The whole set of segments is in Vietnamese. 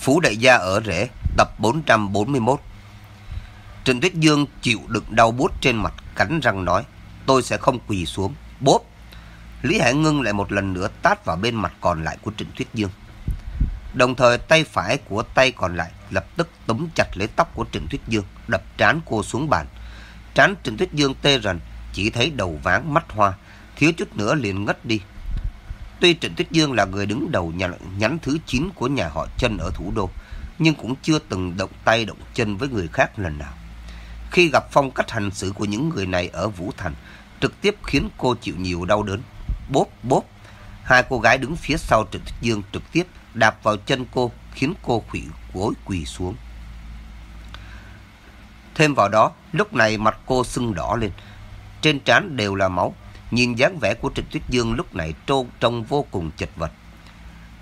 Phú Đại Gia ở Rễ, tập 441. Trịnh Tuyết Dương chịu đựng đau buốt trên mặt, cắn răng nói, tôi sẽ không quỳ xuống. Bốp! Lý Hải Ngưng lại một lần nữa tát vào bên mặt còn lại của Trịnh Tuyết Dương. Đồng thời tay phải của tay còn lại lập tức túm chặt lấy tóc của Trịnh Tuyết Dương, đập trán cô xuống bàn. Trán Trịnh Tuyết Dương tê rần, chỉ thấy đầu váng mắt hoa, thiếu chút nữa liền ngất đi. Tuy Trịnh Tuyết Dương là người đứng đầu nhà nhánh thứ 9 của nhà họ Trân ở thủ đô, nhưng cũng chưa từng động tay động chân với người khác lần nào. Khi gặp phong cách hành xử của những người này ở Vũ Thành, trực tiếp khiến cô chịu nhiều đau đớn. Bốp bốp, hai cô gái đứng phía sau Trịnh Tuyết Dương trực tiếp đạp vào chân cô, khiến cô khủy gối quỳ xuống. Thêm vào đó, lúc này mặt cô sưng đỏ lên, trên trán đều là máu, Nhìn dáng vẻ của Trịnh Tuyết Dương lúc này trôn trông vô cùng chật vật.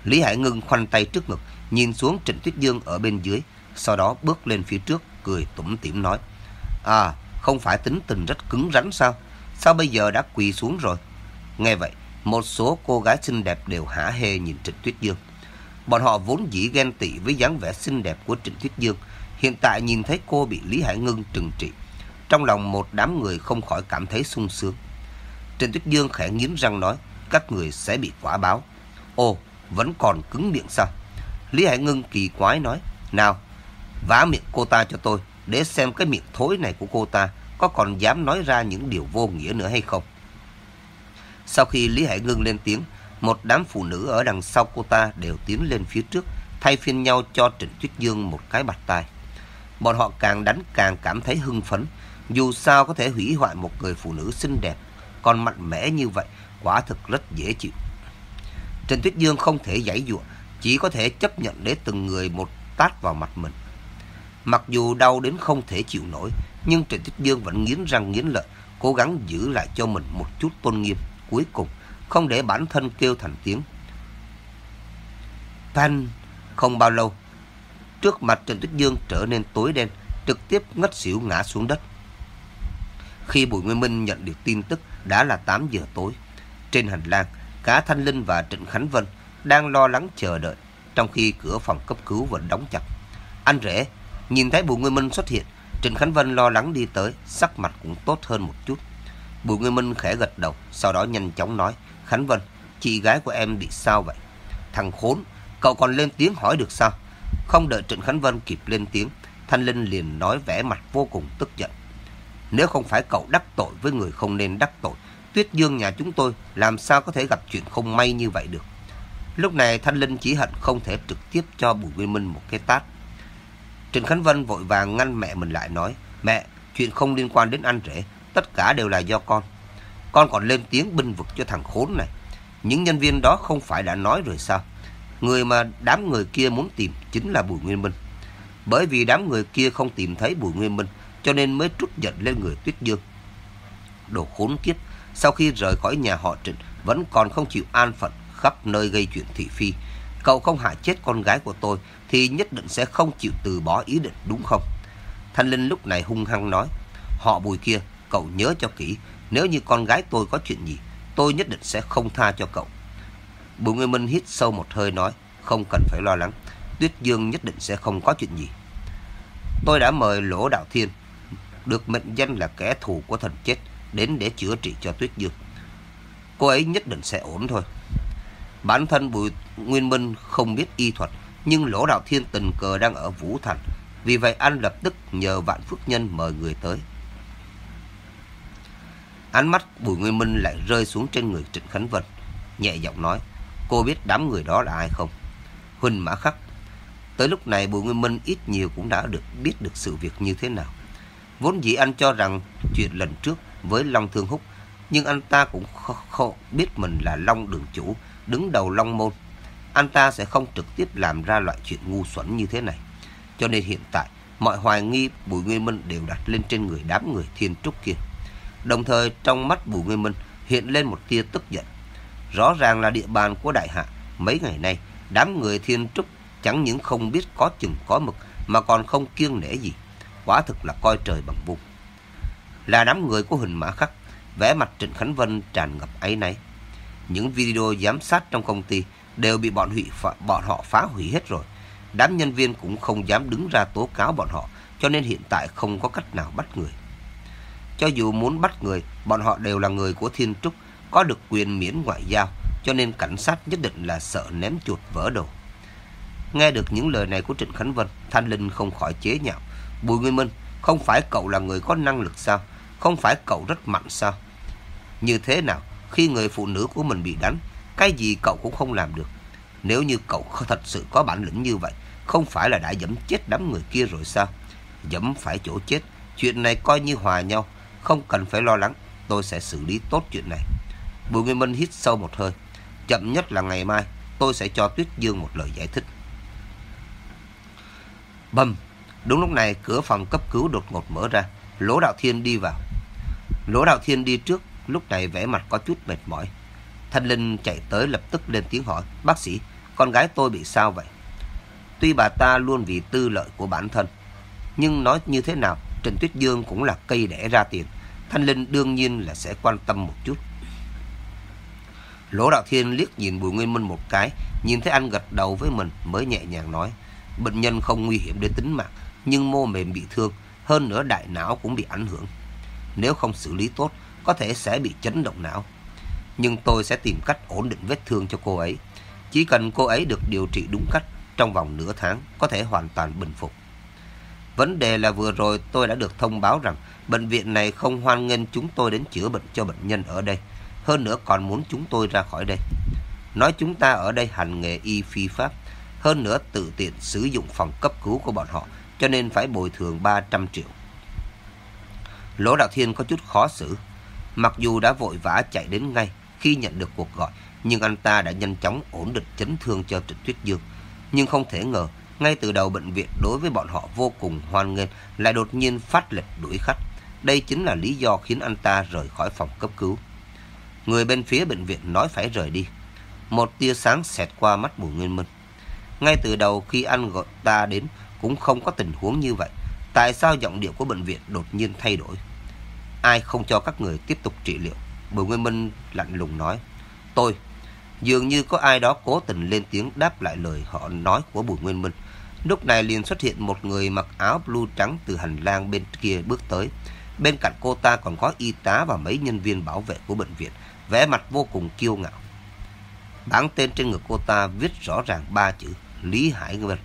Lý Hải Ngưng khoanh tay trước ngực, nhìn xuống Trịnh Tuyết Dương ở bên dưới, sau đó bước lên phía trước, cười tủm tỉm nói. À, không phải tính tình rất cứng rắn sao? Sao bây giờ đã quỳ xuống rồi? Nghe vậy, một số cô gái xinh đẹp đều hả hê nhìn Trịnh Tuyết Dương. Bọn họ vốn dĩ ghen tị với dáng vẻ xinh đẹp của Trịnh Tuyết Dương, hiện tại nhìn thấy cô bị Lý Hải Ngưng trừng trị. Trong lòng một đám người không khỏi cảm thấy sung sướng. Trần Tuyết Dương khẽ nghiến răng nói, các người sẽ bị quả báo. Ồ, vẫn còn cứng miệng sao? Lý Hải Ngưng kỳ quái nói, nào, vá miệng cô ta cho tôi, để xem cái miệng thối này của cô ta có còn dám nói ra những điều vô nghĩa nữa hay không. Sau khi Lý Hải Ngưng lên tiếng, một đám phụ nữ ở đằng sau cô ta đều tiến lên phía trước, thay phiên nhau cho Trịnh Tuyết Dương một cái bạt tay. Bọn họ càng đánh càng cảm thấy hưng phấn, dù sao có thể hủy hoại một người phụ nữ xinh đẹp còn mạnh mẽ như vậy, quả thực rất dễ chịu. Trần Tuyết Dương không thể giải dụa, chỉ có thể chấp nhận để từng người một tát vào mặt mình. Mặc dù đau đến không thể chịu nổi, nhưng Trần Tuyết Dương vẫn nghiến răng nghiến lợi, cố gắng giữ lại cho mình một chút tôn nghiêm. Cuối cùng, không để bản thân kêu thành tiếng. Pan, không bao lâu, trước mặt Trần Tuyết Dương trở nên tối đen, trực tiếp ngất xỉu ngã xuống đất. Khi Bùi Nguyên Minh nhận được tin tức đã là 8 giờ tối. Trên hành lang, cả Thanh Linh và Trịnh Khánh Vân đang lo lắng chờ đợi, trong khi cửa phòng cấp cứu vẫn đóng chặt. Anh rể, nhìn thấy Bùi Nguyên Minh xuất hiện, Trịnh Khánh Vân lo lắng đi tới, sắc mặt cũng tốt hơn một chút. Bùi Nguyên Minh khẽ gật đầu, sau đó nhanh chóng nói, Khánh Vân, chị gái của em bị sao vậy? Thằng khốn, cậu còn lên tiếng hỏi được sao? Không đợi Trịnh Khánh Vân kịp lên tiếng, Thanh Linh liền nói vẻ mặt vô cùng tức giận. Nếu không phải cậu đắc tội với người không nên đắc tội, Tuyết Dương nhà chúng tôi làm sao có thể gặp chuyện không may như vậy được. Lúc này Thanh Linh chỉ hận không thể trực tiếp cho Bùi Nguyên Minh một cái tát. Trịnh Khánh Vân vội vàng ngăn mẹ mình lại nói, mẹ, chuyện không liên quan đến anh rể, tất cả đều là do con. Con còn lên tiếng binh vực cho thằng khốn này. Những nhân viên đó không phải đã nói rồi sao? Người mà đám người kia muốn tìm chính là Bùi Nguyên Minh. Bởi vì đám người kia không tìm thấy Bùi Nguyên Minh, cho nên mới trút giận lên người Tuyết Dương. Đồ khốn kiếp, sau khi rời khỏi nhà họ Trịnh vẫn còn không chịu an phận khắp nơi gây chuyện thị phi. Cậu không hại chết con gái của tôi thì nhất định sẽ không chịu từ bỏ ý định đúng không? Thanh Linh lúc này hung hăng nói, họ bùi kia, cậu nhớ cho kỹ, nếu như con gái tôi có chuyện gì, tôi nhất định sẽ không tha cho cậu. Bùi Nguyên Minh hít sâu một hơi nói, không cần phải lo lắng, Tuyết Dương nhất định sẽ không có chuyện gì. Tôi đã mời Lỗ Đạo Thiên được mệnh danh là kẻ thù của thần chết đến để chữa trị cho Tuyết Dương. Cô ấy nhất định sẽ ổn thôi. Bản thân Bùi Nguyên Minh không biết y thuật, nhưng Lỗ Đạo Thiên tình cờ đang ở Vũ Thành. Vì vậy anh lập tức nhờ Vạn Phước Nhân mời người tới. Ánh mắt Bùi Nguyên Minh lại rơi xuống trên người Trịnh Khánh Vân. Nhẹ giọng nói, cô biết đám người đó là ai không? Huỳnh Mã Khắc. Tới lúc này Bùi Nguyên Minh ít nhiều cũng đã được biết được sự việc như thế nào. Vốn dĩ anh cho rằng chuyện lần trước với Long Thương Húc, nhưng anh ta cũng không biết mình là Long Đường Chủ, đứng đầu Long Môn. Anh ta sẽ không trực tiếp làm ra loại chuyện ngu xuẩn như thế này. Cho nên hiện tại, mọi hoài nghi Bùi Nguyên Minh đều đặt lên trên người đám người thiên trúc kia. Đồng thời trong mắt Bùi Nguyên Minh hiện lên một tia tức giận. Rõ ràng là địa bàn của đại hạ, mấy ngày nay đám người thiên trúc chẳng những không biết có chừng có mực mà còn không kiêng nể gì quả thực là coi trời bằng vùng. Là đám người của Huỳnh Mã Khắc, vẻ mặt Trịnh Khánh Vân tràn ngập ấy nấy. Những video giám sát trong công ty đều bị bọn hủy bọn họ phá hủy hết rồi. Đám nhân viên cũng không dám đứng ra tố cáo bọn họ, cho nên hiện tại không có cách nào bắt người. Cho dù muốn bắt người, bọn họ đều là người của Thiên Trúc, có được quyền miễn ngoại giao, cho nên cảnh sát nhất định là sợ ném chuột vỡ đồ. Nghe được những lời này của Trịnh Khánh Vân, Thanh Linh không khỏi chế nhạo. Bùi Nguyên Minh, không phải cậu là người có năng lực sao? Không phải cậu rất mạnh sao? Như thế nào, khi người phụ nữ của mình bị đánh, cái gì cậu cũng không làm được. Nếu như cậu thật sự có bản lĩnh như vậy, không phải là đã dẫm chết đám người kia rồi sao? Dẫm phải chỗ chết, chuyện này coi như hòa nhau, không cần phải lo lắng, tôi sẽ xử lý tốt chuyện này. Bùi Nguyên Minh hít sâu một hơi, chậm nhất là ngày mai, tôi sẽ cho Tuyết Dương một lời giải thích. Bầm, đúng lúc này cửa phòng cấp cứu đột ngột mở ra, Lỗ Đạo Thiên đi vào. Lỗ Đạo Thiên đi trước, lúc này vẻ mặt có chút mệt mỏi. Thanh Linh chạy tới lập tức lên tiếng hỏi, bác sĩ, con gái tôi bị sao vậy? Tuy bà ta luôn vì tư lợi của bản thân, nhưng nói như thế nào, Trần Tuyết Dương cũng là cây đẻ ra tiền. Thanh Linh đương nhiên là sẽ quan tâm một chút. Lỗ Đạo Thiên liếc nhìn Bùi Nguyên Minh một cái, nhìn thấy anh gật đầu với mình mới nhẹ nhàng nói. Bệnh nhân không nguy hiểm đến tính mạng, nhưng mô mềm bị thương, hơn nữa đại não cũng bị ảnh hưởng. Nếu không xử lý tốt, có thể sẽ bị chấn động não. Nhưng tôi sẽ tìm cách ổn định vết thương cho cô ấy. Chỉ cần cô ấy được điều trị đúng cách, trong vòng nửa tháng có thể hoàn toàn bình phục. Vấn đề là vừa rồi tôi đã được thông báo rằng bệnh viện này không hoan nghênh chúng tôi đến chữa bệnh cho bệnh nhân ở đây. Hơn nữa còn muốn chúng tôi ra khỏi đây. Nói chúng ta ở đây hành nghề y phi pháp. Hơn nữa tự tiện sử dụng phòng cấp cứu của bọn họ cho nên phải bồi thường 300 triệu. Lỗ Đạo Thiên có chút khó xử. Mặc dù đã vội vã chạy đến ngay khi nhận được cuộc gọi, nhưng anh ta đã nhanh chóng ổn định chấn thương cho Trịnh Tuyết Dương. Nhưng không thể ngờ, ngay từ đầu bệnh viện đối với bọn họ vô cùng hoan nghênh, lại đột nhiên phát lệnh đuổi khách. Đây chính là lý do khiến anh ta rời khỏi phòng cấp cứu. Người bên phía bệnh viện nói phải rời đi. Một tia sáng xẹt qua mắt Bùi Nguyên Minh. Ngay từ đầu khi anh gọi ta đến cũng không có tình huống như vậy. Tại sao giọng điệu của bệnh viện đột nhiên thay đổi? Ai không cho các người tiếp tục trị liệu? Bùi Nguyên Minh lạnh lùng nói. Tôi. Dường như có ai đó cố tình lên tiếng đáp lại lời họ nói của Bùi Nguyên Minh. Lúc này liền xuất hiện một người mặc áo blue trắng từ hành lang bên kia bước tới. Bên cạnh cô ta còn có y tá và mấy nhân viên bảo vệ của bệnh viện, vẻ mặt vô cùng kiêu ngạo. Bảng tên trên ngực cô ta viết rõ ràng ba chữ Lý Hải Vân.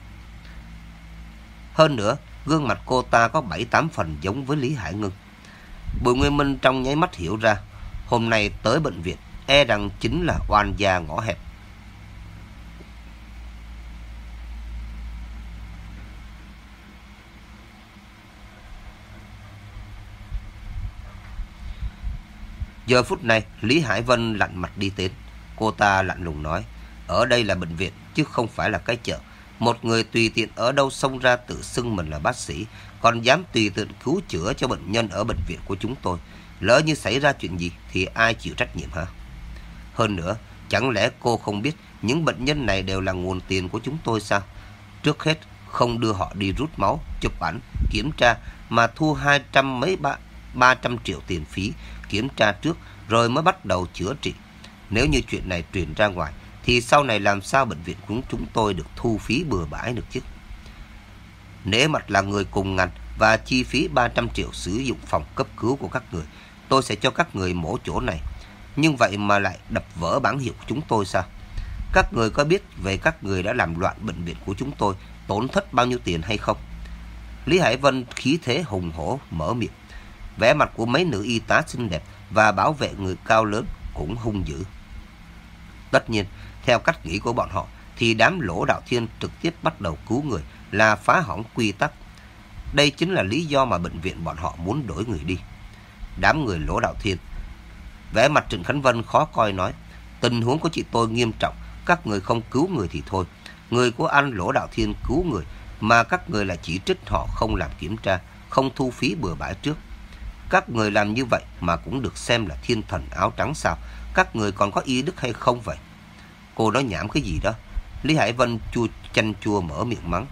Hơn nữa, gương mặt cô ta có 7-8 phần giống với Lý Hải Ngân. Bùi Nguyên Minh trong nháy mắt hiểu ra, hôm nay tới bệnh viện, e rằng chính là oan gia ngõ hẹp. Giờ phút này, Lý Hải Vân lạnh mặt đi đến. Cô ta lạnh lùng nói, ở đây là bệnh viện, chứ không phải là cái chợ. Một người tùy tiện ở đâu xông ra tự xưng mình là bác sĩ, còn dám tùy tiện cứu chữa cho bệnh nhân ở bệnh viện của chúng tôi. Lỡ như xảy ra chuyện gì thì ai chịu trách nhiệm hả? Hơn nữa, chẳng lẽ cô không biết những bệnh nhân này đều là nguồn tiền của chúng tôi sao? Trước hết, không đưa họ đi rút máu, chụp ảnh, kiểm tra mà thu hai trăm mấy ba, ba trăm triệu tiền phí kiểm tra trước rồi mới bắt đầu chữa trị. Nếu như chuyện này truyền ra ngoài thì sau này làm sao bệnh viện của chúng tôi được thu phí bừa bãi được chứ? Nể mặt là người cùng ngành và chi phí 300 triệu sử dụng phòng cấp cứu của các người, tôi sẽ cho các người mổ chỗ này. Nhưng vậy mà lại đập vỡ bản hiệu của chúng tôi sao? Các người có biết về các người đã làm loạn bệnh viện của chúng tôi tổn thất bao nhiêu tiền hay không? Lý Hải Vân khí thế hùng hổ mở miệng. Vẻ mặt của mấy nữ y tá xinh đẹp và bảo vệ người cao lớn cũng hung dữ. Tất nhiên, theo cách nghĩ của bọn họ, thì đám lỗ đạo thiên trực tiếp bắt đầu cứu người là phá hỏng quy tắc. Đây chính là lý do mà bệnh viện bọn họ muốn đổi người đi. Đám người lỗ đạo thiên. Vẻ mặt Trịnh Khánh Vân khó coi nói, tình huống của chị tôi nghiêm trọng, các người không cứu người thì thôi. Người của anh lỗ đạo thiên cứu người, mà các người lại chỉ trích họ không làm kiểm tra, không thu phí bừa bãi trước. Các người làm như vậy mà cũng được xem là thiên thần áo trắng sao? Các người còn có ý đức hay không vậy? Cô nói nhảm cái gì đó? Lý Hải Vân chua chanh chua mở miệng mắng.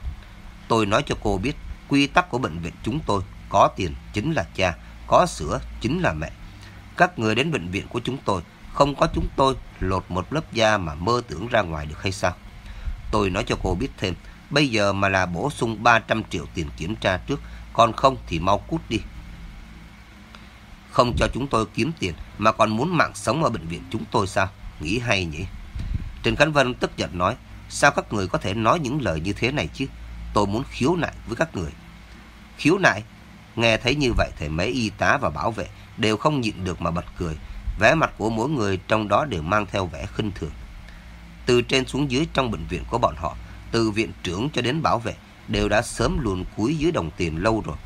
Tôi nói cho cô biết, quy tắc của bệnh viện chúng tôi, có tiền chính là cha, có sữa chính là mẹ. Các người đến bệnh viện của chúng tôi, không có chúng tôi lột một lớp da mà mơ tưởng ra ngoài được hay sao? Tôi nói cho cô biết thêm, Bây giờ mà là bổ sung 300 triệu tiền kiểm tra trước, còn không thì mau cút đi. Không cho chúng tôi kiếm tiền mà còn muốn mạng sống ở bệnh viện chúng tôi sao? Nghĩ hay nhỉ? Trần Khánh Vân tức giận nói, sao các người có thể nói những lời như thế này chứ? Tôi muốn khiếu nại với các người. Khiếu nại? Nghe thấy như vậy thì mấy y tá và bảo vệ đều không nhịn được mà bật cười. Vẻ mặt của mỗi người trong đó đều mang theo vẻ khinh thường. Từ trên xuống dưới trong bệnh viện của bọn họ, từ viện trưởng cho đến bảo vệ, đều đã sớm luồn cúi dưới đồng tiền lâu rồi.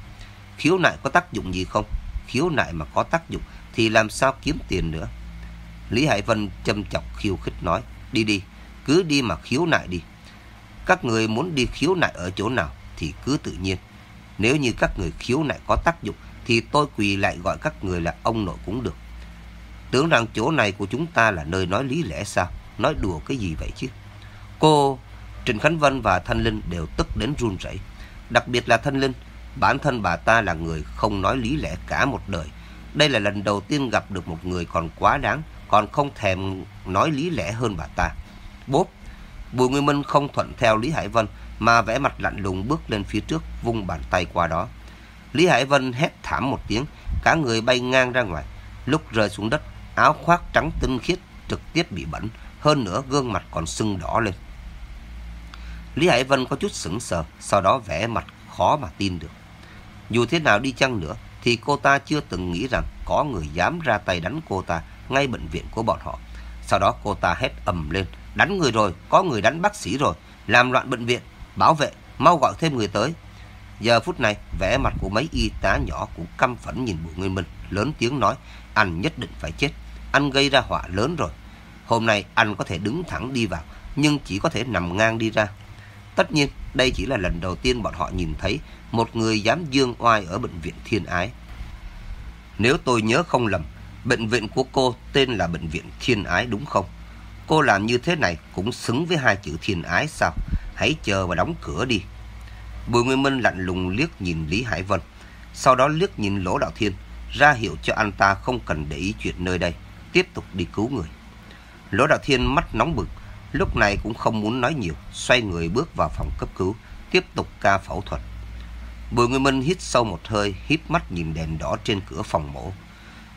Khiếu nại có tác dụng gì không? Khiếu nại mà có tác dụng thì làm sao kiếm tiền nữa? Lý Hải Vân châm chọc khiêu khích nói, đi đi, cứ đi mà khiếu nại đi. Các người muốn đi khiếu nại ở chỗ nào thì cứ tự nhiên. Nếu như các người khiếu nại có tác dụng thì tôi quỳ lại gọi các người là ông nội cũng được. Tưởng rằng chỗ này của chúng ta là nơi nói lý lẽ sao? Nói đùa cái gì vậy chứ? Cô, Trịnh Khánh Vân và Thanh Linh đều tức đến run rẩy. Đặc biệt là Thanh Linh, bản thân bà ta là người không nói lý lẽ cả một đời. Đây là lần đầu tiên gặp được một người còn quá đáng, còn không thèm nói lý lẽ hơn bà ta. Bốp, Bùi Nguyên Minh không thuận theo Lý Hải Vân mà vẽ mặt lạnh lùng bước lên phía trước vung bàn tay qua đó. Lý Hải Vân hét thảm một tiếng, cả người bay ngang ra ngoài. Lúc rơi xuống đất, áo khoác trắng tinh khiết trực tiếp bị bẩn, hơn nữa gương mặt còn sưng đỏ lên. Lý Hải Vân có chút sững sờ, sau đó vẽ mặt khó mà tin được. Dù thế nào đi chăng nữa, thì cô ta chưa từng nghĩ rằng có người dám ra tay đánh cô ta ngay bệnh viện của bọn họ. Sau đó cô ta hét ầm lên, đánh người rồi, có người đánh bác sĩ rồi, làm loạn bệnh viện, bảo vệ, mau gọi thêm người tới. Giờ phút này, vẻ mặt của mấy y tá nhỏ cũng căm phẫn nhìn Bùi Nguyên Minh, lớn tiếng nói, anh nhất định phải chết, anh gây ra họa lớn rồi. Hôm nay anh có thể đứng thẳng đi vào, nhưng chỉ có thể nằm ngang đi ra. Tất nhiên, đây chỉ là lần đầu tiên bọn họ nhìn thấy một người dám dương oai ở bệnh viện thiên ái. Nếu tôi nhớ không lầm, bệnh viện của cô tên là bệnh viện thiên ái đúng không? Cô làm như thế này cũng xứng với hai chữ thiên ái sao? Hãy chờ và đóng cửa đi. Bùi Nguyên Minh lạnh lùng liếc nhìn Lý Hải Vân, sau đó liếc nhìn Lỗ Đạo Thiên, ra hiệu cho anh ta không cần để ý chuyện nơi đây, tiếp tục đi cứu người. Lỗ Đạo Thiên mắt nóng bực, lúc này cũng không muốn nói nhiều, xoay người bước vào phòng cấp cứu, tiếp tục ca phẫu thuật. Bùi Nguyên Minh hít sâu một hơi, híp mắt nhìn đèn đỏ trên cửa phòng mổ.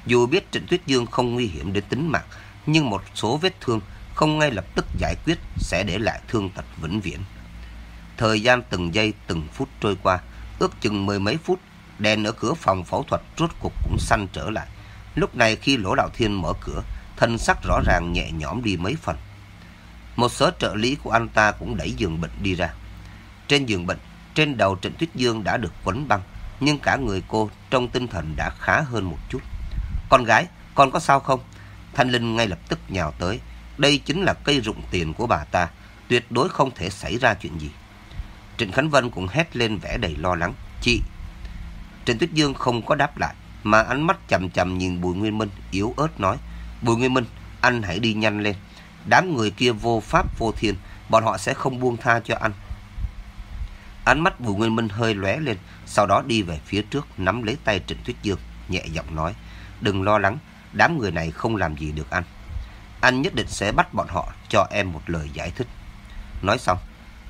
Dù biết Trịnh Tuyết Dương không nguy hiểm đến tính mạng, nhưng một số vết thương không ngay lập tức giải quyết sẽ để lại thương tật vĩnh viễn. Thời gian từng giây từng phút trôi qua, ước chừng mười mấy phút, đèn ở cửa phòng phẫu thuật rốt cục cũng xanh trở lại. Lúc này khi Lỗ Đạo Thiên mở cửa, thân sắc rõ ràng nhẹ nhõm đi mấy phần. Một số trợ lý của anh ta cũng đẩy giường bệnh đi ra. Trên giường bệnh, trên đầu Trịnh Tuyết Dương đã được quấn băng, nhưng cả người cô trong tinh thần đã khá hơn một chút. Con gái, con có sao không? Thanh Linh ngay lập tức nhào tới. Đây chính là cây rụng tiền của bà ta, tuyệt đối không thể xảy ra chuyện gì. Trịnh Khánh Vân cũng hét lên vẻ đầy lo lắng. Chị! Trịnh Tuyết Dương không có đáp lại, mà ánh mắt chầm chầm nhìn Bùi Nguyên Minh, yếu ớt nói. Bùi Nguyên Minh, anh hãy đi nhanh lên. Đám người kia vô pháp vô thiên, bọn họ sẽ không buông tha cho anh. Ánh mắt Bùi Nguyên Minh hơi lóe lên, sau đó đi về phía trước nắm lấy tay Trịnh Tuyết Dương, nhẹ giọng nói. Đừng lo lắng, đám người này không làm gì được anh. Anh nhất định sẽ bắt bọn họ cho em một lời giải thích. Nói xong,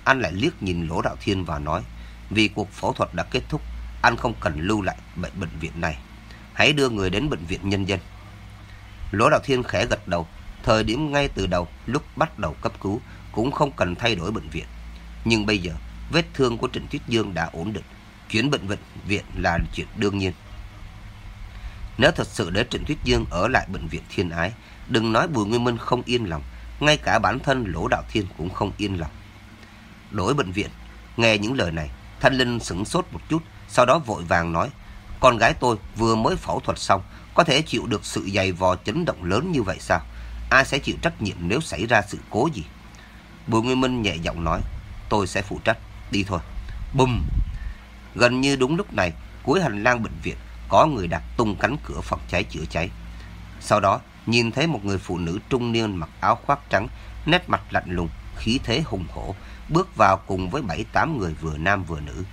anh lại liếc nhìn Lỗ Đạo Thiên và nói, vì cuộc phẫu thuật đã kết thúc, anh không cần lưu lại bệnh bệnh viện này. Hãy đưa người đến bệnh viện nhân dân. Lỗ Đạo Thiên khẽ gật đầu, thời điểm ngay từ đầu lúc bắt đầu cấp cứu cũng không cần thay đổi bệnh viện. Nhưng bây giờ, vết thương của Trịnh Tuyết Dương đã ổn định, chuyển bệnh viện là chuyện đương nhiên. Nếu thật sự để Trịnh Tuyết Dương ở lại bệnh viện Thiên Ái, đừng nói Bùi Nguyên Minh không yên lòng, ngay cả bản thân Lỗ Đạo Thiên cũng không yên lòng. Đổi bệnh viện, nghe những lời này, Thanh Linh sững sốt một chút, sau đó vội vàng nói, con gái tôi vừa mới phẫu thuật xong, có thể chịu được sự dày vò chấn động lớn như vậy sao? Ai sẽ chịu trách nhiệm nếu xảy ra sự cố gì? Bùi Nguyên Minh nhẹ giọng nói, tôi sẽ phụ trách, đi thôi. Bùm! Gần như đúng lúc này, cuối hành lang bệnh viện, có người đặt tung cánh cửa phòng cháy chữa cháy. Sau đó, nhìn thấy một người phụ nữ trung niên mặc áo khoác trắng, nét mặt lạnh lùng, khí thế hùng hổ, bước vào cùng với bảy tám người vừa nam vừa nữ.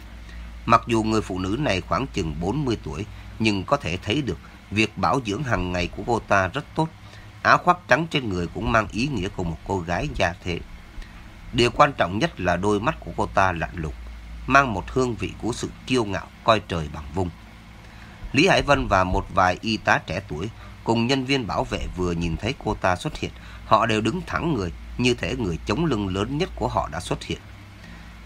Mặc dù người phụ nữ này khoảng chừng 40 tuổi, nhưng có thể thấy được việc bảo dưỡng hàng ngày của cô ta rất tốt. Áo khoác trắng trên người cũng mang ý nghĩa của một cô gái gia thế. Điều quan trọng nhất là đôi mắt của cô ta lạnh lùng, mang một hương vị của sự kiêu ngạo coi trời bằng vung. Lý Hải Vân và một vài y tá trẻ tuổi cùng nhân viên bảo vệ vừa nhìn thấy cô ta xuất hiện, họ đều đứng thẳng người, như thể người chống lưng lớn nhất của họ đã xuất hiện.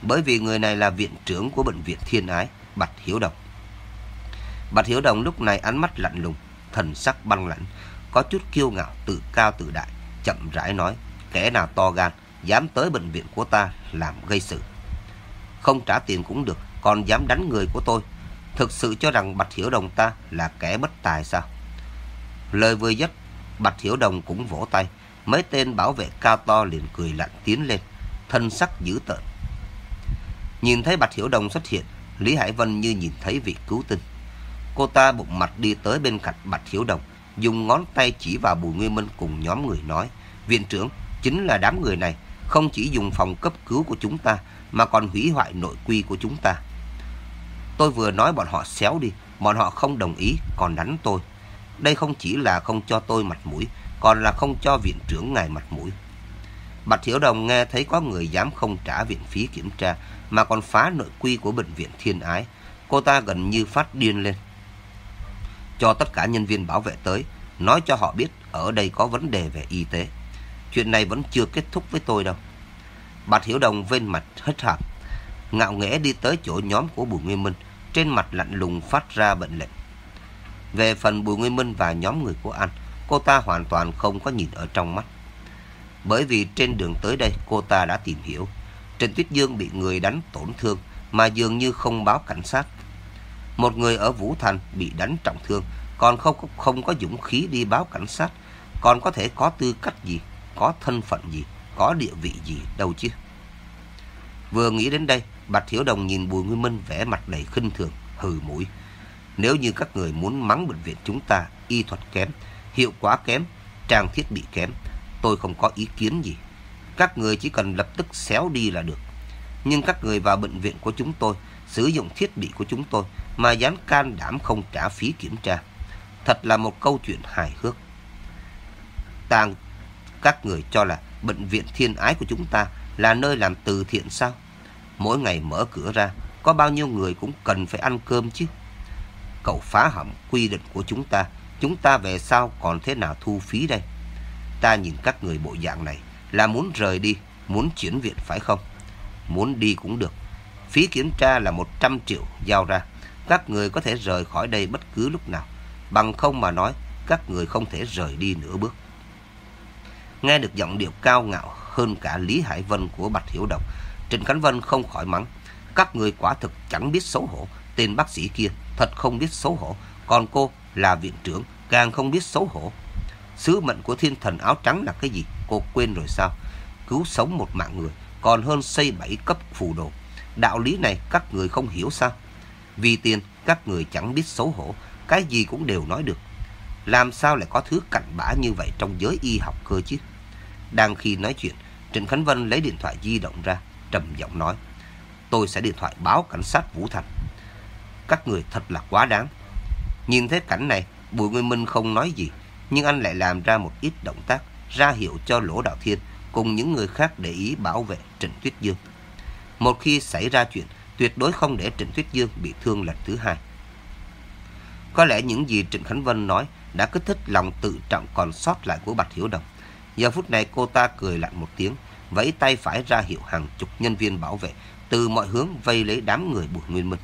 Bởi vì người này là viện trưởng của bệnh viện Thiên Ái, Bạch Hiếu Đồng. Bạch Hiếu Đồng lúc này ánh mắt lạnh lùng, thần sắc băng lãnh, có chút kiêu ngạo tự cao tự đại, chậm rãi nói, kẻ nào to gan, dám tới bệnh viện của ta làm gây sự. Không trả tiền cũng được, còn dám đánh người của tôi. Thực sự cho rằng Bạch Hiểu Đồng ta là kẻ bất tài sao? Lời vừa dứt, Bạch Hiểu Đồng cũng vỗ tay. Mấy tên bảo vệ cao to liền cười lạnh tiến lên, thân sắc dữ tợn. Nhìn thấy Bạch Hiểu Đồng xuất hiện, Lý Hải Vân như nhìn thấy vị cứu tinh. Cô ta bụng mặt đi tới bên cạnh Bạch Hiểu Đồng, dùng ngón tay chỉ vào Bùi Nguyên Minh cùng nhóm người nói. Viện trưởng, chính là đám người này, không chỉ dùng phòng cấp cứu của chúng ta, mà còn hủy hoại nội quy của chúng ta. Tôi vừa nói bọn họ xéo đi, bọn họ không đồng ý, còn đánh tôi. Đây không chỉ là không cho tôi mặt mũi, còn là không cho viện trưởng ngài mặt mũi. Bạch Hiểu Đồng nghe thấy có người dám không trả viện phí kiểm tra, mà còn phá nội quy của bệnh viện Thiên Ái. Cô ta gần như phát điên lên. Cho tất cả nhân viên bảo vệ tới, nói cho họ biết ở đây có vấn đề về y tế. Chuyện này vẫn chưa kết thúc với tôi đâu. Bạch Hiểu Đồng vên mặt hết hạp, ngạo nghễ đi tới chỗ nhóm của Bùi Nguyên Minh, trên mặt lạnh lùng phát ra bệnh lệnh. Về phần Bùi Nguyên Minh và nhóm người của anh, cô ta hoàn toàn không có nhìn ở trong mắt. Bởi vì trên đường tới đây cô ta đã tìm hiểu, trần Tuyết Dương bị người đánh tổn thương mà dường như không báo cảnh sát. Một người ở Vũ Thành bị đánh trọng thương, còn không không có dũng khí đi báo cảnh sát, còn có thể có tư cách gì, có thân phận gì, có địa vị gì đâu chứ. Vừa nghĩ đến đây, Bạch Hiểu Đồng nhìn Bùi Nguyên Minh vẽ mặt đầy khinh thường, hừ mũi. Nếu như các người muốn mắng bệnh viện chúng ta y thuật kém, hiệu quả kém, trang thiết bị kém, tôi không có ý kiến gì. Các người chỉ cần lập tức xéo đi là được. Nhưng các người vào bệnh viện của chúng tôi, sử dụng thiết bị của chúng tôi mà dám can đảm không trả phí kiểm tra. Thật là một câu chuyện hài hước. Tàng, các người cho là bệnh viện thiên ái của chúng ta là nơi làm từ thiện sao? Mỗi ngày mở cửa ra, có bao nhiêu người cũng cần phải ăn cơm chứ. Cậu phá hỏng quy định của chúng ta, chúng ta về sau còn thế nào thu phí đây? Ta nhìn các người bộ dạng này là muốn rời đi, muốn chuyển viện phải không? Muốn đi cũng được. Phí kiểm tra là 100 triệu giao ra. Các người có thể rời khỏi đây bất cứ lúc nào. Bằng không mà nói, các người không thể rời đi nửa bước. Nghe được giọng điệu cao ngạo hơn cả Lý Hải Vân của Bạch Hiểu độc Trịnh Khánh Vân không khỏi mắng. Các người quả thực chẳng biết xấu hổ. Tên bác sĩ kia thật không biết xấu hổ. Còn cô là viện trưởng càng không biết xấu hổ. Sứ mệnh của thiên thần áo trắng là cái gì? Cô quên rồi sao? Cứu sống một mạng người còn hơn xây bảy cấp phù đồ. Đạo lý này các người không hiểu sao? Vì tiền các người chẳng biết xấu hổ, cái gì cũng đều nói được. Làm sao lại có thứ cặn bã như vậy trong giới y học cơ chứ? Đang khi nói chuyện, Trịnh Khánh Vân lấy điện thoại di động ra, trầm giọng nói. Tôi sẽ điện thoại báo cảnh sát Vũ Thành. Các người thật là quá đáng. Nhìn thấy cảnh này, Bùi Nguyên Minh không nói gì, nhưng anh lại làm ra một ít động tác, ra hiệu cho Lỗ Đạo Thiên cùng những người khác để ý bảo vệ Trịnh Tuyết Dương. Một khi xảy ra chuyện, tuyệt đối không để Trịnh Tuyết Dương bị thương lần thứ hai. Có lẽ những gì Trịnh Khánh Vân nói đã kích thích lòng tự trọng còn sót lại của Bạch Hiểu Đồng. Giờ phút này cô ta cười lạnh một tiếng, vẫy tay phải ra hiệu hàng chục nhân viên bảo vệ từ mọi hướng vây lấy đám người Bùi Nguyên Minh.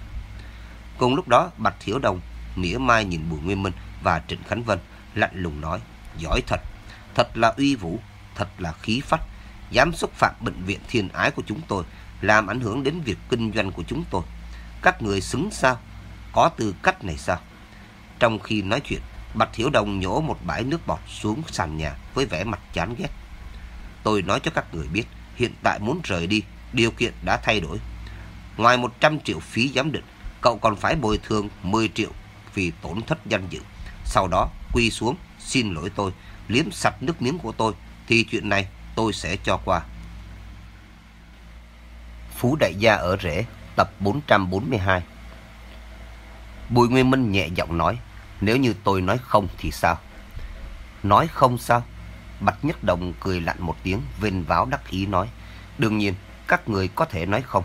Cùng lúc đó, Bạch thiếu Đồng mỉa mai nhìn Bùi Nguyên Minh và Trịnh Khánh Vân lạnh lùng nói, giỏi thật, thật là uy vũ, thật là khí phách, dám xúc phạm bệnh viện thiên ái của chúng tôi, làm ảnh hưởng đến việc kinh doanh của chúng tôi. Các người xứng sao? Có tư cách này sao? Trong khi nói chuyện, Bạch thiếu Đồng nhổ một bãi nước bọt xuống sàn nhà với vẻ mặt chán ghét. Tôi nói cho các người biết, hiện tại muốn rời đi, điều kiện đã thay đổi. Ngoài 100 triệu phí giám định, cậu còn phải bồi thường 10 triệu vì tổn thất danh dự. Sau đó, quy xuống, xin lỗi tôi, liếm sạch nước miếng của tôi, thì chuyện này tôi sẽ cho qua. Phú Đại Gia ở Rễ, tập 442 Bùi Nguyên Minh nhẹ giọng nói, nếu như tôi nói không thì sao? Nói không sao? Bạch Nhất Đồng cười lạnh một tiếng, vênh váo đắc ý nói, Đương nhiên, các người có thể nói không.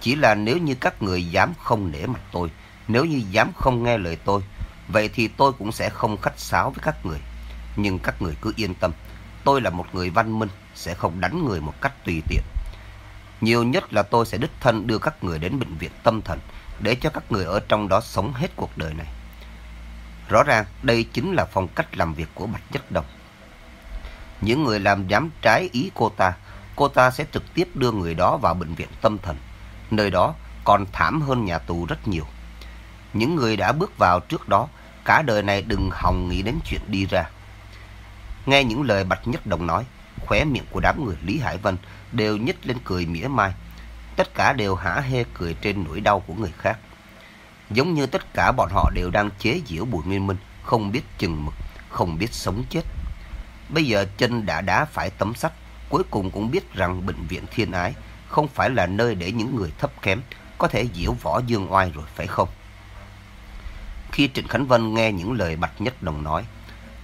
Chỉ là nếu như các người dám không nể mặt tôi, nếu như dám không nghe lời tôi, vậy thì tôi cũng sẽ không khách sáo với các người. Nhưng các người cứ yên tâm, tôi là một người văn minh, sẽ không đánh người một cách tùy tiện. Nhiều nhất là tôi sẽ đích thân đưa các người đến bệnh viện tâm thần để cho các người ở trong đó sống hết cuộc đời này. Rõ ràng đây chính là phong cách làm việc của Bạch Nhất Đồng. Những người làm dám trái ý cô ta, cô ta sẽ trực tiếp đưa người đó vào bệnh viện tâm thần. Nơi đó còn thảm hơn nhà tù rất nhiều. Những người đã bước vào trước đó, cả đời này đừng hòng nghĩ đến chuyện đi ra. Nghe những lời Bạch Nhất Đồng nói, khóe miệng của đám người Lý Hải Vân đều nhích lên cười mỉa mai. Tất cả đều hả hê cười trên nỗi đau của người khác. Giống như tất cả bọn họ đều đang chế giễu Bùi Nguyên Minh, không biết chừng mực, không biết sống chết. Bây giờ chân đã đá phải tấm sắt, cuối cùng cũng biết rằng bệnh viện thiên ái không phải là nơi để những người thấp kém có thể diễu võ dương oai rồi phải không? Khi Trịnh Khánh Vân nghe những lời Bạch Nhất Đồng nói,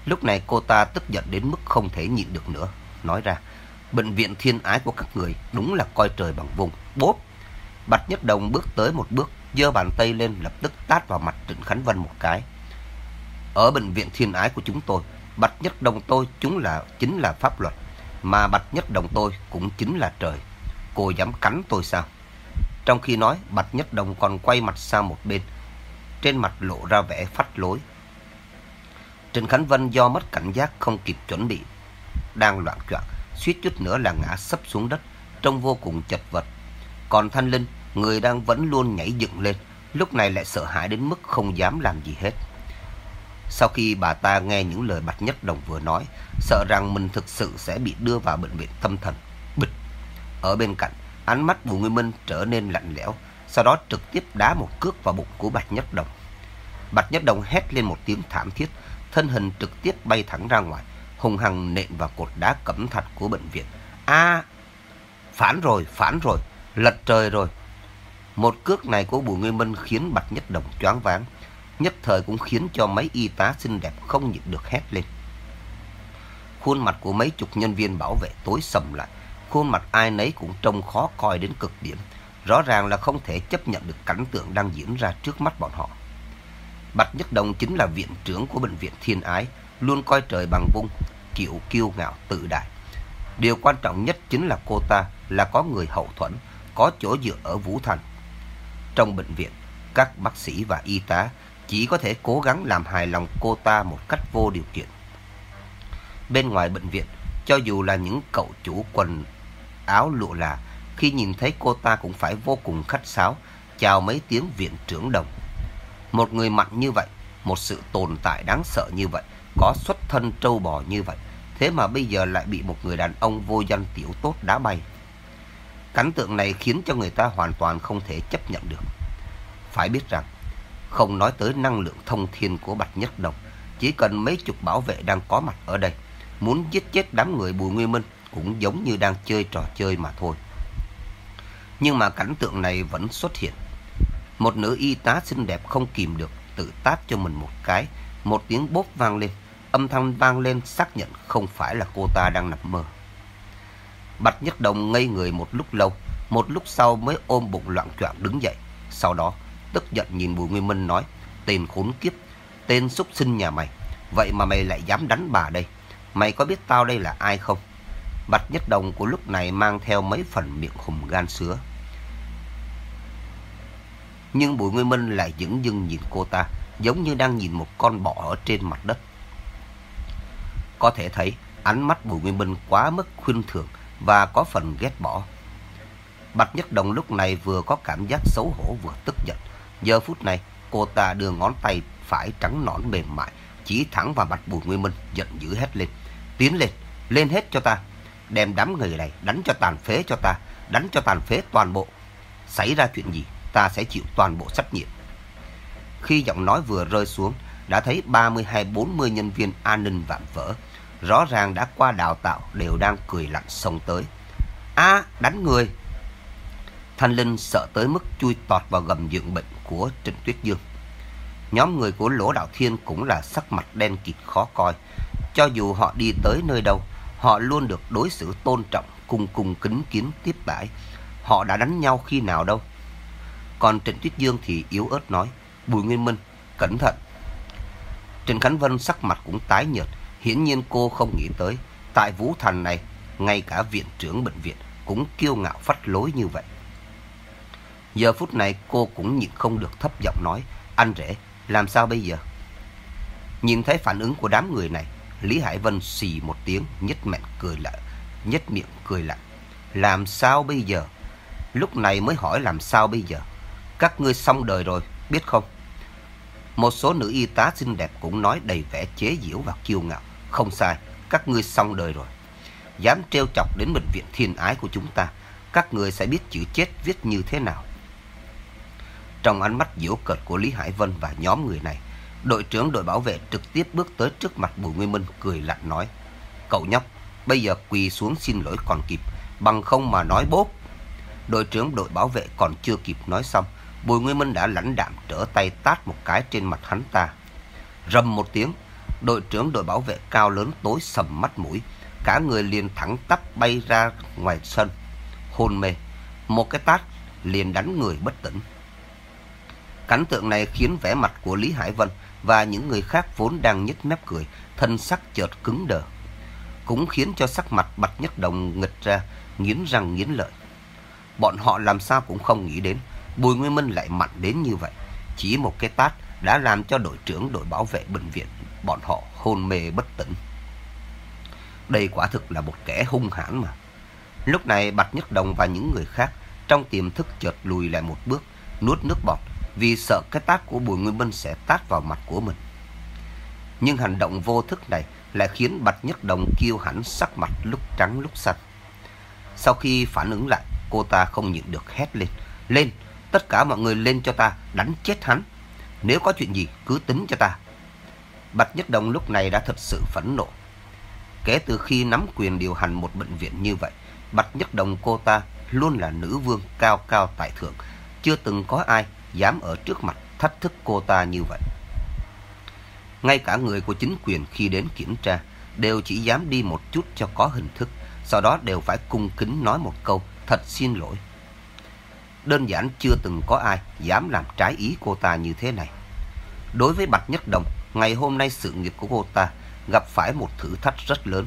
lúc này cô ta tức giận đến mức không thể nhịn được nữa, nói ra, bệnh viện thiên ái của các người đúng là coi trời bằng vùng, bốp. Bạch Nhất Đồng bước tới một bước, giơ bàn tay lên lập tức tát vào mặt Trịnh Khánh Vân một cái. Ở bệnh viện thiên ái của chúng tôi, Bạch Nhất Đồng tôi chúng là chính là pháp luật, mà Bạch Nhất Đồng tôi cũng chính là trời. Cô dám cắn tôi sao? Trong khi nói, Bạch Nhất Đồng còn quay mặt sang một bên, trên mặt lộ ra vẻ phách lối. Trần Khánh Vân do mất cảnh giác không kịp chuẩn bị, đang loạn choạng, suýt chút nữa là ngã sấp xuống đất, trông vô cùng chật vật. Còn Thanh Linh, người đang vẫn luôn nhảy dựng lên, lúc này lại sợ hãi đến mức không dám làm gì hết. Sau khi bà ta nghe những lời Bạch Nhất Đồng vừa nói, sợ rằng mình thực sự sẽ bị đưa vào bệnh viện tâm thần. Bịch! Ở bên cạnh, ánh mắt Bùi Nguyên Minh trở nên lạnh lẽo, sau đó trực tiếp đá một cước vào bụng của Bạch Nhất Đồng. Bạch Nhất Đồng hét lên một tiếng thảm thiết, thân hình trực tiếp bay thẳng ra ngoài, hùng hằng nện vào cột đá cẩm thạch của bệnh viện. A! phản rồi, phản rồi, lật trời rồi. Một cước này của Bùi Nguyên Minh khiến Bạch Nhất Đồng choáng váng, nhất thời cũng khiến cho mấy y tá xinh đẹp không nhịn được hét lên. Khuôn mặt của mấy chục nhân viên bảo vệ tối sầm lại, khuôn mặt ai nấy cũng trông khó coi đến cực điểm, rõ ràng là không thể chấp nhận được cảnh tượng đang diễn ra trước mắt bọn họ. Bạch Nhất Đồng chính là viện trưởng của bệnh viện Thiên Ái, luôn coi trời bằng vung, kiểu kiêu ngạo tự đại. Điều quan trọng nhất chính là cô ta là có người hậu thuẫn, có chỗ dựa ở Vũ Thành. Trong bệnh viện, các bác sĩ và y tá chỉ có thể cố gắng làm hài lòng cô ta một cách vô điều kiện. Bên ngoài bệnh viện, cho dù là những cậu chủ quần áo lụa là, khi nhìn thấy cô ta cũng phải vô cùng khách sáo, chào mấy tiếng viện trưởng đồng. Một người mạnh như vậy, một sự tồn tại đáng sợ như vậy, có xuất thân trâu bò như vậy, thế mà bây giờ lại bị một người đàn ông vô danh tiểu tốt đá bay. Cảnh tượng này khiến cho người ta hoàn toàn không thể chấp nhận được. Phải biết rằng, không nói tới năng lượng thông thiên của Bạch Nhất Đồng, chỉ cần mấy chục bảo vệ đang có mặt ở đây, muốn giết chết đám người Bùi Nguyên Minh cũng giống như đang chơi trò chơi mà thôi. Nhưng mà cảnh tượng này vẫn xuất hiện. Một nữ y tá xinh đẹp không kìm được, tự tát cho mình một cái, một tiếng bốp vang lên. Âm thanh vang lên xác nhận không phải là cô ta đang nằm mơ. Bạch Nhất Đồng ngây người một lúc lâu, một lúc sau mới ôm bụng loạn choạng đứng dậy. Sau đó, tức giận nhìn Bùi Nguyên Minh nói, tên khốn kiếp, tên xúc sinh nhà mày, vậy mà mày lại dám đánh bà đây. Mày có biết tao đây là ai không? Bạch Nhất Đồng của lúc này mang theo mấy phần miệng hùm gan sứa. Nhưng Bùi Nguyên Minh lại dững dưng nhìn cô ta, giống như đang nhìn một con bọ ở trên mặt đất. Có thể thấy ánh mắt Bùi Nguyên Minh quá mức khuyên thường và có phần ghét bỏ. Bạch Nhất Đồng lúc này vừa có cảm giác xấu hổ vừa tức giận. Giờ phút này, cô ta đưa ngón tay phải trắng nõn mềm mại, chỉ thẳng vào mặt Bùi Nguyên Minh, giận dữ hét lên. Tiến lên, lên hết cho ta. Đem đám người này đánh cho tàn phế cho ta, đánh cho tàn phế toàn bộ. Xảy ra chuyện gì, ta sẽ chịu toàn bộ trách nhiệm. Khi giọng nói vừa rơi xuống, đã thấy 30 hay 40 nhân viên an ninh vạm vỡ. Rõ ràng đã qua đào tạo đều đang cười lạnh xông tới. a đánh người! Thanh Linh sợ tới mức chui tọt vào gầm giường bệnh của Trịnh Tuyết Dương. Nhóm người của Lỗ Đạo Thiên cũng là sắc mặt đen kịt khó coi. Cho dù họ đi tới nơi đâu, họ luôn được đối xử tôn trọng, cùng cung kính kiến tiếp đãi. Họ đã đánh nhau khi nào đâu. Còn Trịnh Tuyết Dương thì yếu ớt nói, Bùi Nguyên Minh, cẩn thận. Trịnh Khánh Vân sắc mặt cũng tái nhợt, hiển nhiên cô không nghĩ tới. Tại Vũ Thành này, ngay cả viện trưởng bệnh viện cũng kiêu ngạo phát lối như vậy. Giờ phút này cô cũng nhịn không được thấp giọng nói, anh rể, làm sao bây giờ? Nhìn thấy phản ứng của đám người này, Lý Hải Vân xì một tiếng, nhất miệng cười lại, nhất miệng cười lạnh. Làm sao bây giờ? Lúc này mới hỏi làm sao bây giờ? Các ngươi xong đời rồi, biết không? Một số nữ y tá xinh đẹp cũng nói đầy vẻ chế giễu và kiêu ngạo. Không sai, các ngươi xong đời rồi. Dám trêu chọc đến bệnh viện thiên ái của chúng ta, các người sẽ biết chữ chết viết như thế nào. Trong ánh mắt diễu cợt của Lý Hải Vân và nhóm người này, đội trưởng đội bảo vệ trực tiếp bước tới trước mặt Bùi Nguyên Minh cười lạnh nói. Cậu nhóc, bây giờ quỳ xuống xin lỗi còn kịp, bằng không mà nói bốp. Đội trưởng đội bảo vệ còn chưa kịp nói xong, Bùi Nguyên Minh đã lãnh đạm trở tay tát một cái trên mặt hắn ta. Rầm một tiếng, đội trưởng đội bảo vệ cao lớn tối sầm mắt mũi, cả người liền thẳng tắp bay ra ngoài sân, hôn mê. Một cái tát liền đánh người bất tỉnh. Cảnh tượng này khiến vẻ mặt của Lý Hải Vân và những người khác vốn đang nhếch mép cười, thân sắc chợt cứng đờ. Cũng khiến cho sắc mặt Bạch Nhất Đồng nghịch ra, nghiến răng nghiến lợi. Bọn họ làm sao cũng không nghĩ đến, Bùi Nguyên Minh lại mạnh đến như vậy. Chỉ một cái tát đã làm cho đội trưởng đội bảo vệ bệnh viện bọn họ hôn mê bất tỉnh. Đây quả thực là một kẻ hung hãn mà. Lúc này Bạch Nhất Đồng và những người khác trong tiềm thức chợt lùi lại một bước, nuốt nước bọt vì sợ cái tác của Bùi Nguyên Minh sẽ tác vào mặt của mình. Nhưng hành động vô thức này lại khiến Bạch Nhất Đồng kêu hẳn sắc mặt lúc trắng lúc xanh. Sau khi phản ứng lại, cô ta không nhịn được hét lên. Lên, tất cả mọi người lên cho ta, đánh chết hắn. Nếu có chuyện gì, cứ tính cho ta. Bạch Nhất Đồng lúc này đã thật sự phẫn nộ. Kể từ khi nắm quyền điều hành một bệnh viện như vậy, Bạch Nhất Đồng cô ta luôn là nữ vương cao cao tại thượng. Chưa từng có ai dám ở trước mặt thách thức cô ta như vậy. Ngay cả người của chính quyền khi đến kiểm tra đều chỉ dám đi một chút cho có hình thức, sau đó đều phải cung kính nói một câu thật xin lỗi. Đơn giản chưa từng có ai dám làm trái ý cô ta như thế này. Đối với Bạch Nhất Đồng, ngày hôm nay sự nghiệp của cô ta gặp phải một thử thách rất lớn.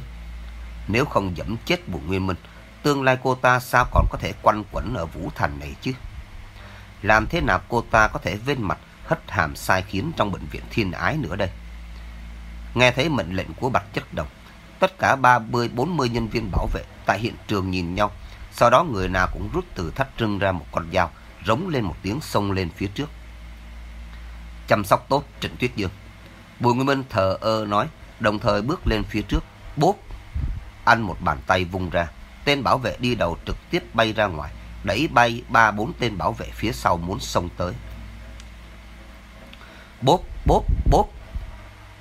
Nếu không dẫm chết Bùi Nguyên Minh, tương lai cô ta sao còn có thể quanh quẩn ở Vũ Thành này chứ? Làm thế nào cô ta có thể vên mặt hất hàm sai khiến trong bệnh viện thiên ái nữa đây? Nghe thấy mệnh lệnh của Bạch Chất Đồng, tất cả 30-40 nhân viên bảo vệ tại hiện trường nhìn nhau. Sau đó người nào cũng rút từ thắt trưng ra một con dao, rống lên một tiếng xông lên phía trước. Chăm sóc tốt Trịnh Tuyết Dương. Bùi Nguyên Minh thờ ơ nói, đồng thời bước lên phía trước, bốp. Anh một bàn tay vung ra, tên bảo vệ đi đầu trực tiếp bay ra ngoài, đẩy bay ba bốn tên bảo vệ phía sau muốn xông tới. Bốp, bốp, bốp.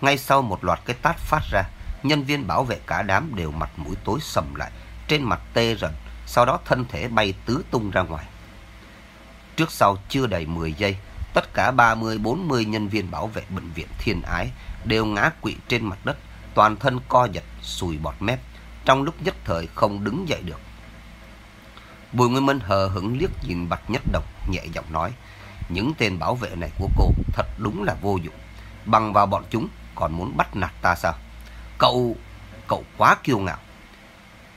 Ngay sau một loạt cái tát phát ra, nhân viên bảo vệ cả đám đều mặt mũi tối sầm lại, trên mặt tê rần, sau đó thân thể bay tứ tung ra ngoài. Trước sau chưa đầy 10 giây, tất cả 30-40 nhân viên bảo vệ bệnh viện Thiên Ái đều ngã quỵ trên mặt đất, toàn thân co giật, sùi bọt mép, trong lúc nhất thời không đứng dậy được. Bùi Nguyên Minh hờ hững liếc nhìn Bạch Nhất Độc, nhẹ giọng nói, những tên bảo vệ này của cô thật đúng là vô dụng. Bằng vào bọn chúng còn muốn bắt nạt ta sao? Cậu, cậu quá kiêu ngạo.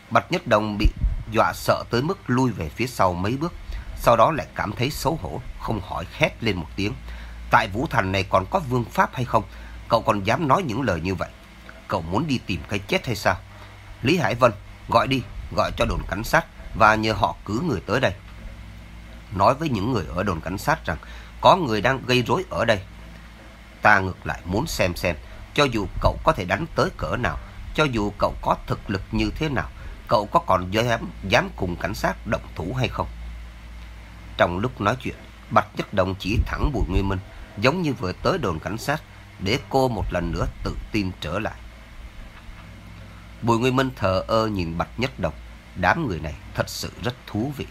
Bạch Nhất Đồng bị dọa sợ tới mức lui về phía sau mấy bước, sau đó lại cảm thấy xấu hổ, không hỏi khét lên một tiếng. Tại Vũ Thành này còn có vương pháp hay không? Cậu còn dám nói những lời như vậy? Cậu muốn đi tìm cái chết hay sao? Lý Hải Vân, gọi đi, gọi cho đồn cảnh sát và nhờ họ cử người tới đây. Nói với những người ở đồn cảnh sát rằng có người đang gây rối ở đây. Ta ngược lại muốn xem xem, cho dù cậu có thể đánh tới cỡ nào, cho dù cậu có thực lực như thế nào, cậu có còn dám, dám cùng cảnh sát động thủ hay không? Trong lúc nói chuyện, Bạch Nhất Đồng chỉ thẳng Bùi Nguyên Minh, giống như vừa tới đồn cảnh sát, để cô một lần nữa tự tin trở lại. Bùi Nguyên Minh thờ ơ nhìn Bạch Nhất Đồng, Đám người này thật sự rất thú vị.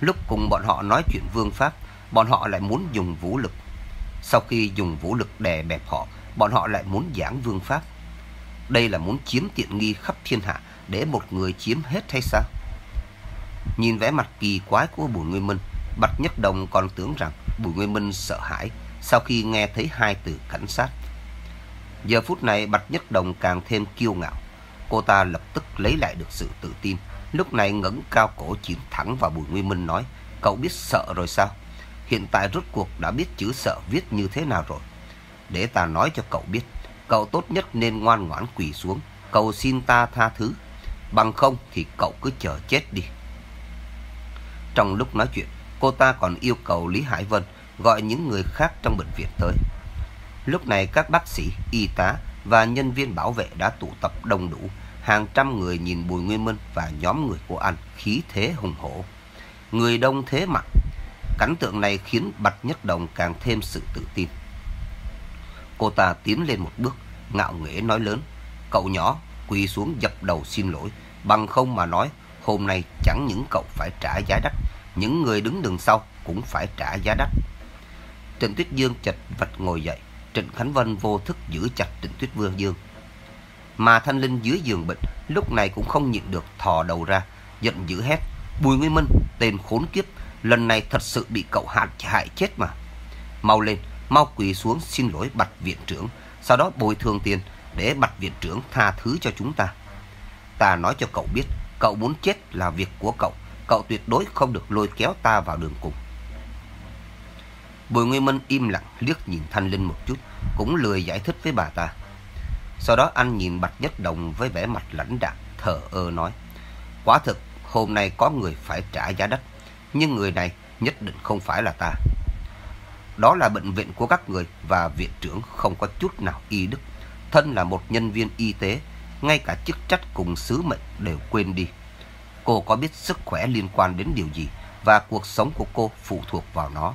Lúc cùng bọn họ nói chuyện vương pháp, bọn họ lại muốn dùng vũ lực. Sau khi dùng vũ lực đè bẹp họ, bọn họ lại muốn giảng vương pháp. Đây là muốn chiếm tiện nghi khắp thiên hạ để một người chiếm hết hay sao? Nhìn vẻ mặt kỳ quái của Bùi Nguyên Minh, Bạch Nhất Đồng còn tưởng rằng Bùi Nguyên Minh sợ hãi sau khi nghe thấy hai từ cảnh sát. Giờ phút này Bạch Nhất Đồng càng thêm kiêu ngạo. Cô ta lập tức lấy lại được sự tự tin. Lúc này ngẩng cao cổ chìm thẳng vào Bùi Nguyên Minh nói, cậu biết sợ rồi sao? Hiện tại rốt cuộc đã biết chữ sợ viết như thế nào rồi. Để ta nói cho cậu biết, cậu tốt nhất nên ngoan ngoãn quỳ xuống, cầu xin ta tha thứ. Bằng không thì cậu cứ chờ chết đi. Trong lúc nói chuyện, cô ta còn yêu cầu Lý Hải Vân gọi những người khác trong bệnh viện tới. Lúc này các bác sĩ, y tá và nhân viên bảo vệ đã tụ tập đông đủ. Hàng trăm người nhìn Bùi Nguyên Minh và nhóm người của anh khí thế hùng hổ. Người đông thế mặt. Cảnh tượng này khiến Bạch Nhất Đồng càng thêm sự tự tin. Cô ta tiến lên một bước, ngạo nghễ nói lớn. Cậu nhỏ, quỳ xuống dập đầu xin lỗi. Bằng không mà nói, hôm nay chẳng những cậu phải trả giá đắt, những người đứng đường sau cũng phải trả giá đắt. trần Tuyết Dương chật vật ngồi dậy, Trịnh Khánh Vân vô thức giữ chặt Trịnh Tuyết Vương Dương. Mà Thanh Linh dưới giường bệnh lúc này cũng không nhịn được thò đầu ra, giận dữ hét. Bùi Nguyên Minh, tên khốn kiếp, lần này thật sự bị cậu hại, hại chết mà. Mau lên, mau quỳ xuống xin lỗi Bạch Viện trưởng, sau đó bồi thường tiền để Bạch Viện trưởng tha thứ cho chúng ta. Ta nói cho cậu biết, cậu muốn chết là việc của cậu, cậu tuyệt đối không được lôi kéo ta vào đường cùng. Bùi Nguyên Minh im lặng liếc nhìn Thanh Linh một chút, cũng lười giải thích với bà ta. Sau đó anh nhìn Bạch Nhất Đồng với vẻ mặt lãnh đạm, thở ơ nói. Quả thực, hôm nay có người phải trả giá đắt, nhưng người này nhất định không phải là ta. Đó là bệnh viện của các người và viện trưởng không có chút nào y đức. Thân là một nhân viên y tế, ngay cả chức trách cùng sứ mệnh đều quên đi. Cô có biết sức khỏe liên quan đến điều gì và cuộc sống của cô phụ thuộc vào nó.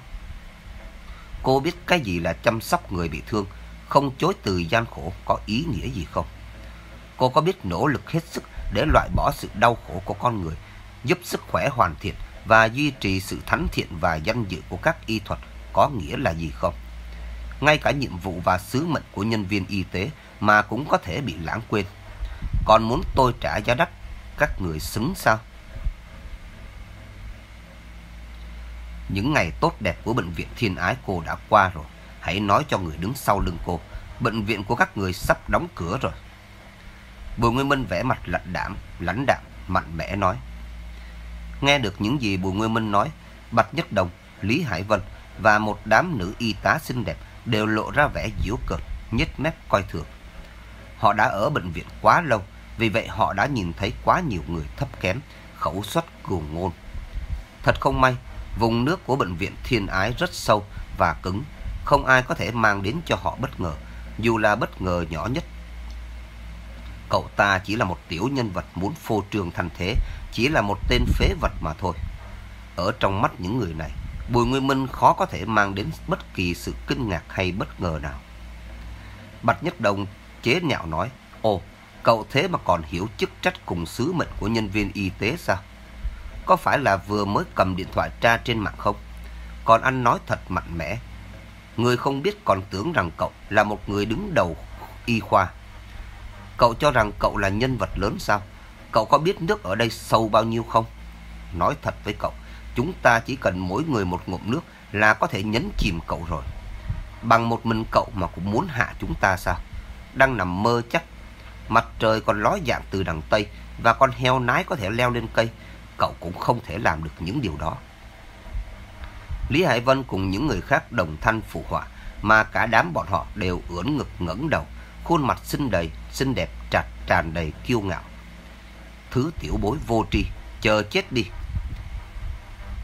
Cô biết cái gì là chăm sóc người bị thương, không chối từ gian khổ có ý nghĩa gì không? Cô có biết nỗ lực hết sức để loại bỏ sự đau khổ của con người, giúp sức khỏe hoàn thiện và duy trì sự thánh thiện và danh dự của các y thuật có nghĩa là gì không? Ngay cả nhiệm vụ và sứ mệnh của nhân viên y tế mà cũng có thể bị lãng quên. Còn muốn tôi trả giá đắt, các người xứng sao? Những ngày tốt đẹp của bệnh viện thiên ái cô đã qua rồi. Hãy nói cho người đứng sau lưng cô. Bệnh viện của các người sắp đóng cửa rồi. Bùi Nguyên Minh vẽ mặt lạnh đảm, lãnh đạm, mạnh mẽ nói. Nghe được những gì Bùi Nguyên Minh nói, Bạch Nhất Đồng, Lý Hải Vân và một đám nữ y tá xinh đẹp đều lộ ra vẻ giễu cợt, nhếch mép coi thường. Họ đã ở bệnh viện quá lâu, vì vậy họ đã nhìn thấy quá nhiều người thấp kém, khẩu suất cuồng ngôn. Thật không may, Vùng nước của bệnh viện thiên ái rất sâu và cứng, không ai có thể mang đến cho họ bất ngờ, dù là bất ngờ nhỏ nhất. Cậu ta chỉ là một tiểu nhân vật muốn phô trương thành thế, chỉ là một tên phế vật mà thôi. Ở trong mắt những người này, Bùi Nguyên Minh khó có thể mang đến bất kỳ sự kinh ngạc hay bất ngờ nào. Bạch Nhất Đồng chế nhạo nói, Ồ, cậu thế mà còn hiểu chức trách cùng sứ mệnh của nhân viên y tế sao? Có phải là vừa mới cầm điện thoại tra trên mạng không? Còn anh nói thật mạnh mẽ. Người không biết còn tưởng rằng cậu là một người đứng đầu y khoa. Cậu cho rằng cậu là nhân vật lớn sao? Cậu có biết nước ở đây sâu bao nhiêu không? Nói thật với cậu, chúng ta chỉ cần mỗi người một ngụm nước là có thể nhấn chìm cậu rồi. Bằng một mình cậu mà cũng muốn hạ chúng ta sao? Đang nằm mơ chắc. Mặt trời còn ló dạng từ đằng Tây và con heo nái có thể leo lên cây cậu cũng không thể làm được những điều đó. Lý Hải Vân cùng những người khác đồng thanh phụ họa, mà cả đám bọn họ đều ưỡn ngực ngẩng đầu, khuôn mặt xinh đầy, xinh đẹp trạch tràn đầy kiêu ngạo. Thứ tiểu bối vô tri, chờ chết đi.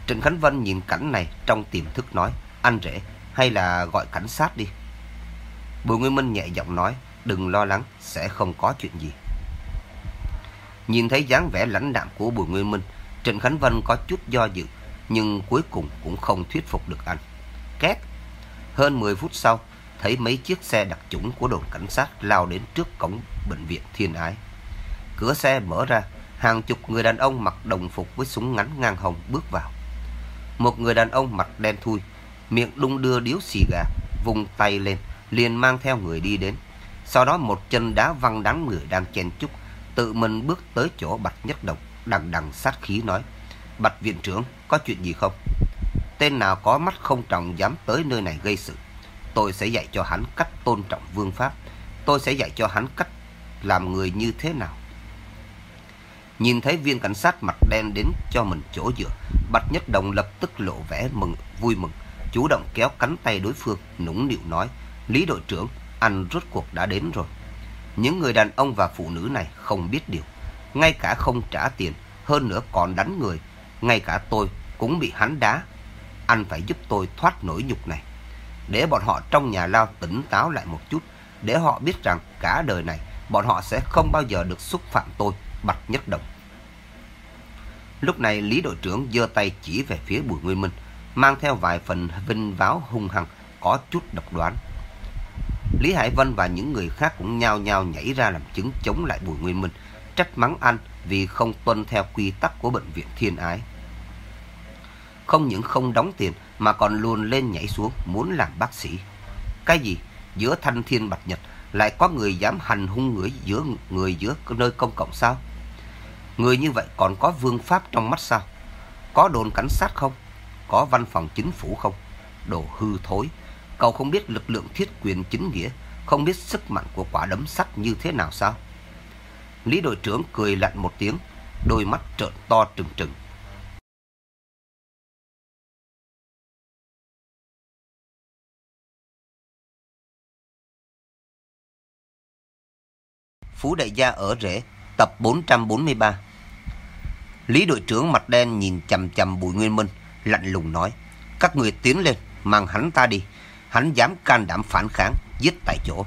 Trịnh Khánh Vân nhìn cảnh này trong tiềm thức nói, anh rể, hay là gọi cảnh sát đi. Bùi Nguyên Minh nhẹ giọng nói, đừng lo lắng, sẽ không có chuyện gì. Nhìn thấy dáng vẻ lãnh đạm của Bùi Nguyên Minh, Trịnh Khánh Vân có chút do dự, nhưng cuối cùng cũng không thuyết phục được anh. Két! Hơn 10 phút sau, thấy mấy chiếc xe đặc chủng của đồn cảnh sát lao đến trước cổng bệnh viện Thiên Ái. Cửa xe mở ra, hàng chục người đàn ông mặc đồng phục với súng ngắn ngang hồng bước vào. Một người đàn ông mặt đen thui, miệng đung đưa điếu xì gà, vùng tay lên, liền mang theo người đi đến. Sau đó một chân đá văng đám người đang chen chúc, tự mình bước tới chỗ Bạch Nhất Đồng, đằng đằng sát khí nói. Bạch viện trưởng, có chuyện gì không? Tên nào có mắt không trọng dám tới nơi này gây sự. Tôi sẽ dạy cho hắn cách tôn trọng vương pháp. Tôi sẽ dạy cho hắn cách làm người như thế nào. Nhìn thấy viên cảnh sát mặt đen đến cho mình chỗ dựa, Bạch Nhất Đồng lập tức lộ vẻ mừng, vui mừng, chủ động kéo cánh tay đối phương, nũng nịu nói, Lý đội trưởng, anh rốt cuộc đã đến rồi. Những người đàn ông và phụ nữ này không biết điều, ngay cả không trả tiền, hơn nữa còn đánh người, ngay cả tôi cũng bị hắn đá. Anh phải giúp tôi thoát nỗi nhục này, để bọn họ trong nhà lao tỉnh táo lại một chút, để họ biết rằng cả đời này bọn họ sẽ không bao giờ được xúc phạm tôi, Bạch Nhất Đồng. Lúc này Lý đội trưởng giơ tay chỉ về phía Bùi Nguyên Minh, mang theo vài phần vinh váo hung hăng, có chút độc đoán. Lý Hải Vân và những người khác cũng nhao nhao nhảy ra làm chứng chống lại Bùi Nguyên Minh, trách mắng anh vì không tuân theo quy tắc của bệnh viện Thiên Ái. Không những không đóng tiền mà còn luôn lên nhảy xuống muốn làm bác sĩ. Cái gì? Giữa thanh thiên bạch nhật lại có người dám hành hung người giữa người giữa nơi công cộng sao? Người như vậy còn có vương pháp trong mắt sao? Có đồn cảnh sát không? Có văn phòng chính phủ không? Đồ hư thối. Cậu không biết lực lượng thiết quyền chính nghĩa, không biết sức mạnh của quả đấm sắt như thế nào sao? Lý đội trưởng cười lạnh một tiếng, đôi mắt trợn to trừng trừng. Phú Đại Gia ở rễ, tập 443. Lý đội trưởng mặt đen nhìn chằm chằm Bùi Nguyên Minh, lạnh lùng nói, các người tiến lên, mang hắn ta đi. Hắn dám can đảm phản kháng, giết tại chỗ.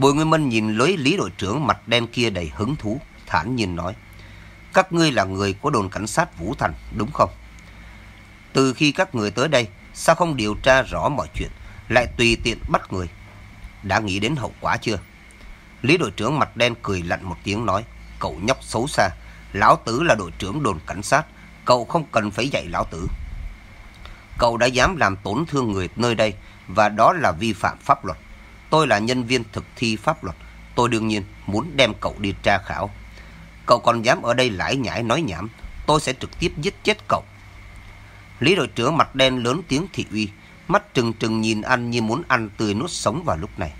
Bùi Nguyên Minh nhìn lối Lý đội trưởng mặt đen kia đầy hứng thú, thản nhiên nói, các ngươi là người của đồn cảnh sát Vũ Thành, đúng không? Từ khi các người tới đây, sao không điều tra rõ mọi chuyện, lại tùy tiện bắt người? Đã nghĩ đến hậu quả chưa? Lý đội trưởng mặt đen cười lạnh một tiếng nói, cậu nhóc xấu xa, lão tử là đội trưởng đồn cảnh sát, cậu không cần phải dạy lão tử. Cậu đã dám làm tổn thương người nơi đây và đó là vi phạm pháp luật. Tôi là nhân viên thực thi pháp luật, tôi đương nhiên muốn đem cậu đi tra khảo. Cậu còn dám ở đây lải nhải nói nhảm, tôi sẽ trực tiếp giết chết cậu. Lý đội trưởng mặt đen lớn tiếng thị uy, mắt trừng trừng nhìn anh như muốn ăn tươi nuốt sống vào lúc này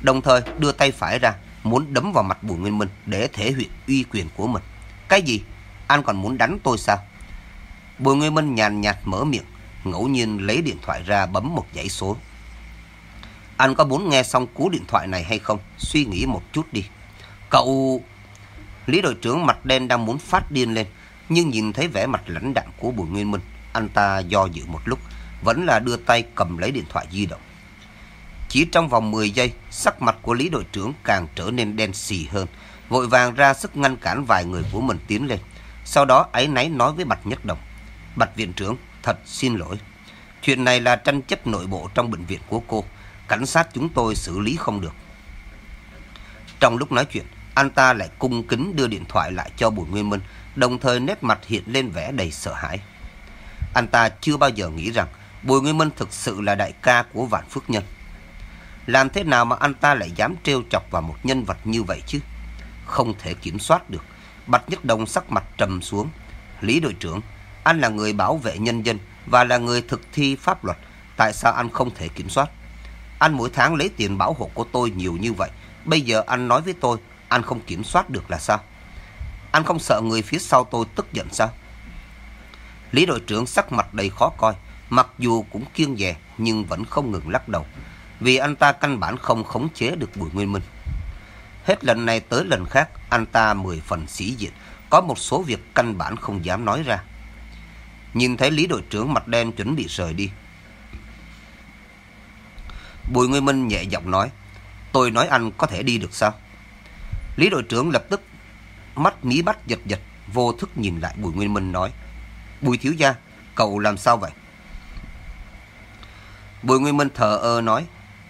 đồng thời đưa tay phải ra, muốn đấm vào mặt Bùi Nguyên Minh để thể hiện uy quyền của mình. Cái gì? Anh còn muốn đánh tôi sao? Bùi Nguyên Minh nhàn nhạt mở miệng, ngẫu nhiên lấy điện thoại ra bấm một dãy số. Anh có muốn nghe xong cú điện thoại này hay không? Suy nghĩ một chút đi. Cậu... Lý đội trưởng mặt đen đang muốn phát điên lên, nhưng nhìn thấy vẻ mặt lãnh đạm của Bùi Nguyên Minh, anh ta do dự một lúc, vẫn là đưa tay cầm lấy điện thoại di động. Chỉ trong vòng 10 giây, sắc mặt của Lý đội trưởng càng trở nên đen xì hơn, vội vàng ra sức ngăn cản vài người của mình tiến lên. Sau đó ấy náy nói với Bạch Nhất Đồng. Bạch viện trưởng, thật xin lỗi. Chuyện này là tranh chấp nội bộ trong bệnh viện của cô. Cảnh sát chúng tôi xử lý không được. Trong lúc nói chuyện, anh ta lại cung kính đưa điện thoại lại cho Bùi Nguyên Minh, đồng thời nét mặt hiện lên vẻ đầy sợ hãi. Anh ta chưa bao giờ nghĩ rằng Bùi Nguyên Minh thực sự là đại ca của Vạn Phước Nhân. Làm thế nào mà anh ta lại dám trêu chọc vào một nhân vật như vậy chứ? Không thể kiểm soát được. Bạch Nhất Đồng sắc mặt trầm xuống. Lý đội trưởng, anh là người bảo vệ nhân dân và là người thực thi pháp luật. Tại sao anh không thể kiểm soát? Anh mỗi tháng lấy tiền bảo hộ của tôi nhiều như vậy. Bây giờ anh nói với tôi, anh không kiểm soát được là sao? Anh không sợ người phía sau tôi tức giận sao? Lý đội trưởng sắc mặt đầy khó coi, mặc dù cũng kiêng dè nhưng vẫn không ngừng lắc đầu vì anh ta căn bản không khống chế được Bùi Nguyên Minh. Hết lần này tới lần khác, anh ta mười phần sĩ diện, có một số việc căn bản không dám nói ra. Nhìn thấy Lý đội trưởng mặt đen chuẩn bị rời đi. Bùi Nguyên Minh nhẹ giọng nói, tôi nói anh có thể đi được sao? Lý đội trưởng lập tức mắt mí bắt giật giật, vô thức nhìn lại Bùi Nguyên Minh nói, Bùi thiếu gia, cậu làm sao vậy? Bùi Nguyên Minh thờ ơ nói,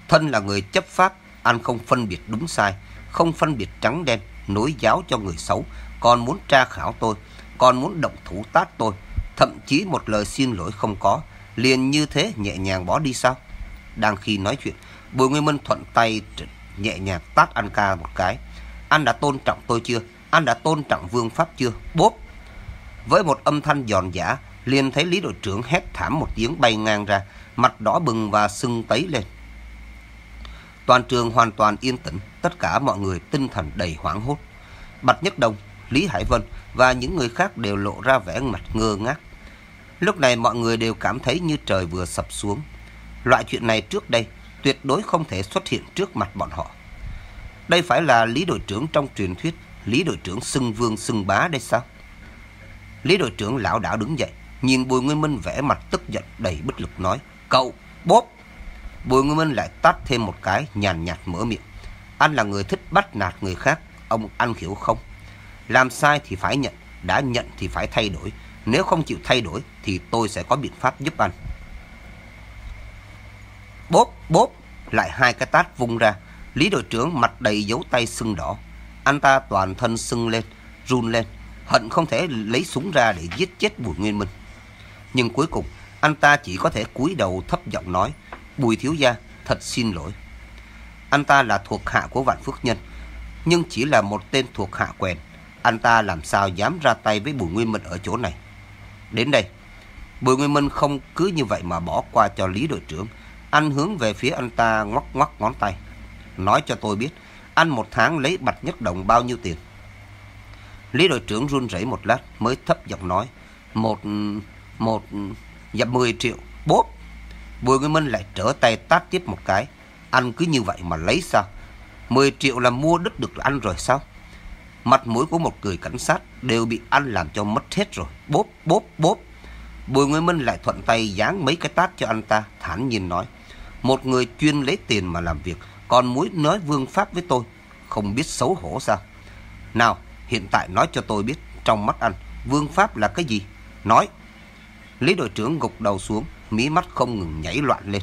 Thân là người chấp pháp, anh không phân biệt đúng sai, không phân biệt trắng đen, nối giáo cho người xấu, còn muốn tra khảo tôi, còn muốn động thủ tát tôi, thậm chí một lời xin lỗi không có, liền như thế nhẹ nhàng bỏ đi sao? Đang khi nói chuyện, Bùi Nguyên Minh thuận tay nhẹ nhàng tát anh ca một cái. Anh đã tôn trọng tôi chưa? Anh đã tôn trọng vương pháp chưa? Bốp! Với một âm thanh giòn giả, liền thấy Lý đội trưởng hét thảm một tiếng bay ngang ra, mặt đỏ bừng và sưng tấy lên. Toàn trường hoàn toàn yên tĩnh, tất cả mọi người tinh thần đầy hoảng hốt. Bạch Nhất Đông, Lý Hải Vân và những người khác đều lộ ra vẻ mặt ngơ ngác. Lúc này mọi người đều cảm thấy như trời vừa sập xuống. Loại chuyện này trước đây tuyệt đối không thể xuất hiện trước mặt bọn họ. Đây phải là Lý đội trưởng trong truyền thuyết, Lý đội trưởng xưng vương xưng bá đây sao? Lý đội trưởng lão đảo đứng dậy, nhìn Bùi Nguyên Minh vẽ mặt tức giận đầy bất lực nói, Cậu, bốp! Bùi Nguyên Minh lại tát thêm một cái, nhàn nhạt mở miệng. Anh là người thích bắt nạt người khác, ông ăn hiểu không? Làm sai thì phải nhận, đã nhận thì phải thay đổi. Nếu không chịu thay đổi thì tôi sẽ có biện pháp giúp anh. Bốp, bốp, lại hai cái tát vung ra. Lý đội trưởng mặt đầy dấu tay sưng đỏ. Anh ta toàn thân sưng lên, run lên. Hận không thể lấy súng ra để giết chết Bùi Nguyên Minh. Nhưng cuối cùng, anh ta chỉ có thể cúi đầu thấp giọng nói, Bùi thiếu gia, thật xin lỗi. Anh ta là thuộc hạ của Vạn Phước Nhân, nhưng chỉ là một tên thuộc hạ quèn. Anh ta làm sao dám ra tay với Bùi Nguyên Minh ở chỗ này. Đến đây, Bùi Nguyên Minh không cứ như vậy mà bỏ qua cho Lý đội trưởng. Anh hướng về phía anh ta ngoắc ngoắc ngón tay. Nói cho tôi biết, anh một tháng lấy bạch nhất động bao nhiêu tiền? Lý đội trưởng run rẩy một lát mới thấp giọng nói. Một, một, dạ 10 triệu, bốp. Bùi Nguyên Minh lại trở tay tát tiếp một cái. Anh cứ như vậy mà lấy sao? 10 triệu là mua đứt được anh rồi sao? Mặt mũi của một người cảnh sát đều bị anh làm cho mất hết rồi. Bốp, bốp, bốp. Bùi Nguyên Minh lại thuận tay dán mấy cái tát cho anh ta, thản nhiên nói. Một người chuyên lấy tiền mà làm việc, còn muốn nói vương pháp với tôi. Không biết xấu hổ sao? Nào, hiện tại nói cho tôi biết, trong mắt anh, vương pháp là cái gì? Nói. Lý đội trưởng gục đầu xuống, mí mắt không ngừng nhảy loạn lên.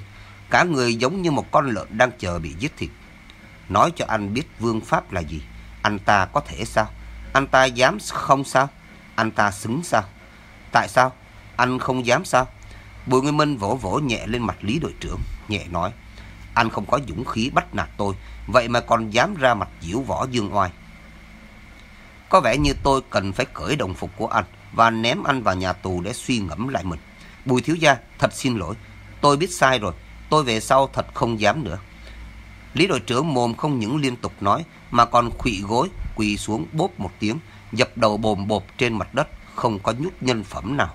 Cả người giống như một con lợn đang chờ bị giết thịt. Nói cho anh biết vương pháp là gì. Anh ta có thể sao? Anh ta dám không sao? Anh ta xứng sao? Tại sao? Anh không dám sao? Bùi Nguyên Minh vỗ vỗ nhẹ lên mặt Lý đội trưởng, nhẹ nói. Anh không có dũng khí bắt nạt tôi, vậy mà còn dám ra mặt diễu võ dương oai. Có vẻ như tôi cần phải cởi đồng phục của anh và ném anh vào nhà tù để suy ngẫm lại mình. Bùi thiếu gia, thật xin lỗi. Tôi biết sai rồi. Tôi về sau thật không dám nữa. Lý đội trưởng mồm không những liên tục nói mà còn khụy gối, quỳ xuống bốp một tiếng, dập đầu bồm bộp trên mặt đất, không có nhút nhân phẩm nào.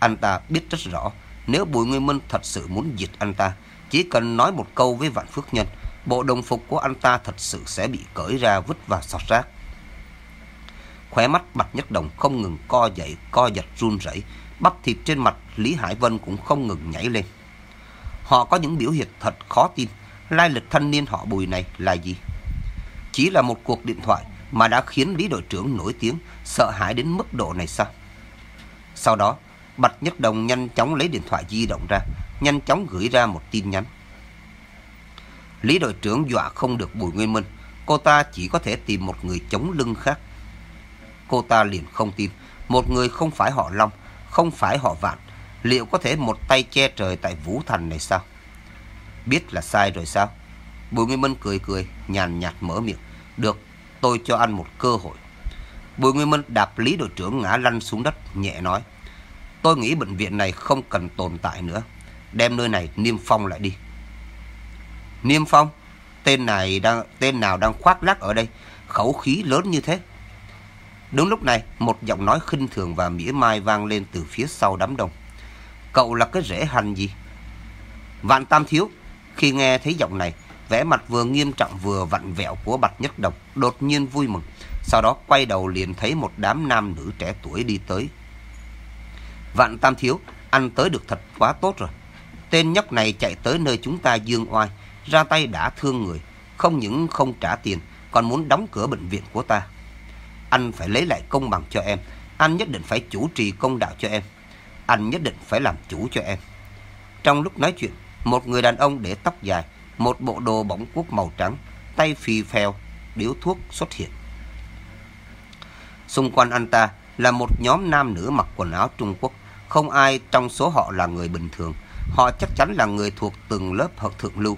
Anh ta biết rất rõ, nếu Bùi Nguyên Minh thật sự muốn diệt anh ta, chỉ cần nói một câu với Vạn Phước Nhân, bộ đồng phục của anh ta thật sự sẽ bị cởi ra vứt vào sọt rác. Khóe mắt Bạch Nhất Đồng không ngừng co dậy, co giật run rẩy, bắp thịt trên mặt Lý Hải Vân cũng không ngừng nhảy lên. Họ có những biểu hiện thật khó tin, lai lịch thanh niên họ Bùi này là gì? Chỉ là một cuộc điện thoại mà đã khiến Lý đội trưởng nổi tiếng, sợ hãi đến mức độ này sao? Sau đó, Bạch Nhất Đồng nhanh chóng lấy điện thoại di động ra, nhanh chóng gửi ra một tin nhắn. Lý đội trưởng dọa không được Bùi Nguyên Minh, cô ta chỉ có thể tìm một người chống lưng khác. Cô ta liền không tin, một người không phải họ Long, không phải họ Vạn, liệu có thể một tay che trời tại Vũ Thành này sao? Biết là sai rồi sao? Bùi Nguyên Minh cười cười, nhàn nhạt mở miệng. Được, tôi cho anh một cơ hội. Bùi Nguyên Minh đạp Lý đội trưởng ngã lăn xuống đất, nhẹ nói. Tôi nghĩ bệnh viện này không cần tồn tại nữa. Đem nơi này niêm phong lại đi. Niêm phong? Tên này đang tên nào đang khoác lác ở đây? Khẩu khí lớn như thế. Đúng lúc này, một giọng nói khinh thường và mỉa mai vang lên từ phía sau đám đông. Cậu là cái rễ hành gì? Vạn Tam Thiếu, khi nghe thấy giọng này, vẻ mặt vừa nghiêm trọng vừa vặn vẹo của Bạch Nhất Độc đột nhiên vui mừng. Sau đó quay đầu liền thấy một đám nam nữ trẻ tuổi đi tới. Vạn Tam Thiếu, anh tới được thật quá tốt rồi. Tên nhóc này chạy tới nơi chúng ta dương oai, ra tay đã thương người. Không những không trả tiền, còn muốn đóng cửa bệnh viện của ta. Anh phải lấy lại công bằng cho em. Anh nhất định phải chủ trì công đạo cho em. Anh nhất định phải làm chủ cho em. Trong lúc nói chuyện, một người đàn ông để tóc dài, một bộ đồ bóng quốc màu trắng, tay phì phèo, điếu thuốc xuất hiện. Xung quanh anh ta là một nhóm nam nữ mặc quần áo Trung Quốc. Không ai trong số họ là người bình thường. Họ chắc chắn là người thuộc từng lớp học thượng lưu.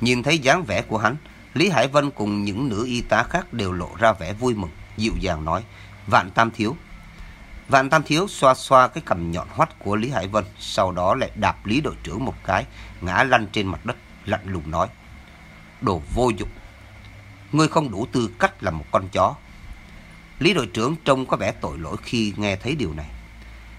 Nhìn thấy dáng vẻ của hắn, Lý Hải Vân cùng những nữ y tá khác đều lộ ra vẻ vui mừng, dịu dàng nói, Vạn Tam Thiếu. Vạn Tam Thiếu xoa xoa cái cằm nhọn hoắt của Lý Hải Vân, sau đó lại đạp Lý đội trưởng một cái, ngã lăn trên mặt đất, lạnh lùng nói, Đồ vô dụng, ngươi không đủ tư cách là một con chó. Lý đội trưởng trông có vẻ tội lỗi khi nghe thấy điều này.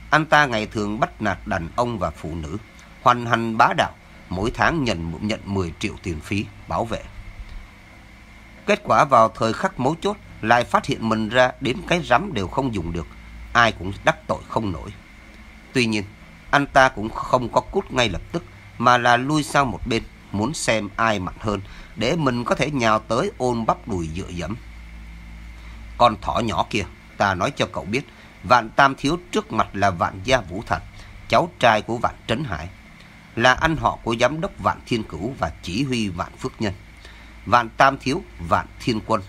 Anh ta ngày thường bắt nạt đàn ông và phụ nữ, hoành hành bá đạo, mỗi tháng nhận, nhận 10 triệu tiền phí bảo vệ. Kết quả vào thời khắc mấu chốt lại phát hiện mình ra đến cái rắm đều không dùng được, ai cũng đắc tội không nổi. Tuy nhiên, anh ta cũng không có cút ngay lập tức mà là lui sang một bên, muốn xem ai mạnh hơn để mình có thể nhào tới ôm bắp đùi dựa dẫm. Con thỏ nhỏ kia, ta nói cho cậu biết, Vạn Tam Thiếu trước mặt là Vạn Gia Vũ Thật, cháu trai của Vạn Trấn Hải, là anh họ của giám đốc Vạn Thiên Cửu và chỉ huy Vạn Phước Nhân. Vạn Tam Thiếu, Vạn Thiên Quân.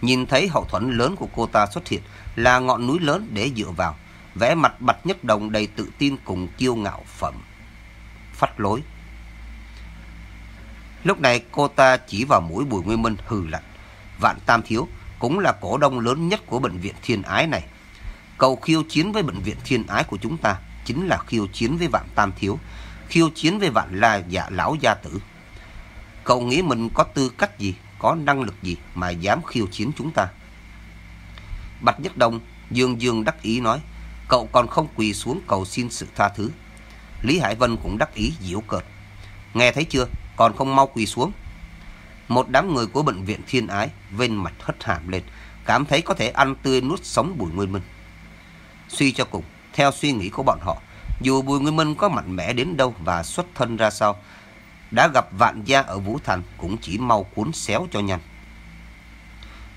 Nhìn thấy hậu thuẫn lớn của cô ta xuất hiện là ngọn núi lớn để dựa vào, vẽ mặt Bạch Nhất Đồng đầy tự tin cùng kiêu ngạo phẩm. Phát lối. Lúc này cô ta chỉ vào mũi Bùi Nguyên Minh hừ lạnh. Vạn Tam Thiếu cũng là cổ đông lớn nhất của bệnh viện Thiên Ái này. Cậu khiêu chiến với bệnh viện Thiên Ái của chúng ta chính là khiêu chiến với Vạn Tam Thiếu, khiêu chiến với Vạn La dạ lão gia tử. Cậu nghĩ mình có tư cách gì, có năng lực gì mà dám khiêu chiến chúng ta? Bạch Nhất Đông dương dương đắc ý nói, cậu còn không quỳ xuống cầu xin sự tha thứ. Lý Hải Vân cũng đắc ý diễu cợt. Nghe thấy chưa, còn không mau quỳ xuống. Một đám người của bệnh viện thiên ái vên mặt hất hàm lên, cảm thấy có thể ăn tươi nuốt sống Bùi Nguyên Minh. Suy cho cùng, theo suy nghĩ của bọn họ, dù Bùi Nguyên Minh có mạnh mẽ đến đâu và xuất thân ra sao, đã gặp vạn gia ở Vũ Thành cũng chỉ mau cuốn xéo cho nhanh.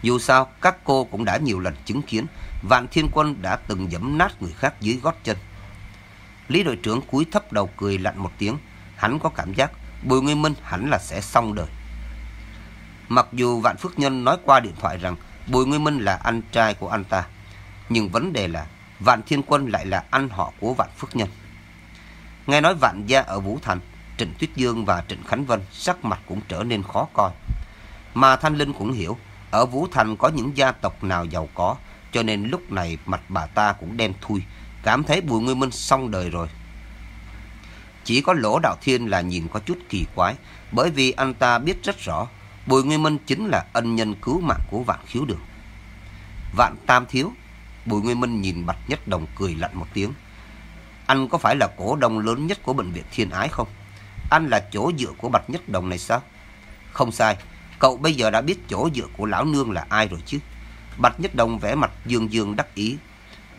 Dù sao, các cô cũng đã nhiều lần chứng kiến Vạn Thiên Quân đã từng giẫm nát người khác dưới gót chân. Lý đội trưởng cúi thấp đầu cười lạnh một tiếng, hắn có cảm giác Bùi Nguyên Minh hẳn là sẽ xong đời. Mặc dù Vạn Phước Nhân nói qua điện thoại rằng Bùi Nguyên Minh là anh trai của anh ta, nhưng vấn đề là Vạn Thiên Quân lại là anh họ của Vạn Phước Nhân. Nghe nói Vạn Gia ở Vũ Thành, Trịnh Tuyết Dương và Trịnh Khánh Vân sắc mặt cũng trở nên khó coi. Mà Thanh Linh cũng hiểu, ở Vũ Thành có những gia tộc nào giàu có, cho nên lúc này mặt bà ta cũng đen thui, cảm thấy Bùi Nguyên Minh xong đời rồi. Chỉ có Lỗ Đạo Thiên là nhìn có chút kỳ quái, bởi vì anh ta biết rất rõ Bùi Nguyên Minh chính là ân nhân cứu mạng của Vạn Khiếu Đường. Vạn Tam Thiếu, Bùi Nguyên Minh nhìn Bạch Nhất Đồng cười lạnh một tiếng. Anh có phải là cổ đông lớn nhất của bệnh viện Thiên Ái không? Anh là chỗ dựa của Bạch Nhất Đồng này sao? Không sai, cậu bây giờ đã biết chỗ dựa của lão nương là ai rồi chứ? Bạch Nhất Đồng vẽ mặt dương dương đắc ý.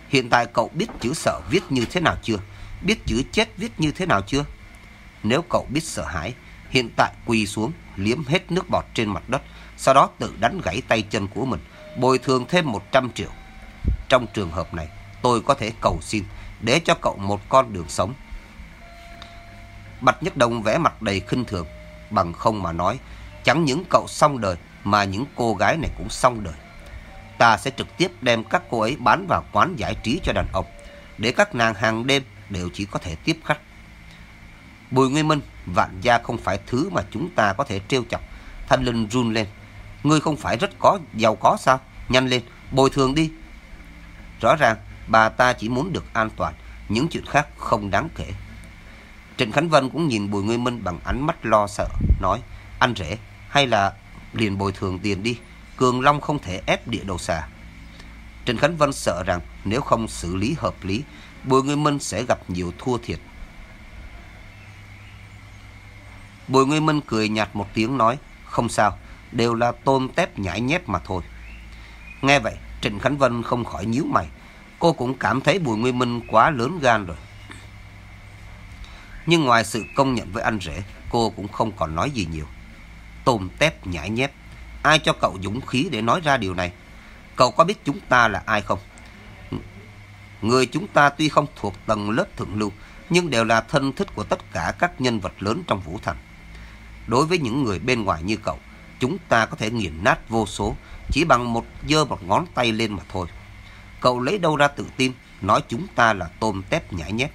Hiện tại cậu biết chữ sợ viết như thế nào chưa? Biết chữ chết viết như thế nào chưa? Nếu cậu biết sợ hãi, hiện tại quỳ xuống, liếm hết nước bọt trên mặt đất, sau đó tự đánh gãy tay chân của mình, bồi thường thêm 100 triệu. Trong trường hợp này, tôi có thể cầu xin để cho cậu một con đường sống. Bạch Nhất đồng vẽ mặt đầy khinh thường, bằng không mà nói, chẳng những cậu xong đời mà những cô gái này cũng xong đời. Ta sẽ trực tiếp đem các cô ấy bán vào quán giải trí cho đàn ông, để các nàng hàng đêm đều chỉ có thể tiếp khách. Bùi Nguyên Minh, vạn gia không phải thứ mà chúng ta có thể trêu chọc. Thanh Linh run lên. Ngươi không phải rất có, giàu có sao? Nhanh lên, bồi thường đi. Rõ ràng, bà ta chỉ muốn được an toàn, những chuyện khác không đáng kể. Trịnh Khánh Vân cũng nhìn Bùi Nguyên Minh bằng ánh mắt lo sợ, nói, anh rể, hay là liền bồi thường tiền đi, Cường Long không thể ép địa đầu xà. Trịnh Khánh Vân sợ rằng nếu không xử lý hợp lý, Bùi Nguyên Minh sẽ gặp nhiều thua thiệt. Bùi Nguyên Minh cười nhạt một tiếng nói, không sao, đều là tôm tép nhãi nhép mà thôi. Nghe vậy, Trịnh Khánh Vân không khỏi nhíu mày. Cô cũng cảm thấy Bùi Nguyên Minh quá lớn gan rồi. Nhưng ngoài sự công nhận với anh rể, cô cũng không còn nói gì nhiều. Tôm tép nhãi nhép, ai cho cậu dũng khí để nói ra điều này? Cậu có biết chúng ta là ai không? Người chúng ta tuy không thuộc tầng lớp thượng lưu, nhưng đều là thân thích của tất cả các nhân vật lớn trong Vũ Thành. Đối với những người bên ngoài như cậu, chúng ta có thể nghiền nát vô số, chỉ bằng một dơ một ngón tay lên mà thôi. Cậu lấy đâu ra tự tin, nói chúng ta là tôm tép nhãi nhép.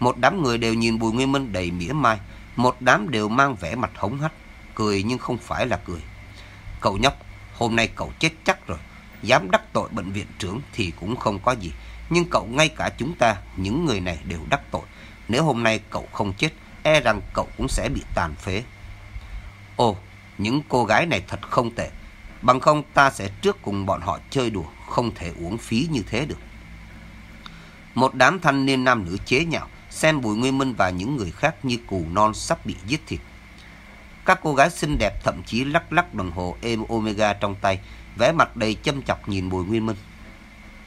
Một đám người đều nhìn Bùi Nguyên Minh đầy mỉa mai, một đám đều mang vẻ mặt hống hách, cười nhưng không phải là cười. Cậu nhóc, hôm nay cậu chết chắc rồi. Dám đắc tội bệnh viện trưởng thì cũng không có gì. Nhưng cậu ngay cả chúng ta, những người này đều đắc tội. Nếu hôm nay cậu không chết, e rằng cậu cũng sẽ bị tàn phế. Ồ, những cô gái này thật không tệ. Bằng không ta sẽ trước cùng bọn họ chơi đùa, không thể uống phí như thế được. Một đám thanh niên nam nữ chế nhạo, xem Bùi Nguyên Minh và những người khác như cù non sắp bị giết thịt. Các cô gái xinh đẹp thậm chí lắc lắc đồng hồ êm Omega trong tay, vẻ mặt đầy châm chọc nhìn Bùi Nguyên Minh.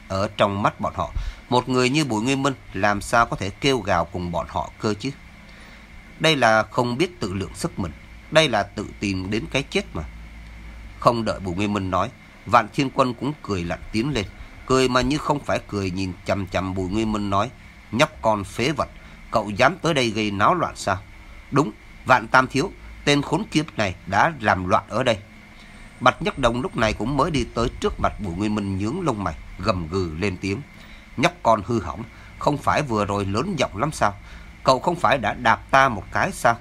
Ở trong mắt bọn họ, một người như Bùi Nguyên Minh làm sao có thể kêu gào cùng bọn họ cơ chứ? Đây là không biết tự lượng sức mình, đây là tự tìm đến cái chết mà. Không đợi Bùi Nguyên Minh nói, Vạn Thiên Quân cũng cười lạnh tiến lên, cười mà như không phải cười nhìn chằm chằm Bùi Nguyên Minh nói, nhóc con phế vật, cậu dám tới đây gây náo loạn sao? Đúng, Vạn Tam Thiếu, tên khốn kiếp này đã làm loạn ở đây. Bạch Nhất Đồng lúc này cũng mới đi tới trước mặt Bùi Nguyên Minh nhướng lông mày, gầm gừ lên tiếng. Nhóc con hư hỏng, không phải vừa rồi lớn giọng lắm sao? Cậu không phải đã đạp ta một cái sao?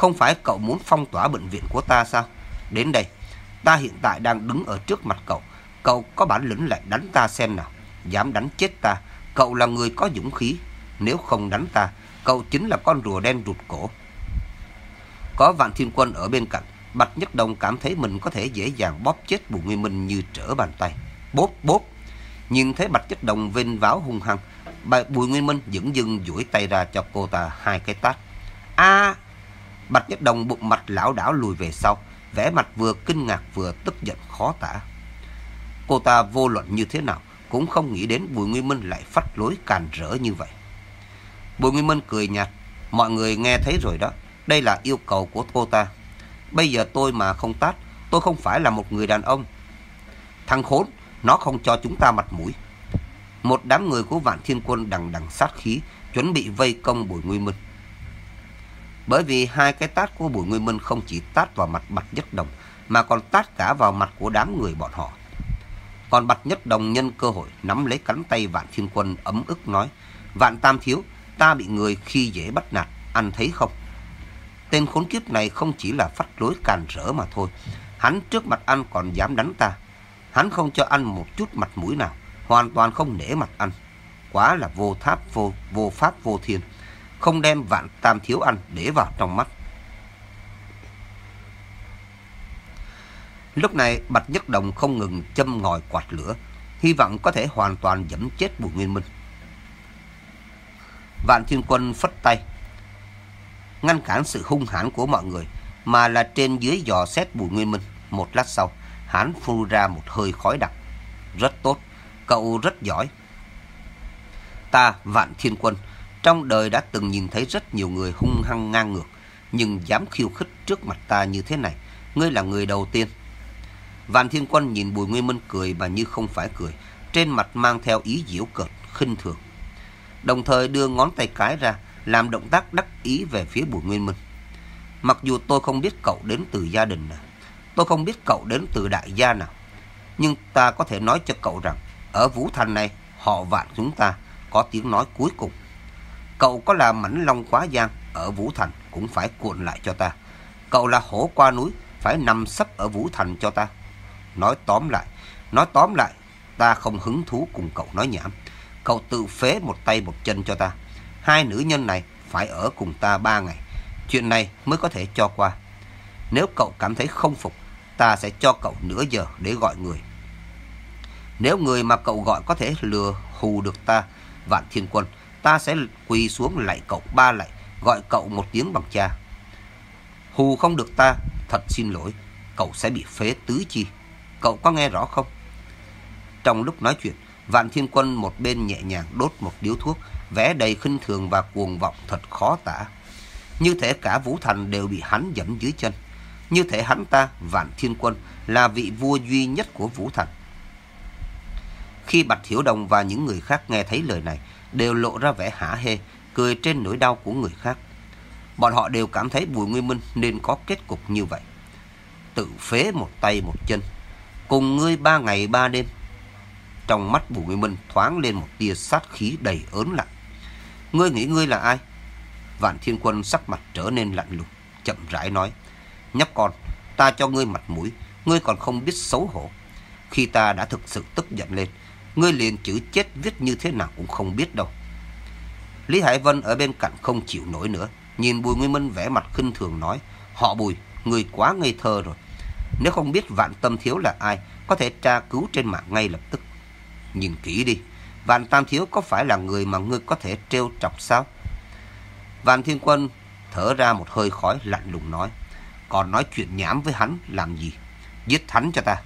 Không phải cậu muốn phong tỏa bệnh viện của ta sao? Đến đây, ta hiện tại đang đứng ở trước mặt cậu. Cậu có bản lĩnh lại đánh ta xem nào. Dám đánh chết ta, cậu là người có dũng khí. Nếu không đánh ta, cậu chính là con rùa đen rụt cổ. Có vạn thiên quân ở bên cạnh, Bạch Nhất Đồng cảm thấy mình có thể dễ dàng bóp chết Bùi Nguyên Minh như trở bàn tay. bóp bóp. Nhìn thấy Bạch Nhất Đồng vinh váo hung hăng, Bùi Nguyên Minh dững dưng duỗi tay ra cho cô ta hai cái tát. A! Bạch Nhất Đồng bụng mặt lão đảo lùi về sau, vẻ mặt vừa kinh ngạc vừa tức giận khó tả. Cô ta vô luận như thế nào cũng không nghĩ đến Bùi Nguyên Minh lại phát lối càn rỡ như vậy. Bùi Nguyên Minh cười nhạt, mọi người nghe thấy rồi đó, đây là yêu cầu của cô ta. Bây giờ tôi mà không tát, tôi không phải là một người đàn ông. Thằng khốn, nó không cho chúng ta mặt mũi. Một đám người của Vạn Thiên Quân đằng đằng sát khí, chuẩn bị vây công Bùi Nguyên Minh. Bởi vì hai cái tát của Bùi Nguyên Minh không chỉ tát vào mặt Bạch Nhất Đồng, mà còn tát cả vào mặt của đám người bọn họ. Còn Bạch Nhất Đồng nhân cơ hội nắm lấy cánh tay Vạn Thiên Quân ấm ức nói, Vạn Tam Thiếu, ta bị người khi dễ bắt nạt, anh thấy không? Tên khốn kiếp này không chỉ là phát lối càn rỡ mà thôi. Hắn trước mặt anh còn dám đánh ta. Hắn không cho anh một chút mặt mũi nào. Hoàn toàn không nể mặt anh. Quá là vô tháp, vô, vô pháp, vô thiên. Không đem vạn tam thiếu anh để vào trong mắt. Lúc này Bạch Nhất Đồng không ngừng châm ngòi quạt lửa. Hy vọng có thể hoàn toàn dẫm chết Bùi Nguyên Minh. Vạn Thiên Quân phất tay ngăn cản sự hung hãn của mọi người, mà là trên dưới dò xét Bùi Nguyên Minh. Một lát sau, hắn phun ra một hơi khói đặc. Rất tốt, cậu rất giỏi. Ta, Vạn Thiên Quân, trong đời đã từng nhìn thấy rất nhiều người hung hăng ngang ngược, nhưng dám khiêu khích trước mặt ta như thế này. Ngươi là người đầu tiên. Vạn Thiên Quân nhìn Bùi Nguyên Minh cười mà như không phải cười, trên mặt mang theo ý diễu cợt, khinh thường. Đồng thời đưa ngón tay cái ra, làm động tác đắc ý về phía Bùi Nguyên Minh. Mặc dù tôi không biết cậu đến từ gia đình nào, tôi không biết cậu đến từ đại gia nào, nhưng ta có thể nói cho cậu rằng, ở Vũ Thành này, họ vạn chúng ta có tiếng nói cuối cùng. Cậu có là mảnh long quá giang ở Vũ Thành cũng phải cuộn lại cho ta. Cậu là hổ qua núi, phải nằm sấp ở Vũ Thành cho ta. Nói tóm lại, nói tóm lại, ta không hứng thú cùng cậu nói nhảm. Cậu tự phế một tay một chân cho ta hai nữ nhân này phải ở cùng ta ba ngày. Chuyện này mới có thể cho qua. Nếu cậu cảm thấy không phục, ta sẽ cho cậu nửa giờ để gọi người. Nếu người mà cậu gọi có thể lừa hù được ta, vạn thiên quân, ta sẽ quỳ xuống lạy cậu ba lạy, gọi cậu một tiếng bằng cha. Hù không được ta, thật xin lỗi, cậu sẽ bị phế tứ chi. Cậu có nghe rõ không? Trong lúc nói chuyện, Vạn Thiên Quân một bên nhẹ nhàng đốt một điếu thuốc, vẻ đầy khinh thường và cuồng vọng thật khó tả. Như thể cả Vũ Thành đều bị hắn dẫm dưới chân. Như thể hắn ta, Vạn Thiên Quân, là vị vua duy nhất của Vũ Thành. Khi Bạch Hiểu Đồng và những người khác nghe thấy lời này, đều lộ ra vẻ hả hê, cười trên nỗi đau của người khác. Bọn họ đều cảm thấy Bùi Nguyên Minh nên có kết cục như vậy. Tự phế một tay một chân, cùng ngươi ba ngày ba đêm. Trong mắt Bùi Nguyên Minh thoáng lên một tia sát khí đầy ớn lạnh. Ngươi nghĩ ngươi là ai? Vạn Thiên Quân sắc mặt trở nên lạnh lùng, chậm rãi nói. Nhóc con, Ta cho ngươi mặt mũi, ngươi còn không biết xấu hổ. Khi ta đã thực sự tức giận lên, ngươi liền chữ chết viết như thế nào cũng không biết đâu. Lý Hải Vân ở bên cạnh không chịu nổi nữa, nhìn Bùi Nguyên Minh vẽ mặt khinh thường nói, họ Bùi, người quá ngây thơ rồi. Nếu không biết Vạn Tâm Thiếu là ai, có thể tra cứu trên mạng ngay lập tức. Nhìn kỹ đi, Vạn Tam Thiếu có phải là người mà ngươi có thể trêu chọc sao? Vạn Thiên Quân thở ra một hơi khói lạnh lùng nói, còn nói chuyện nhảm với hắn làm gì? Giết hắn cho ta.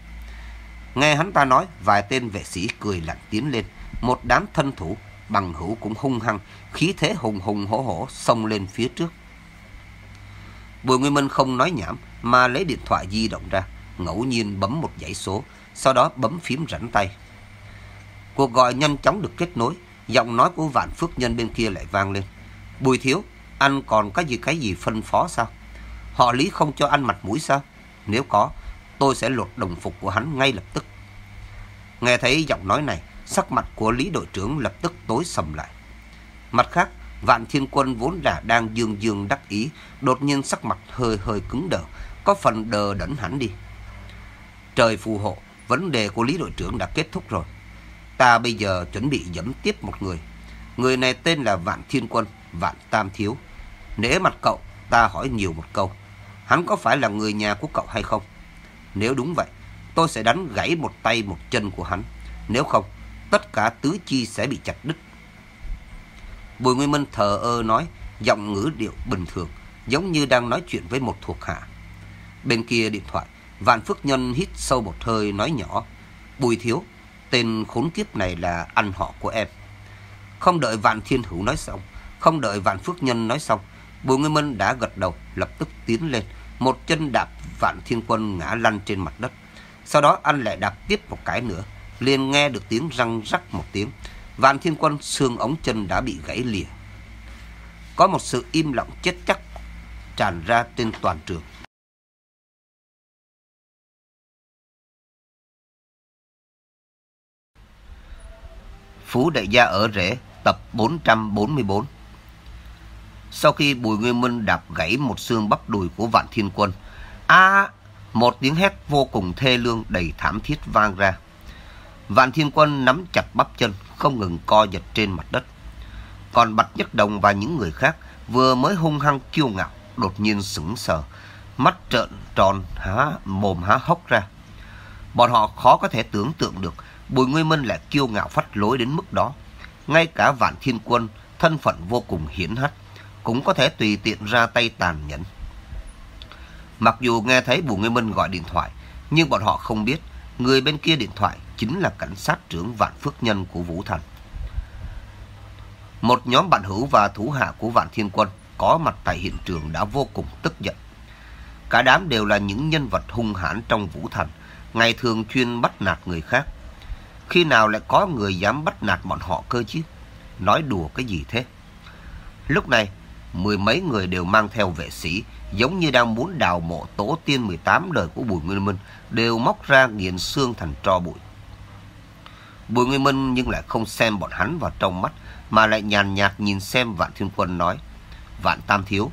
Nghe hắn ta nói, vài tên vệ sĩ cười lạnh tiến lên, một đám thân thủ bằng hữu cũng hung hăng, khí thế hùng hùng hổ hổ xông lên phía trước. Bùi Nguyên Minh không nói nhảm mà lấy điện thoại di động ra, ngẫu nhiên bấm một dãy số, sau đó bấm phím rảnh tay. Cuộc gọi nhanh chóng được kết nối, giọng nói của Vạn Phước Nhân bên kia lại vang lên. Bùi Thiếu, anh còn có gì cái gì phân phó sao? Họ Lý không cho anh mặt mũi sao? Nếu có, tôi sẽ lột đồng phục của hắn ngay lập tức. Nghe thấy giọng nói này, sắc mặt của Lý đội trưởng lập tức tối sầm lại. Mặt khác, Vạn Thiên Quân vốn là đang dương dương đắc ý, đột nhiên sắc mặt hơi hơi cứng đờ, có phần đờ đẫn hẳn đi. Trời phù hộ, vấn đề của Lý đội trưởng đã kết thúc rồi. Ta bây giờ chuẩn bị dẫm tiếp một người. Người này tên là Vạn Thiên Quân, Vạn Tam Thiếu. Nể mặt cậu, ta hỏi nhiều một câu. Hắn có phải là người nhà của cậu hay không? Nếu đúng vậy, tôi sẽ đánh gãy một tay một chân của hắn. Nếu không, tất cả tứ chi sẽ bị chặt đứt. Bùi Nguyên Minh thờ ơ nói, giọng ngữ điệu bình thường, giống như đang nói chuyện với một thuộc hạ. Bên kia điện thoại, Vạn Phước Nhân hít sâu một hơi nói nhỏ, Bùi Thiếu, tên khốn kiếp này là anh họ của em. Không đợi Vạn Thiên Hữu nói xong, không đợi Vạn Phước Nhân nói xong, Bùi Nguyên Minh đã gật đầu, lập tức tiến lên, một chân đạp Vạn Thiên Quân ngã lăn trên mặt đất. Sau đó anh lại đạp tiếp một cái nữa, liền nghe được tiếng răng rắc một tiếng. Vạn Thiên Quân xương ống chân đã bị gãy lìa. Có một sự im lặng chết chắc tràn ra trên toàn trường. Phú Đại Gia ở Rễ, tập 444 sau khi Bùi Nguyên Minh đạp gãy một xương bắp đùi của Vạn Thiên Quân, a một tiếng hét vô cùng thê lương đầy thảm thiết vang ra. Vạn Thiên Quân nắm chặt bắp chân, không ngừng co giật trên mặt đất. Còn Bạch Nhất Đồng và những người khác vừa mới hung hăng kiêu ngạo, đột nhiên sững sờ, mắt trợn tròn, há mồm há hốc ra. Bọn họ khó có thể tưởng tượng được Bùi Nguyên Minh lại kiêu ngạo phát lối đến mức đó. Ngay cả Vạn Thiên Quân, thân phận vô cùng hiển hách, cũng có thể tùy tiện ra tay tàn nhẫn. Mặc dù nghe thấy Bùi Nguyên Minh gọi điện thoại, nhưng bọn họ không biết người bên kia điện thoại chính là cảnh sát trưởng Vạn Phước Nhân của Vũ Thành. Một nhóm bạn hữu và thủ hạ của Vạn Thiên Quân có mặt tại hiện trường đã vô cùng tức giận. Cả đám đều là những nhân vật hung hãn trong Vũ Thành, ngày thường chuyên bắt nạt người khác. Khi nào lại có người dám bắt nạt bọn họ cơ chứ? Nói đùa cái gì thế? Lúc này, mười mấy người đều mang theo vệ sĩ, giống như đang muốn đào mộ tổ tiên 18 đời của Bùi Nguyên Minh, đều móc ra nghiền xương thành tro bụi. Bùi Nguyên Minh nhưng lại không xem bọn hắn vào trong mắt, mà lại nhàn nhạt nhìn xem Vạn Thiên Quân nói, Vạn Tam Thiếu,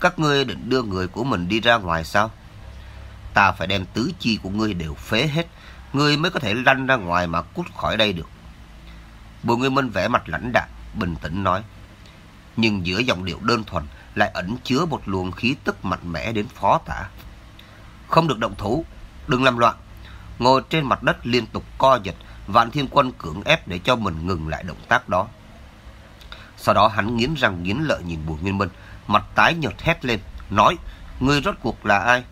các ngươi định đưa người của mình đi ra ngoài sao? Ta phải đem tứ chi của ngươi đều phế hết, ngươi mới có thể lăn ra ngoài mà cút khỏi đây được. Bùi Nguyên Minh vẽ mặt lãnh đạm, bình tĩnh nói, nhưng giữa dòng điệu đơn thuần lại ẩn chứa một luồng khí tức mạnh mẽ đến phó tả. Không được động thủ, đừng làm loạn. Ngồi trên mặt đất liên tục co giật, Vạn Thiên Quân cưỡng ép để cho mình ngừng lại động tác đó. Sau đó hắn nghiến răng nghiến lợi nhìn Bùi Nguyên Minh, mặt tái nhợt hét lên, nói, ngươi rốt cuộc là ai?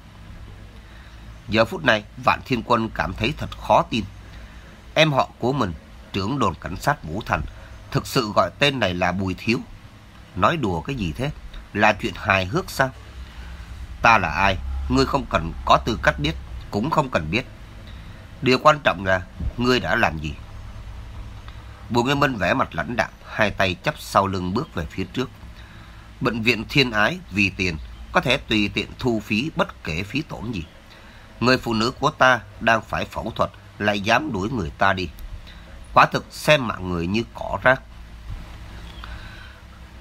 Giờ phút này, Vạn Thiên Quân cảm thấy thật khó tin. Em họ của mình, trưởng đồn cảnh sát Vũ Thành, thực sự gọi tên này là Bùi Thiếu. Nói đùa cái gì thế? Là chuyện hài hước sao? Ta là ai? Ngươi không cần có tư cách biết, cũng không cần biết. Điều quan trọng là ngươi đã làm gì? Bùi Nguyên Minh vẽ mặt lãnh đạm, hai tay chắp sau lưng bước về phía trước. Bệnh viện thiên ái vì tiền có thể tùy tiện thu phí bất kể phí tổn gì. Người phụ nữ của ta đang phải phẫu thuật lại dám đuổi người ta đi. Quả thực xem mạng người như cỏ rác.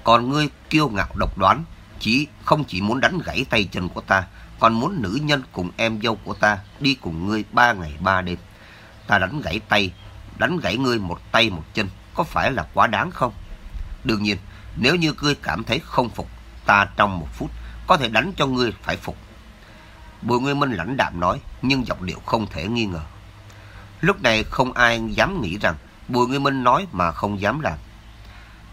Còn ngươi kiêu ngạo độc đoán, chỉ không chỉ muốn đánh gãy tay chân của ta, còn muốn nữ nhân cùng em dâu của ta đi cùng ngươi ba ngày ba đêm. Ta đánh gãy tay, đánh gãy ngươi một tay một chân, có phải là quá đáng không? Đương nhiên, nếu như ngươi cảm thấy không phục, ta trong một phút có thể đánh cho ngươi phải phục. Bùi Nguyên Minh lãnh đạm nói, nhưng giọng điệu không thể nghi ngờ. Lúc này không ai dám nghĩ rằng Bùi Nguyên Minh nói mà không dám làm.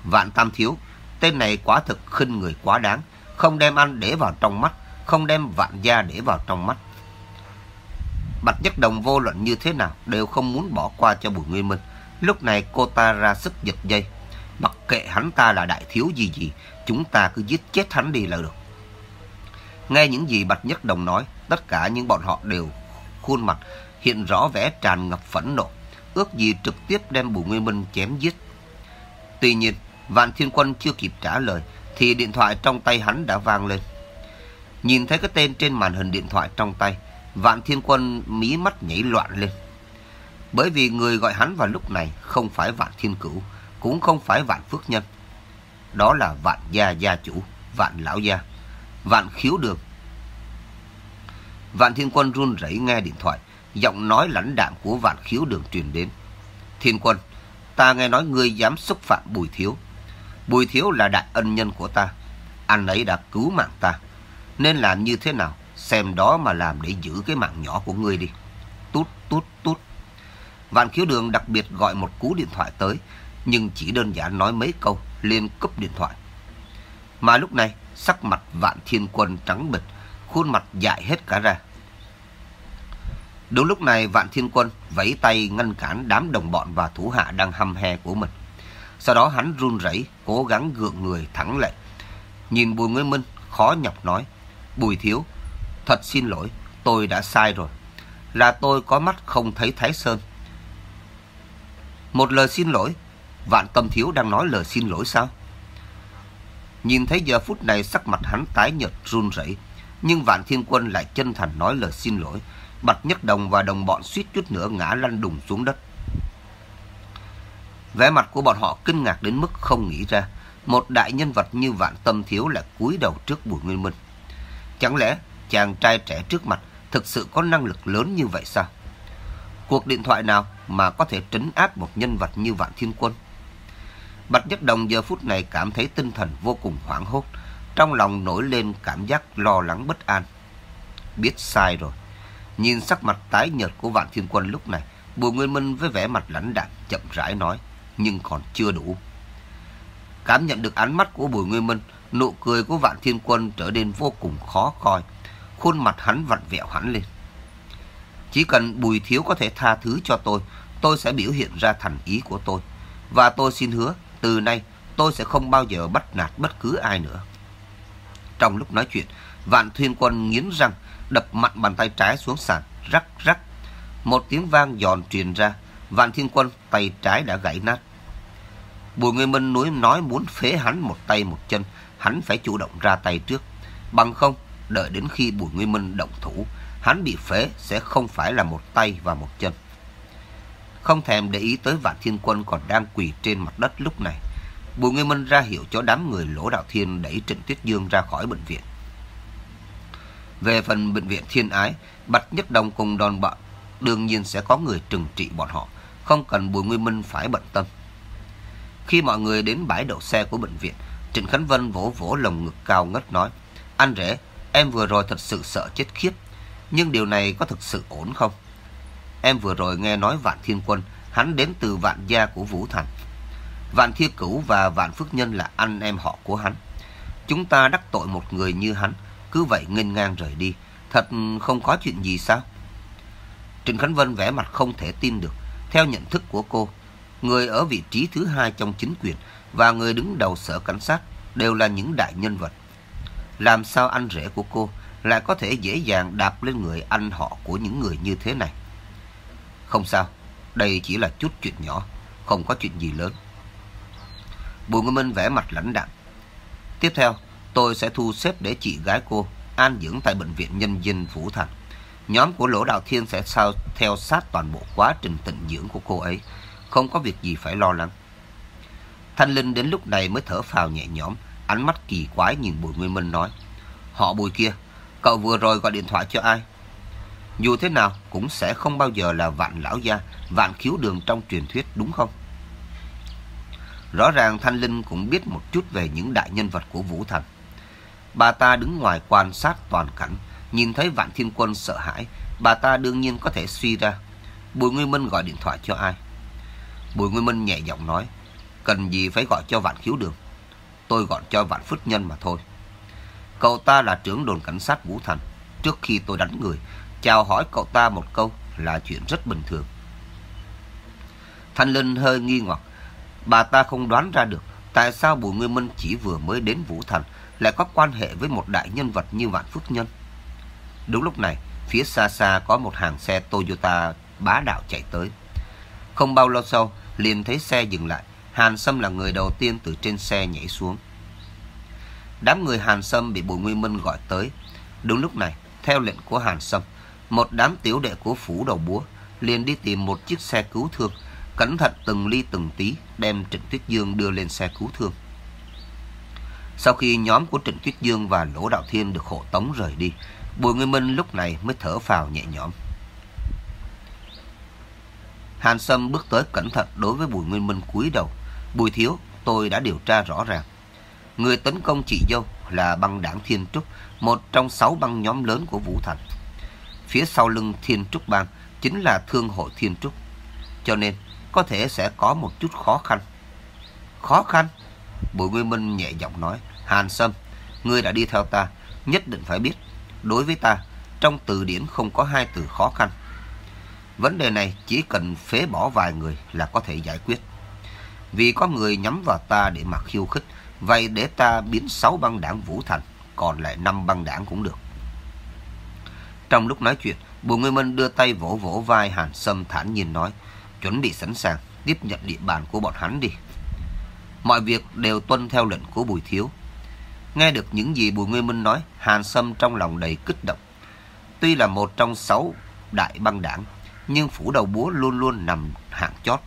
Vạn Tam Thiếu, tên này quả thực khinh người quá đáng, không đem anh để vào trong mắt, không đem vạn gia để vào trong mắt. Bạch Nhất Đồng vô luận như thế nào đều không muốn bỏ qua cho Bùi Nguyên Minh. Lúc này cô ta ra sức giật dây. Mặc kệ hắn ta là đại thiếu gì gì, chúng ta cứ giết chết hắn đi là được. Nghe những gì Bạch Nhất Đồng nói, tất cả những bọn họ đều khuôn mặt hiện rõ vẻ tràn ngập phẫn nộ, ước gì trực tiếp đem Bùi Nguyên Minh chém giết. Tuy nhiên, Vạn Thiên Quân chưa kịp trả lời, thì điện thoại trong tay hắn đã vang lên. Nhìn thấy cái tên trên màn hình điện thoại trong tay, Vạn Thiên Quân mí mắt nhảy loạn lên. Bởi vì người gọi hắn vào lúc này không phải Vạn Thiên Cửu, cũng không phải Vạn Phước Nhân. Đó là Vạn Gia Gia Chủ, Vạn Lão Gia, Vạn Khiếu Đường. Vạn Thiên Quân run rẩy nghe điện thoại, giọng nói lãnh đạm của Vạn Khiếu Đường truyền đến. Thiên Quân, ta nghe nói ngươi dám xúc phạm Bùi Thiếu. Bùi Thiếu là đại ân nhân của ta, anh ấy đã cứu mạng ta. Nên làm như thế nào, xem đó mà làm để giữ cái mạng nhỏ của ngươi đi. Tút, tút, tút. Vạn Khiếu Đường đặc biệt gọi một cú điện thoại tới, nhưng chỉ đơn giản nói mấy câu, liền cúp điện thoại. Mà lúc này, sắc mặt Vạn Thiên Quân trắng bịch, khuôn mặt dại hết cả ra. Đúng lúc này Vạn Thiên Quân vẫy tay ngăn cản đám đồng bọn và thủ hạ đang hăm he của mình. Sau đó hắn run rẩy, cố gắng gượng người thẳng lại. Nhìn Bùi Nguyên Minh khó nhọc nói, Bùi Thiếu, thật xin lỗi, tôi đã sai rồi. Là tôi có mắt không thấy Thái Sơn. Một lời xin lỗi, Vạn Tâm Thiếu đang nói lời xin lỗi sao? Nhìn thấy giờ phút này sắc mặt hắn tái nhợt run rẩy, nhưng Vạn Thiên Quân lại chân thành nói lời xin lỗi. Bạch Nhất Đồng và đồng bọn suýt chút nữa ngã lăn đùng xuống đất. Vẻ mặt của bọn họ kinh ngạc đến mức không nghĩ ra, một đại nhân vật như Vạn Tâm Thiếu lại cúi đầu trước Bùi Nguyên Minh. Chẳng lẽ chàng trai trẻ trước mặt thực sự có năng lực lớn như vậy sao? Cuộc điện thoại nào mà có thể trấn áp một nhân vật như Vạn Thiên Quân? Bạch Nhất Đồng giờ phút này cảm thấy tinh thần vô cùng hoảng hốt, trong lòng nổi lên cảm giác lo lắng bất an. Biết sai rồi. Nhìn sắc mặt tái nhợt của Vạn Thiên Quân lúc này, Bùi Nguyên Minh với vẻ mặt lãnh đạm chậm rãi nói, nhưng còn chưa đủ. Cảm nhận được ánh mắt của Bùi Nguyên Minh, nụ cười của Vạn Thiên Quân trở nên vô cùng khó coi, khuôn mặt hắn vặn vẹo hẳn lên. Chỉ cần Bùi Thiếu có thể tha thứ cho tôi, tôi sẽ biểu hiện ra thành ý của tôi. Và tôi xin hứa, từ nay tôi sẽ không bao giờ bắt nạt bất cứ ai nữa. Trong lúc nói chuyện, Vạn Thiên Quân nghiến răng, đập mạnh bàn tay trái xuống sàn, rắc rắc. Một tiếng vang giòn truyền ra, Vạn Thiên Quân tay trái đã gãy nát. Bùi Nguyên Minh núi nói muốn phế hắn một tay một chân, hắn phải chủ động ra tay trước. Bằng không, đợi đến khi Bùi Nguyên Minh động thủ, hắn bị phế sẽ không phải là một tay và một chân. Không thèm để ý tới Vạn Thiên Quân còn đang quỳ trên mặt đất lúc này. Bùi Nguyên Minh ra hiệu cho đám người Lỗ Đạo Thiên đẩy Trịnh Tuyết Dương ra khỏi bệnh viện. Về phần bệnh viện Thiên Ái, Bạch Nhất Đồng cùng đòn bọn đương nhiên sẽ có người trừng trị bọn họ, không cần Bùi Nguyên Minh phải bận tâm. Khi mọi người đến bãi đậu xe của bệnh viện, Trịnh Khánh Vân vỗ vỗ lồng ngực cao ngất nói, Anh rể, em vừa rồi thật sự sợ chết khiếp, nhưng điều này có thực sự ổn không? Em vừa rồi nghe nói Vạn Thiên Quân, hắn đến từ Vạn Gia của Vũ Thành. Vạn Thiên Cửu và Vạn Phước Nhân là anh em họ của hắn. Chúng ta đắc tội một người như hắn, cứ vậy nghênh ngang rời đi. Thật không có chuyện gì sao? Trịnh Khánh Vân vẽ mặt không thể tin được. Theo nhận thức của cô, người ở vị trí thứ hai trong chính quyền và người đứng đầu sở cảnh sát đều là những đại nhân vật. Làm sao anh rể của cô lại có thể dễ dàng đạp lên người anh họ của những người như thế này? Không sao, đây chỉ là chút chuyện nhỏ, không có chuyện gì lớn. Bùi Ngô Minh vẽ mặt lãnh đạm. Tiếp theo, tôi sẽ thu xếp để chị gái cô an dưỡng tại bệnh viện nhân dân Vũ Thành. Nhóm của Lỗ Đạo Thiên sẽ sao theo sát toàn bộ quá trình tịnh dưỡng của cô ấy. Không có việc gì phải lo lắng. Thanh Linh đến lúc này mới thở phào nhẹ nhõm, ánh mắt kỳ quái nhìn Bùi Nguyên Minh nói. Họ Bùi kia, Cậu vừa rồi gọi điện thoại cho ai? Dù thế nào cũng sẽ không bao giờ là vạn lão gia, vạn khiếu đường trong truyền thuyết đúng không? Rõ ràng Thanh Linh cũng biết một chút về những đại nhân vật của Vũ Thành. Bà ta đứng ngoài quan sát toàn cảnh, nhìn thấy Vạn Thiên Quân sợ hãi, bà ta đương nhiên có thể suy ra. Bùi Nguyên Minh gọi điện thoại cho ai? Bùi Nguyên Minh nhẹ giọng nói, cần gì phải gọi cho Vạn Khiếu Đường. Tôi gọi cho Vạn phức Nhân mà thôi. Cậu ta là trưởng đồn cảnh sát Vũ Thành. Trước khi tôi đánh người, chào hỏi cậu ta một câu là chuyện rất bình thường. Thanh Linh hơi nghi hoặc. Bà ta không đoán ra được tại sao Bùi Nguyên Minh chỉ vừa mới đến Vũ Thành lại có quan hệ với một đại nhân vật như Vạn Phước Nhân. Đúng lúc này, phía xa xa có một hàng xe Toyota bá đạo chạy tới. Không bao lâu sau, liền thấy xe dừng lại. Hàn Sâm là người đầu tiên từ trên xe nhảy xuống. Đám người Hàn Sâm bị Bùi Nguyên Minh gọi tới. Đúng lúc này, theo lệnh của Hàn Sâm, một đám tiểu đệ của phủ đầu búa liền đi tìm một chiếc xe cứu thương, cẩn thận từng ly từng tí đem Trịnh Tuyết Dương đưa lên xe cứu thương. Sau khi nhóm của Trịnh Tuyết Dương và Lỗ Đạo Thiên được hộ tống rời đi, Bùi Nguyên Minh lúc này mới thở phào nhẹ nhõm. Hàn Sâm bước tới cẩn thận đối với Bùi Nguyên Minh cúi đầu. Bùi Thiếu, tôi đã điều tra rõ ràng. Người tấn công chị dâu là băng đảng Thiên Trúc, một trong sáu băng nhóm lớn của Vũ Thành. Phía sau lưng Thiên Trúc bang chính là Thương hội Thiên Trúc. Cho nên, có thể sẽ có một chút khó khăn. Khó khăn? Bùi Nguyên Minh nhẹ giọng nói, Hàn Sâm, ngươi đã đi theo ta, nhất định phải biết. Đối với ta, trong từ điển không có hai từ khó khăn. Vấn đề này chỉ cần phế bỏ vài người là có thể giải quyết. Vì có người nhắm vào ta để mà khiêu khích, vậy để ta biến sáu băng đảng Vũ Thành, còn lại năm băng đảng cũng được. Trong lúc nói chuyện, Bùi Nguyên Minh đưa tay vỗ vỗ vai Hàn Sâm thản nhiên nói, chuẩn bị sẵn sàng, tiếp nhận địa bàn của bọn hắn đi. Mọi việc đều tuân theo lệnh của Bùi Thiếu. Nghe được những gì Bùi Nguyên Minh nói, Hàn Sâm trong lòng đầy kích động. Tuy là một trong sáu đại băng đảng, nhưng phủ đầu búa luôn luôn nằm hạng chót.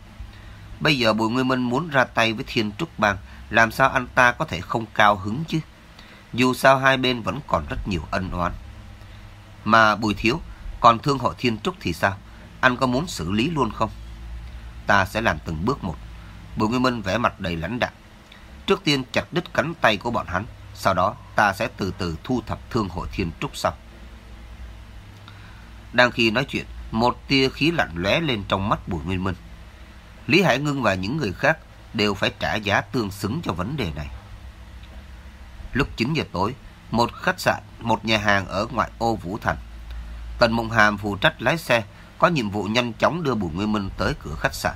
Bây giờ Bùi Nguyên Minh muốn ra tay với Thiên Trúc Bang, làm sao anh ta có thể không cao hứng chứ? Dù sao hai bên vẫn còn rất nhiều ân oán. Mà Bùi Thiếu, còn thương hội Thiên Trúc thì sao? Anh có muốn xử lý luôn không? Ta sẽ làm từng bước một. Bùi Nguyên Minh vẽ mặt đầy lãnh đạm. Trước tiên chặt đứt cánh tay của bọn hắn, sau đó ta sẽ từ từ thu thập thương hội Thiên Trúc sau. Đang khi nói chuyện, một tia khí lạnh lóe lên trong mắt Bùi Nguyên Minh. Lý Hải Ngưng và những người khác đều phải trả giá tương xứng cho vấn đề này. Lúc 9 giờ tối, một khách sạn, một nhà hàng ở ngoại ô Vũ Thành. Tần Mộng Hàm phụ trách lái xe, có nhiệm vụ nhanh chóng đưa Bùi Nguyên Minh tới cửa khách sạn.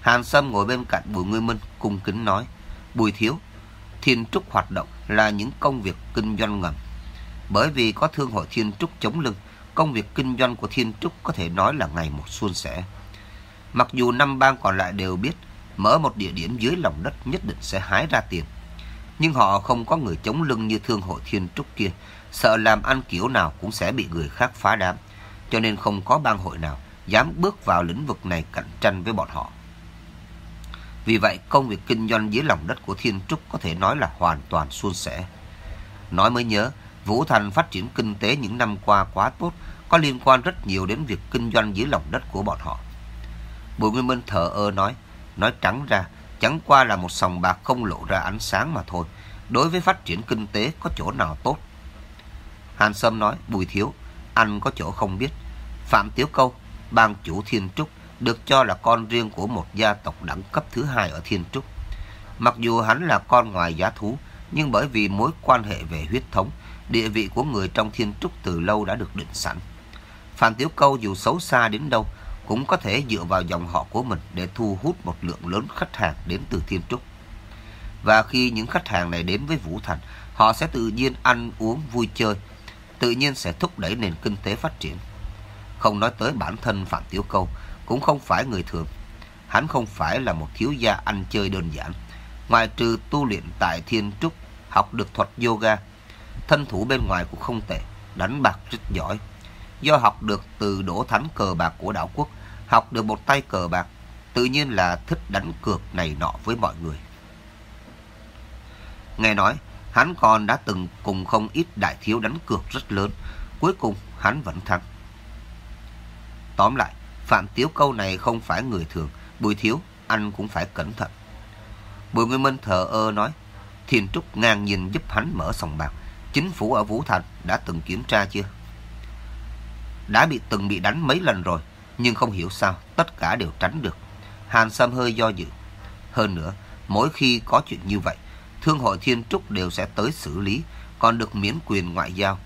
Hàn Sâm ngồi bên cạnh Bùi Nguyên Minh cung kính nói, Bùi Thiếu, Thiên Trúc hoạt động là những công việc kinh doanh ngầm. Bởi vì có thương hội Thiên Trúc chống lưng, công việc kinh doanh của Thiên Trúc có thể nói là ngày một suôn sẻ. Mặc dù năm bang còn lại đều biết mở một địa điểm dưới lòng đất nhất định sẽ hái ra tiền. Nhưng họ không có người chống lưng như thương hội Thiên Trúc kia, sợ làm ăn kiểu nào cũng sẽ bị người khác phá đám. Cho nên không có bang hội nào dám bước vào lĩnh vực này cạnh tranh với bọn họ. Vì vậy, công việc kinh doanh dưới lòng đất của Thiên Trúc có thể nói là hoàn toàn suôn sẻ. Nói mới nhớ, Vũ Thành phát triển kinh tế những năm qua quá tốt, có liên quan rất nhiều đến việc kinh doanh dưới lòng đất của bọn họ. Bùi Nguyên Minh thở ơ nói, nói trắng ra, chẳng qua là một sòng bạc không lộ ra ánh sáng mà thôi. Đối với phát triển kinh tế có chỗ nào tốt? Hàn Sâm nói, Bùi Thiếu, anh có chỗ không biết. Phạm Tiếu Câu, bang chủ Thiên Trúc, được cho là con riêng của một gia tộc đẳng cấp thứ hai ở Thiên Trúc. Mặc dù hắn là con ngoài giá thú, nhưng bởi vì mối quan hệ về huyết thống, địa vị của người trong Thiên Trúc từ lâu đã được định sẵn. Phạm Tiếu Câu dù xấu xa đến đâu, cũng có thể dựa vào dòng họ của mình để thu hút một lượng lớn khách hàng đến từ Thiên Trúc. Và khi những khách hàng này đến với Vũ Thành, họ sẽ tự nhiên ăn uống vui chơi, tự nhiên sẽ thúc đẩy nền kinh tế phát triển. Không nói tới bản thân Phạm Tiếu Câu, cũng không phải người thường. Hắn không phải là một thiếu gia ăn chơi đơn giản. Ngoài trừ tu luyện tại Thiên Trúc, học được thuật yoga, thân thủ bên ngoài cũng không tệ, đánh bạc rất giỏi. Do học được từ đổ thánh cờ bạc của đảo quốc, học được một tay cờ bạc, tự nhiên là thích đánh cược này nọ với mọi người. Nghe nói, Hắn còn đã từng cùng không ít đại thiếu đánh cược rất lớn. Cuối cùng hắn vẫn thắng. Tóm lại, Phạm Tiếu câu này không phải người thường. Bùi thiếu, anh cũng phải cẩn thận. Bùi Nguyên Minh thờ ơ nói, Thiên Trúc ngang nhìn giúp hắn mở sòng bạc. Chính phủ ở Vũ Thành đã từng kiểm tra chưa? Đã bị từng bị đánh mấy lần rồi, nhưng không hiểu sao tất cả đều tránh được. Hàn Sâm hơi do dự. Hơn nữa, mỗi khi có chuyện như vậy, Thương hội Thiên Trúc đều sẽ tới xử lý, còn được miễn quyền ngoại giao.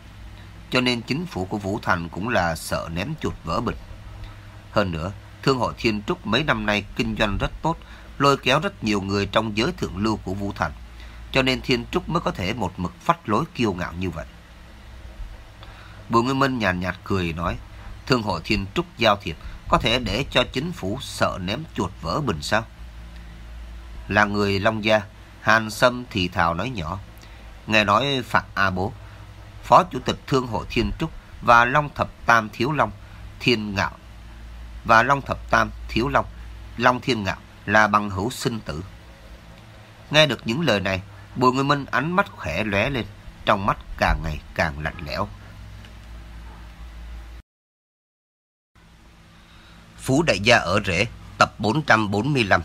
Cho nên chính phủ của Vũ Thành cũng là sợ ném chuột vỡ bình. Hơn nữa, Thương hội Thiên Trúc mấy năm nay kinh doanh rất tốt, lôi kéo rất nhiều người trong giới thượng lưu của Vũ Thành. Cho nên Thiên Trúc mới có thể một mực phát lối kiêu ngạo như vậy. Bùi Nguyên Minh nhàn nhạt, nhạt cười nói, Thương hội Thiên Trúc giao thiệp có thể để cho chính phủ sợ ném chuột vỡ bình sao? Là người Long Gia, Hàn Sâm thì thào nói nhỏ. Nghe nói Phạm A Bố, Phó Chủ tịch Thương hội Thiên Trúc và Long Thập Tam Thiếu Long, Thiên Ngạo và Long Thập Tam Thiếu Long, Long Thiên Ngạo là bằng hữu sinh tử. Nghe được những lời này, Bùi Nguyên Minh ánh mắt khẽ lóe lên, trong mắt càng ngày càng lạnh lẽo. Phú Đại Gia ở Rễ, tập 445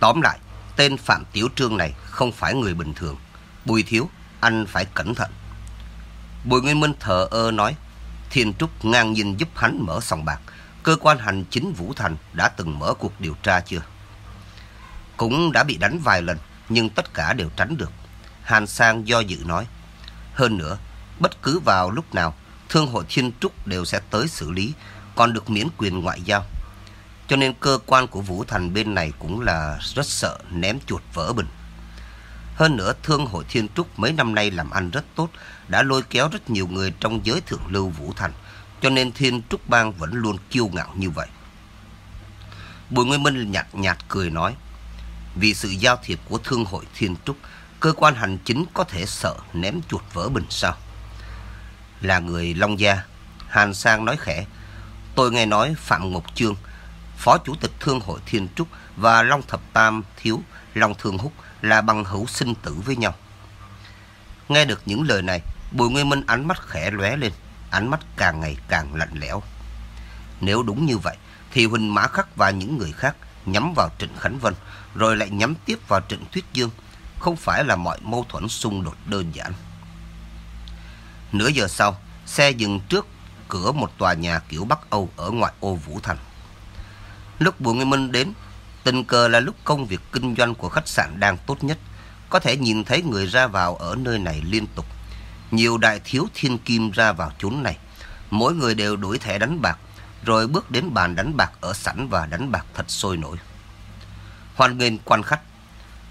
Tóm lại, tên Phạm Tiểu Trương này không phải người bình thường. Bùi Thiếu, anh phải cẩn thận. Bùi Nguyên Minh thờ ơ nói, Thiên Trúc ngang nhìn giúp hắn mở sòng bạc. Cơ quan hành chính Vũ Thành đã từng mở cuộc điều tra chưa? Cũng đã bị đánh vài lần, nhưng tất cả đều tránh được. Hàn Sang do dự nói, hơn nữa, bất cứ vào lúc nào, Thương hội Thiên Trúc đều sẽ tới xử lý, còn được miễn quyền ngoại giao. Cho nên cơ quan của Vũ Thành bên này cũng là rất sợ ném chuột vỡ bình. Hơn nữa, Thương hội Thiên Trúc mấy năm nay làm ăn rất tốt, đã lôi kéo rất nhiều người trong giới thượng lưu Vũ Thành, cho nên Thiên Trúc Bang vẫn luôn kiêu ngạo như vậy. Bùi Nguyên Minh nhạt nhạt cười nói, vì sự giao thiệp của Thương hội Thiên Trúc, cơ quan hành chính có thể sợ ném chuột vỡ bình sao? Là người Long Gia, Hàn Sang nói khẽ, tôi nghe nói Phạm Ngọc Trương, Phó Chủ tịch Thương hội Thiên Trúc và Long Thập Tam Thiếu, Long Thương Húc là bằng hữu sinh tử với nhau. Nghe được những lời này, Bùi Nguyên Minh ánh mắt khẽ lóe lên, ánh mắt càng ngày càng lạnh lẽo. Nếu đúng như vậy, thì Huỳnh Mã Khắc và những người khác nhắm vào Trịnh Khánh Vân, rồi lại nhắm tiếp vào Trịnh Thuyết Dương, không phải là mọi mâu thuẫn xung đột đơn giản. Nửa giờ sau, xe dừng trước cửa một tòa nhà kiểu Bắc Âu ở ngoại ô Vũ Thành. Lúc Bùi Nguyên Minh đến, tình cờ là lúc công việc kinh doanh của khách sạn đang tốt nhất. Có thể nhìn thấy người ra vào ở nơi này liên tục. Nhiều đại thiếu thiên kim ra vào chốn này. Mỗi người đều đuổi thẻ đánh bạc, rồi bước đến bàn đánh bạc ở sảnh và đánh bạc thật sôi nổi. Hoan nghênh quan khách.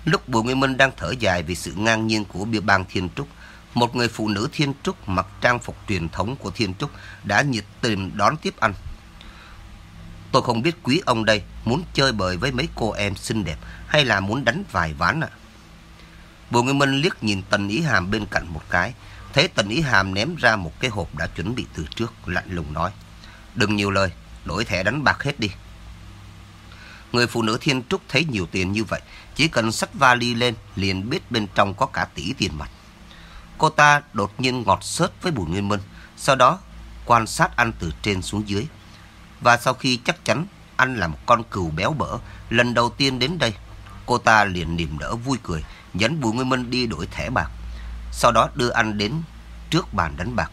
Lúc Bùi Nguyên Minh đang thở dài vì sự ngang nhiên của bia bang Thiên Trúc, một người phụ nữ Thiên Trúc mặc trang phục truyền thống của Thiên Trúc đã nhiệt tình đón tiếp anh. Tôi không biết quý ông đây muốn chơi bời với mấy cô em xinh đẹp hay là muốn đánh vài ván ạ. À. Bùi Nguyên Minh liếc nhìn Tần Ý Hàm bên cạnh một cái, thấy Tần Ý Hàm ném ra một cái hộp đã chuẩn bị từ trước, lạnh lùng nói. Đừng nhiều lời, đổi thẻ đánh bạc hết đi. Người phụ nữ Thiên Trúc thấy nhiều tiền như vậy, chỉ cần xách vali lên liền biết bên trong có cả tỷ tiền mặt. Cô ta đột nhiên ngọt sớt với Bùi Nguyên Minh, sau đó quan sát anh từ trên xuống dưới. Và sau khi chắc chắn anh là một con cừu béo bở, lần đầu tiên đến đây, cô ta liền niềm nở vui cười, dẫn Bùi Nguyên Minh đi đổi thẻ bạc. Sau đó đưa anh đến trước bàn đánh bạc.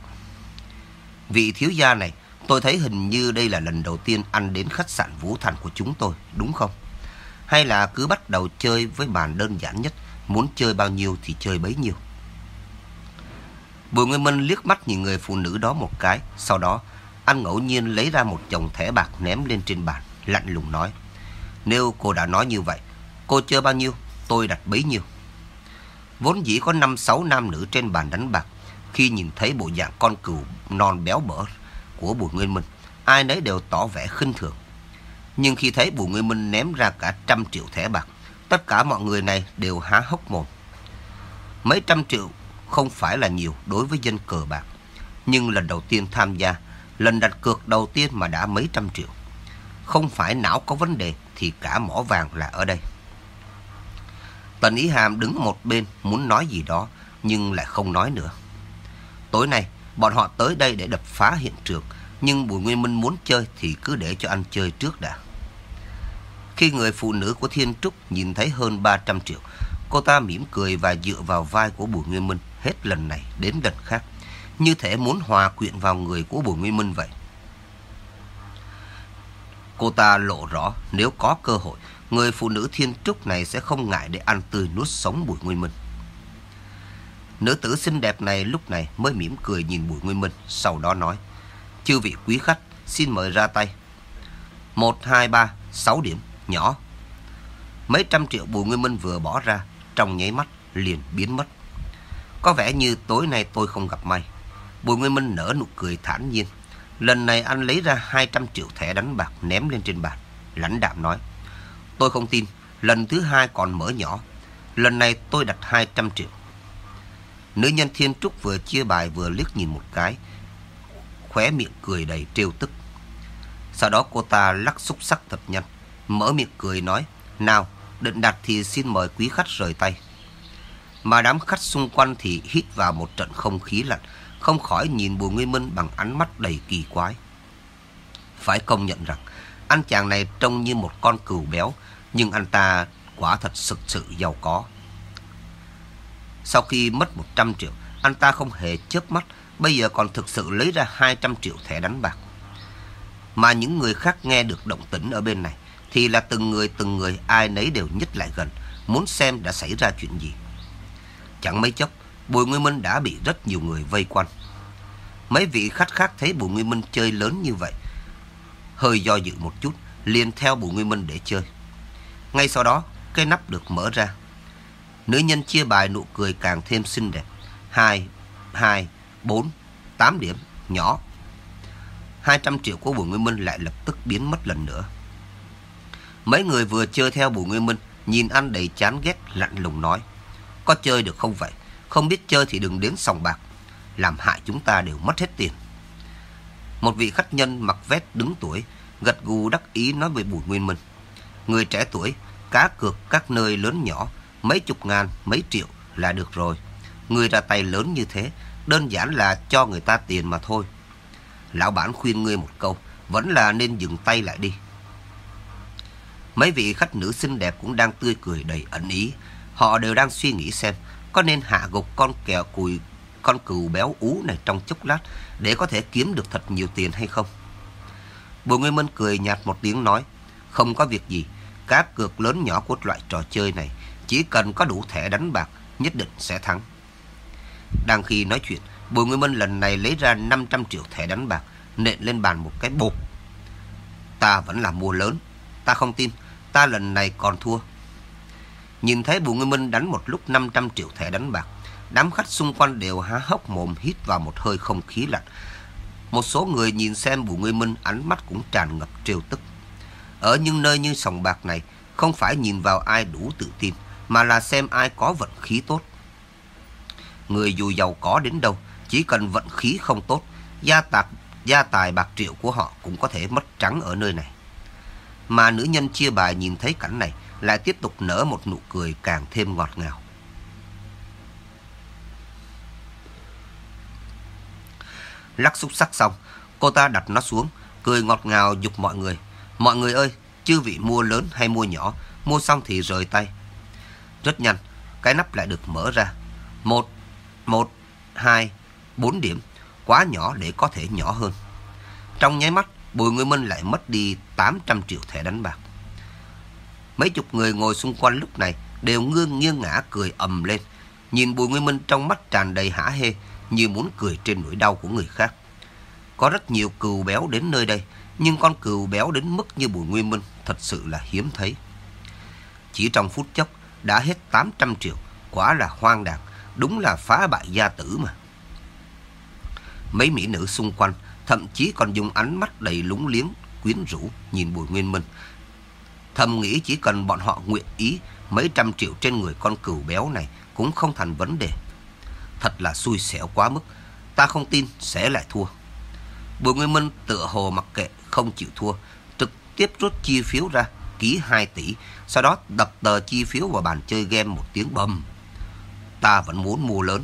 Vị thiếu gia này, tôi thấy hình như đây là lần đầu tiên anh đến khách sạn Vũ Thành của chúng tôi, đúng không? Hay là cứ bắt đầu chơi với bàn đơn giản nhất, muốn chơi bao nhiêu thì chơi bấy nhiêu? Bùi Nguyên Minh liếc mắt nhìn người phụ nữ đó một cái, sau đó anh ngẫu nhiên lấy ra một chồng thẻ bạc ném lên trên bàn, lạnh lùng nói. Nếu cô đã nói như vậy, cô chơi bao nhiêu, tôi đặt bấy nhiêu. Vốn dĩ có 5-6 nam nữ trên bàn đánh bạc, khi nhìn thấy bộ dạng con cừu non béo bở của Bùi Nguyên Minh, ai nấy đều tỏ vẻ khinh thường. Nhưng khi thấy Bùi Nguyên Minh ném ra cả trăm triệu thẻ bạc, tất cả mọi người này đều há hốc mồm. Mấy trăm triệu không phải là nhiều đối với dân cờ bạc, nhưng lần đầu tiên tham gia lần đặt cược đầu tiên mà đã mấy trăm triệu. Không phải não có vấn đề thì cả mỏ vàng là ở đây. Tần Ý Hàm đứng một bên muốn nói gì đó, nhưng lại không nói nữa. Tối nay, bọn họ tới đây để đập phá hiện trường, nhưng Bùi Nguyên Minh muốn chơi thì cứ để cho anh chơi trước đã. Khi người phụ nữ của Thiên Trúc nhìn thấy hơn 300 triệu, cô ta mỉm cười và dựa vào vai của Bùi Nguyên Minh hết lần này đến lần khác, như thể muốn hòa quyện vào người của Bùi Nguyên Minh vậy. Cô ta lộ rõ nếu có cơ hội, người phụ nữ Thiên Trúc này sẽ không ngại để ăn tươi nuốt sống Bùi Nguyên Minh. Nữ tử xinh đẹp này lúc này mới mỉm cười nhìn Bùi Nguyên Minh, sau đó nói, Chư vị quý khách, xin mời ra tay. 1, 2, 3, 6 điểm, nhỏ. Mấy trăm triệu Bùi Nguyên Minh vừa bỏ ra, trong nháy mắt liền biến mất. Có vẻ như tối nay tôi không gặp may. Bùi Nguyên Minh nở nụ cười thản nhiên. Lần này anh lấy ra 200 triệu thẻ đánh bạc ném lên trên bàn. Lãnh đạm nói. Tôi không tin, lần thứ hai còn mở nhỏ. Lần này tôi đặt 200 triệu. Nữ nhân Thiên Trúc vừa chia bài vừa liếc nhìn một cái. Khóe miệng cười đầy trêu tức. Sau đó cô ta lắc xúc sắc thật nhanh. Mở miệng cười nói. Nào, định đặt thì xin mời quý khách rời tay. Mà đám khách xung quanh thì hít vào một trận không khí lạnh, không khỏi nhìn Bùi Nguyên Minh bằng ánh mắt đầy kỳ quái. Phải công nhận rằng, anh chàng này trông như một con cừu béo, nhưng anh ta quả thật thực sự giàu có. Sau khi mất 100 triệu, anh ta không hề chớp mắt, bây giờ còn thực sự lấy ra 200 triệu thẻ đánh bạc. Mà những người khác nghe được động tĩnh ở bên này, thì là từng người từng người ai nấy đều nhích lại gần, muốn xem đã xảy ra chuyện gì. Chẳng mấy chốc, Bùi Nguyên Minh đã bị rất nhiều người vây quanh. Mấy vị khách khác thấy Bùi Nguyên Minh chơi lớn như vậy, hơi do dự một chút, liền theo Bùi Nguyên Minh để chơi. Ngay sau đó, cái nắp được mở ra. Nữ nhân chia bài nụ cười càng thêm xinh đẹp. Hai, hai, bốn, tám điểm, nhỏ. 200 triệu của Bùi Nguyên Minh lại lập tức biến mất lần nữa. Mấy người vừa chơi theo Bùi Nguyên Minh, nhìn anh đầy chán ghét, lạnh lùng nói. Có chơi được không vậy? Không biết chơi thì đừng đến sòng bạc. Làm hại chúng ta đều mất hết tiền. Một vị khách nhân mặc vest đứng tuổi, gật gù đắc ý nói với Bùi Nguyên Minh. Người trẻ tuổi, cá cược các nơi lớn nhỏ, mấy chục ngàn, mấy triệu là được rồi. Người ra tay lớn như thế, đơn giản là cho người ta tiền mà thôi. Lão bản khuyên ngươi một câu, vẫn là nên dừng tay lại đi. Mấy vị khách nữ xinh đẹp cũng đang tươi cười đầy ẩn ý. Họ đều đang suy nghĩ xem có nên hạ gục con kẹo cùi con cừu béo ú này trong chốc lát để có thể kiếm được thật nhiều tiền hay không. Bùi Nguyên Minh cười nhạt một tiếng nói, không có việc gì, cá cược lớn nhỏ của loại trò chơi này chỉ cần có đủ thẻ đánh bạc nhất định sẽ thắng. Đang khi nói chuyện, Bùi Nguyên Minh lần này lấy ra 500 triệu thẻ đánh bạc, nện lên bàn một cái bột. Ta vẫn là mua lớn, ta không tin, ta lần này còn thua. Nhìn thấy Bùi Nguyên Minh đánh một lúc 500 triệu thẻ đánh bạc, đám khách xung quanh đều há hốc mồm hít vào một hơi không khí lạnh. Một số người nhìn xem Bùi Nguyên Minh ánh mắt cũng tràn ngập trêu tức. Ở những nơi như sòng bạc này, không phải nhìn vào ai đủ tự tin, mà là xem ai có vận khí tốt. Người dù giàu có đến đâu, chỉ cần vận khí không tốt, gia tạc gia tài bạc triệu của họ cũng có thể mất trắng ở nơi này. Mà nữ nhân chia bài nhìn thấy cảnh này, lại tiếp tục nở một nụ cười càng thêm ngọt ngào. Lắc xúc sắc xong, cô ta đặt nó xuống, cười ngọt ngào dục mọi người. Mọi người ơi, chư vị mua lớn hay mua nhỏ, mua xong thì rời tay. Rất nhanh, cái nắp lại được mở ra. Một, một, hai, bốn điểm, quá nhỏ để có thể nhỏ hơn. Trong nháy mắt, Bùi Nguyên Minh lại mất đi 800 triệu thẻ đánh bạc. Mấy chục người ngồi xung quanh lúc này đều ngương nghiêng ngã cười ầm lên. Nhìn Bùi Nguyên Minh trong mắt tràn đầy hả hê, như muốn cười trên nỗi đau của người khác. Có rất nhiều cừu béo đến nơi đây, nhưng con cừu béo đến mức như Bùi Nguyên Minh thật sự là hiếm thấy. Chỉ trong phút chốc đã hết 800 triệu, quả là hoang đàn, đúng là phá bại gia tử mà. Mấy mỹ nữ xung quanh thậm chí còn dùng ánh mắt đầy lúng liếng, quyến rũ nhìn Bùi Nguyên Minh, Thầm nghĩ chỉ cần bọn họ nguyện ý mấy trăm triệu trên người con cừu béo này cũng không thành vấn đề. Thật là xui xẻo quá mức. Ta không tin sẽ lại thua. Bùi Nguyên Minh tựa hồ mặc kệ không chịu thua, trực tiếp rút chi phiếu ra, ký 2 tỷ, sau đó đập tờ chi phiếu vào bàn chơi game một tiếng bầm. Ta vẫn muốn mua lớn.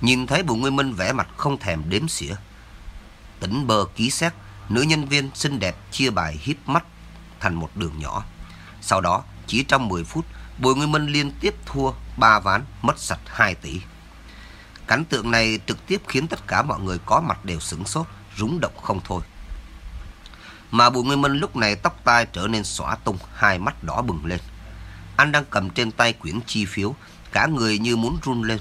Nhìn thấy Bùi Nguyên Minh vẽ mặt không thèm đếm xỉa. Tỉnh bờ ký xét, nữ nhân viên xinh đẹp chia bài híp mắt thành một đường nhỏ. Sau đó, chỉ trong 10 phút, Bùi Nguyên Minh liên tiếp thua 3 ván, mất sạch 2 tỷ. Cảnh tượng này trực tiếp khiến tất cả mọi người có mặt đều sửng sốt, rúng động không thôi. Mà Bùi Nguyên Minh lúc này tóc tai trở nên xõa tung, hai mắt đỏ bừng lên. Anh đang cầm trên tay quyển chi phiếu, cả người như muốn run lên.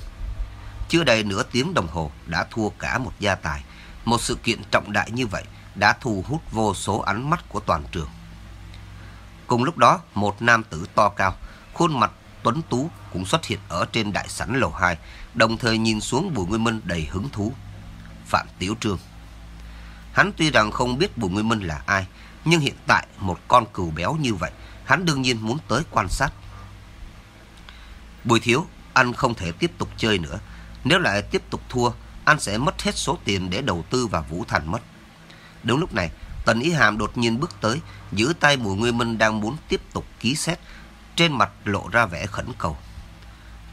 Chưa đầy nửa tiếng đồng hồ đã thua cả một gia tài. Một sự kiện trọng đại như vậy đã thu hút vô số ánh mắt của toàn trường. Cùng lúc đó, một nam tử to cao, khuôn mặt tuấn tú cũng xuất hiện ở trên đại sảnh lầu 2, đồng thời nhìn xuống Bùi Nguyên Minh đầy hứng thú. Phạm Tiểu Trương Hắn tuy rằng không biết Bùi Nguyên Minh là ai, nhưng hiện tại một con cừu béo như vậy, hắn đương nhiên muốn tới quan sát. Bùi Thiếu, anh không thể tiếp tục chơi nữa. Nếu lại tiếp tục thua, anh sẽ mất hết số tiền để đầu tư vào Vũ Thành mất. Đúng lúc này, Tần Ý Hàm đột nhiên bước tới, giữ tay Bùi Nguyên Minh đang muốn tiếp tục ký xét, trên mặt lộ ra vẻ khẩn cầu.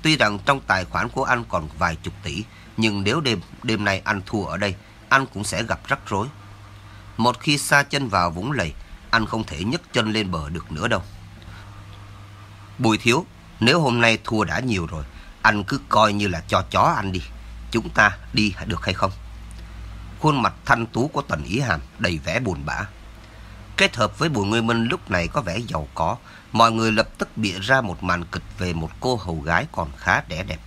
Tuy rằng trong tài khoản của anh còn vài chục tỷ, nhưng nếu đêm đêm nay anh thua ở đây, anh cũng sẽ gặp rắc rối. Một khi xa chân vào vũng lầy, anh không thể nhấc chân lên bờ được nữa đâu. Bùi thiếu, nếu hôm nay thua đã nhiều rồi, anh cứ coi như là cho chó anh đi. Chúng ta đi được hay không? Khuôn mặt thanh tú của Tần Ý Hàm đầy vẻ buồn bã. Kết hợp với Bùi Nguyên Minh lúc này có vẻ giàu có, mọi người lập tức bịa ra một màn kịch về một cô hầu gái còn khá đẻ đẹp.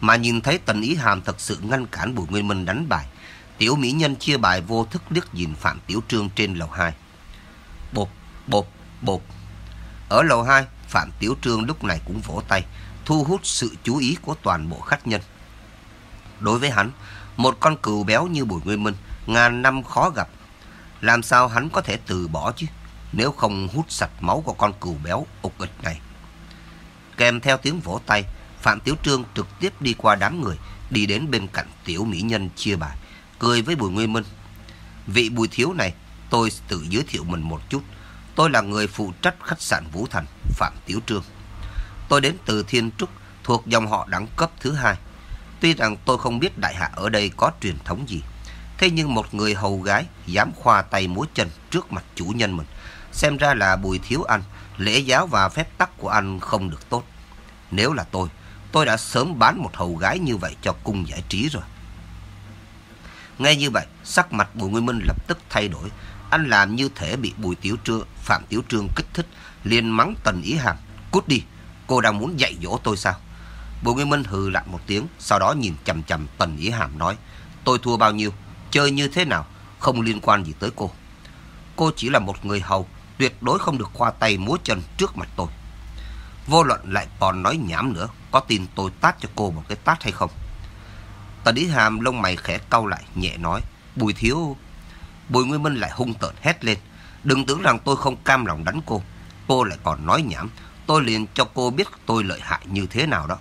Mà nhìn thấy Tần Ý Hàm thật sự ngăn cản Bùi Nguyên Minh đánh bài, Tiểu Mỹ Nhân chia bài vô thức liếc nhìn Phạm Tiểu Trương trên lầu 2. Bột, bột, bột. Ở lầu 2, Phạm Tiểu Trương lúc này cũng vỗ tay, thu hút sự chú ý của toàn bộ khách nhân. Đối với hắn, một con cừu béo như Bùi Nguyên Minh, ngàn năm khó gặp. Làm sao hắn có thể từ bỏ chứ, nếu không hút sạch máu của con cừu béo ục ịch này. Kèm theo tiếng vỗ tay, Phạm Tiểu Trương trực tiếp đi qua đám người, đi đến bên cạnh Tiểu Mỹ Nhân chia bài cười với Bùi Nguyên Minh. Vị Bùi Thiếu này, tôi tự giới thiệu mình một chút. Tôi là người phụ trách khách sạn Vũ Thành, Phạm Tiểu Trương. Tôi đến từ Thiên Trúc, thuộc dòng họ đẳng cấp thứ hai. Tuy rằng tôi không biết đại hạ ở đây có truyền thống gì, thế nhưng một người hầu gái dám khoa tay múa chân trước mặt chủ nhân mình, xem ra là Bùi Thiếu Anh, lễ giáo và phép tắc của anh không được tốt. Nếu là tôi, tôi đã sớm bán một hầu gái như vậy cho cung giải trí rồi. nghe như vậy, sắc mặt Bùi Nguyên Minh lập tức thay đổi. Anh làm như thể bị Bùi Tiểu Trương, Phạm Tiểu Trương kích thích, liền mắng Tần Ý Hàm. Cút đi, cô đang muốn dạy dỗ tôi sao? Bùi Nguyên Minh hừ lạnh một tiếng, sau đó nhìn chầm chầm Tần Ý Hàm nói. Tôi thua bao nhiêu, chơi như thế nào, không liên quan gì tới cô. Cô chỉ là một người hầu, tuyệt đối không được khoa tay múa chân trước mặt tôi. Vô luận lại còn nói nhảm nữa, có tin tôi tát cho cô một cái tát hay không? Tần Ý Hàm lông mày khẽ cau lại, nhẹ nói. Bùi thiếu... Bùi Nguyên Minh lại hung tợn hét lên. Đừng tưởng rằng tôi không cam lòng đánh cô. Cô lại còn nói nhảm. Tôi liền cho cô biết tôi lợi hại như thế nào đó.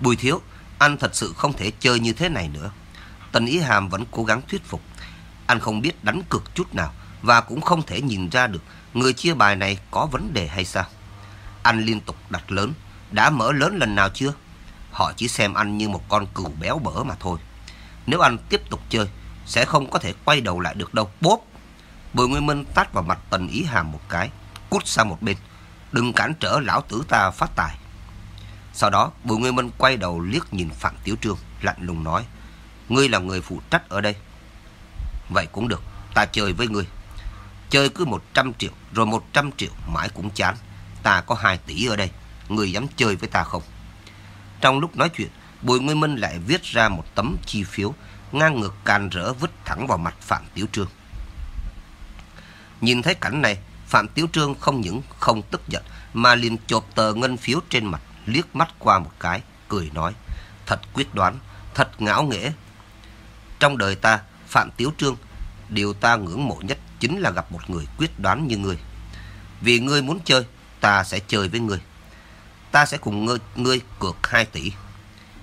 Bùi thiếu, anh thật sự không thể chơi như thế này nữa. Tần Ý Hàm vẫn cố gắng thuyết phục. Anh không biết đánh cực chút nào và cũng không thể nhìn ra được người chia bài này có vấn đề hay sao. Anh liên tục đặt lớn. Đã mở lớn lần nào chưa? Họ chỉ xem anh như một con cừu béo bở mà thôi. Nếu anh tiếp tục chơi, sẽ không có thể quay đầu lại được đâu. Bốp! Bùi Nguyên Minh tát vào mặt Tần Ý Hàm một cái, cút sang một bên. Đừng cản trở lão tử ta phát tài. Sau đó, Bùi Nguyên Minh quay đầu liếc nhìn Phạm Tiểu Trương, lạnh lùng nói. Ngươi là người phụ trách ở đây. Vậy cũng được, ta chơi với ngươi. Chơi cứ 100 triệu, rồi 100 triệu, mãi cũng chán. Ta có 2 tỷ ở đây, ngươi dám chơi với ta không? Trong lúc nói chuyện, Bùi Nguyên Minh lại viết ra một tấm chi phiếu, ngang ngược càn rỡ vứt thẳng vào mặt Phạm Tiểu Trương. Nhìn thấy cảnh này, Phạm Tiểu Trương không những không tức giận, mà liền chộp tờ ngân phiếu trên mặt, liếc mắt qua một cái, cười nói, thật quyết đoán, thật ngạo nghễ. Trong đời ta, Phạm Tiểu Trương, điều ta ngưỡng mộ nhất chính là gặp một người quyết đoán như ngươi. Vì ngươi muốn chơi, ta sẽ chơi với ngươi ta sẽ cùng ngươi, ngươi cược 2 tỷ.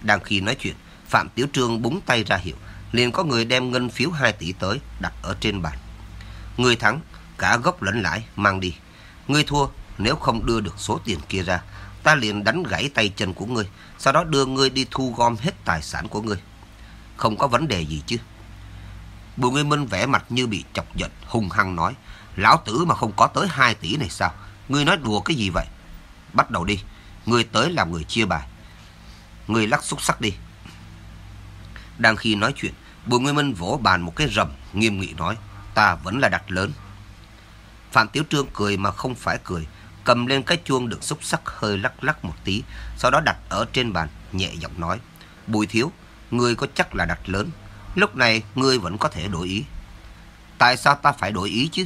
Đang khi nói chuyện, Phạm Tiểu Trương búng tay ra hiệu, liền có người đem ngân phiếu 2 tỷ tới, đặt ở trên bàn. Người thắng, cả gốc lẫn lãi, mang đi. người thua, nếu không đưa được số tiền kia ra, ta liền đánh gãy tay chân của ngươi, sau đó đưa ngươi đi thu gom hết tài sản của ngươi. Không có vấn đề gì chứ. Bùi Nguyên Minh vẽ mặt như bị chọc giận, hung hăng nói, lão tử mà không có tới 2 tỷ này sao? Ngươi nói đùa cái gì vậy? Bắt đầu đi, ngươi tới làm người chia bài. Ngươi lắc xúc sắc đi. Đang khi nói chuyện, Bùi Nguyên Minh vỗ bàn một cái rầm, nghiêm nghị nói, ta vẫn là đặt lớn. Phạm Tiếu Trương cười mà không phải cười, cầm lên cái chuông được xúc sắc hơi lắc lắc một tí, sau đó đặt ở trên bàn, nhẹ giọng nói, Bùi Thiếu, ngươi có chắc là đặt lớn, lúc này ngươi vẫn có thể đổi ý. Tại sao ta phải đổi ý chứ?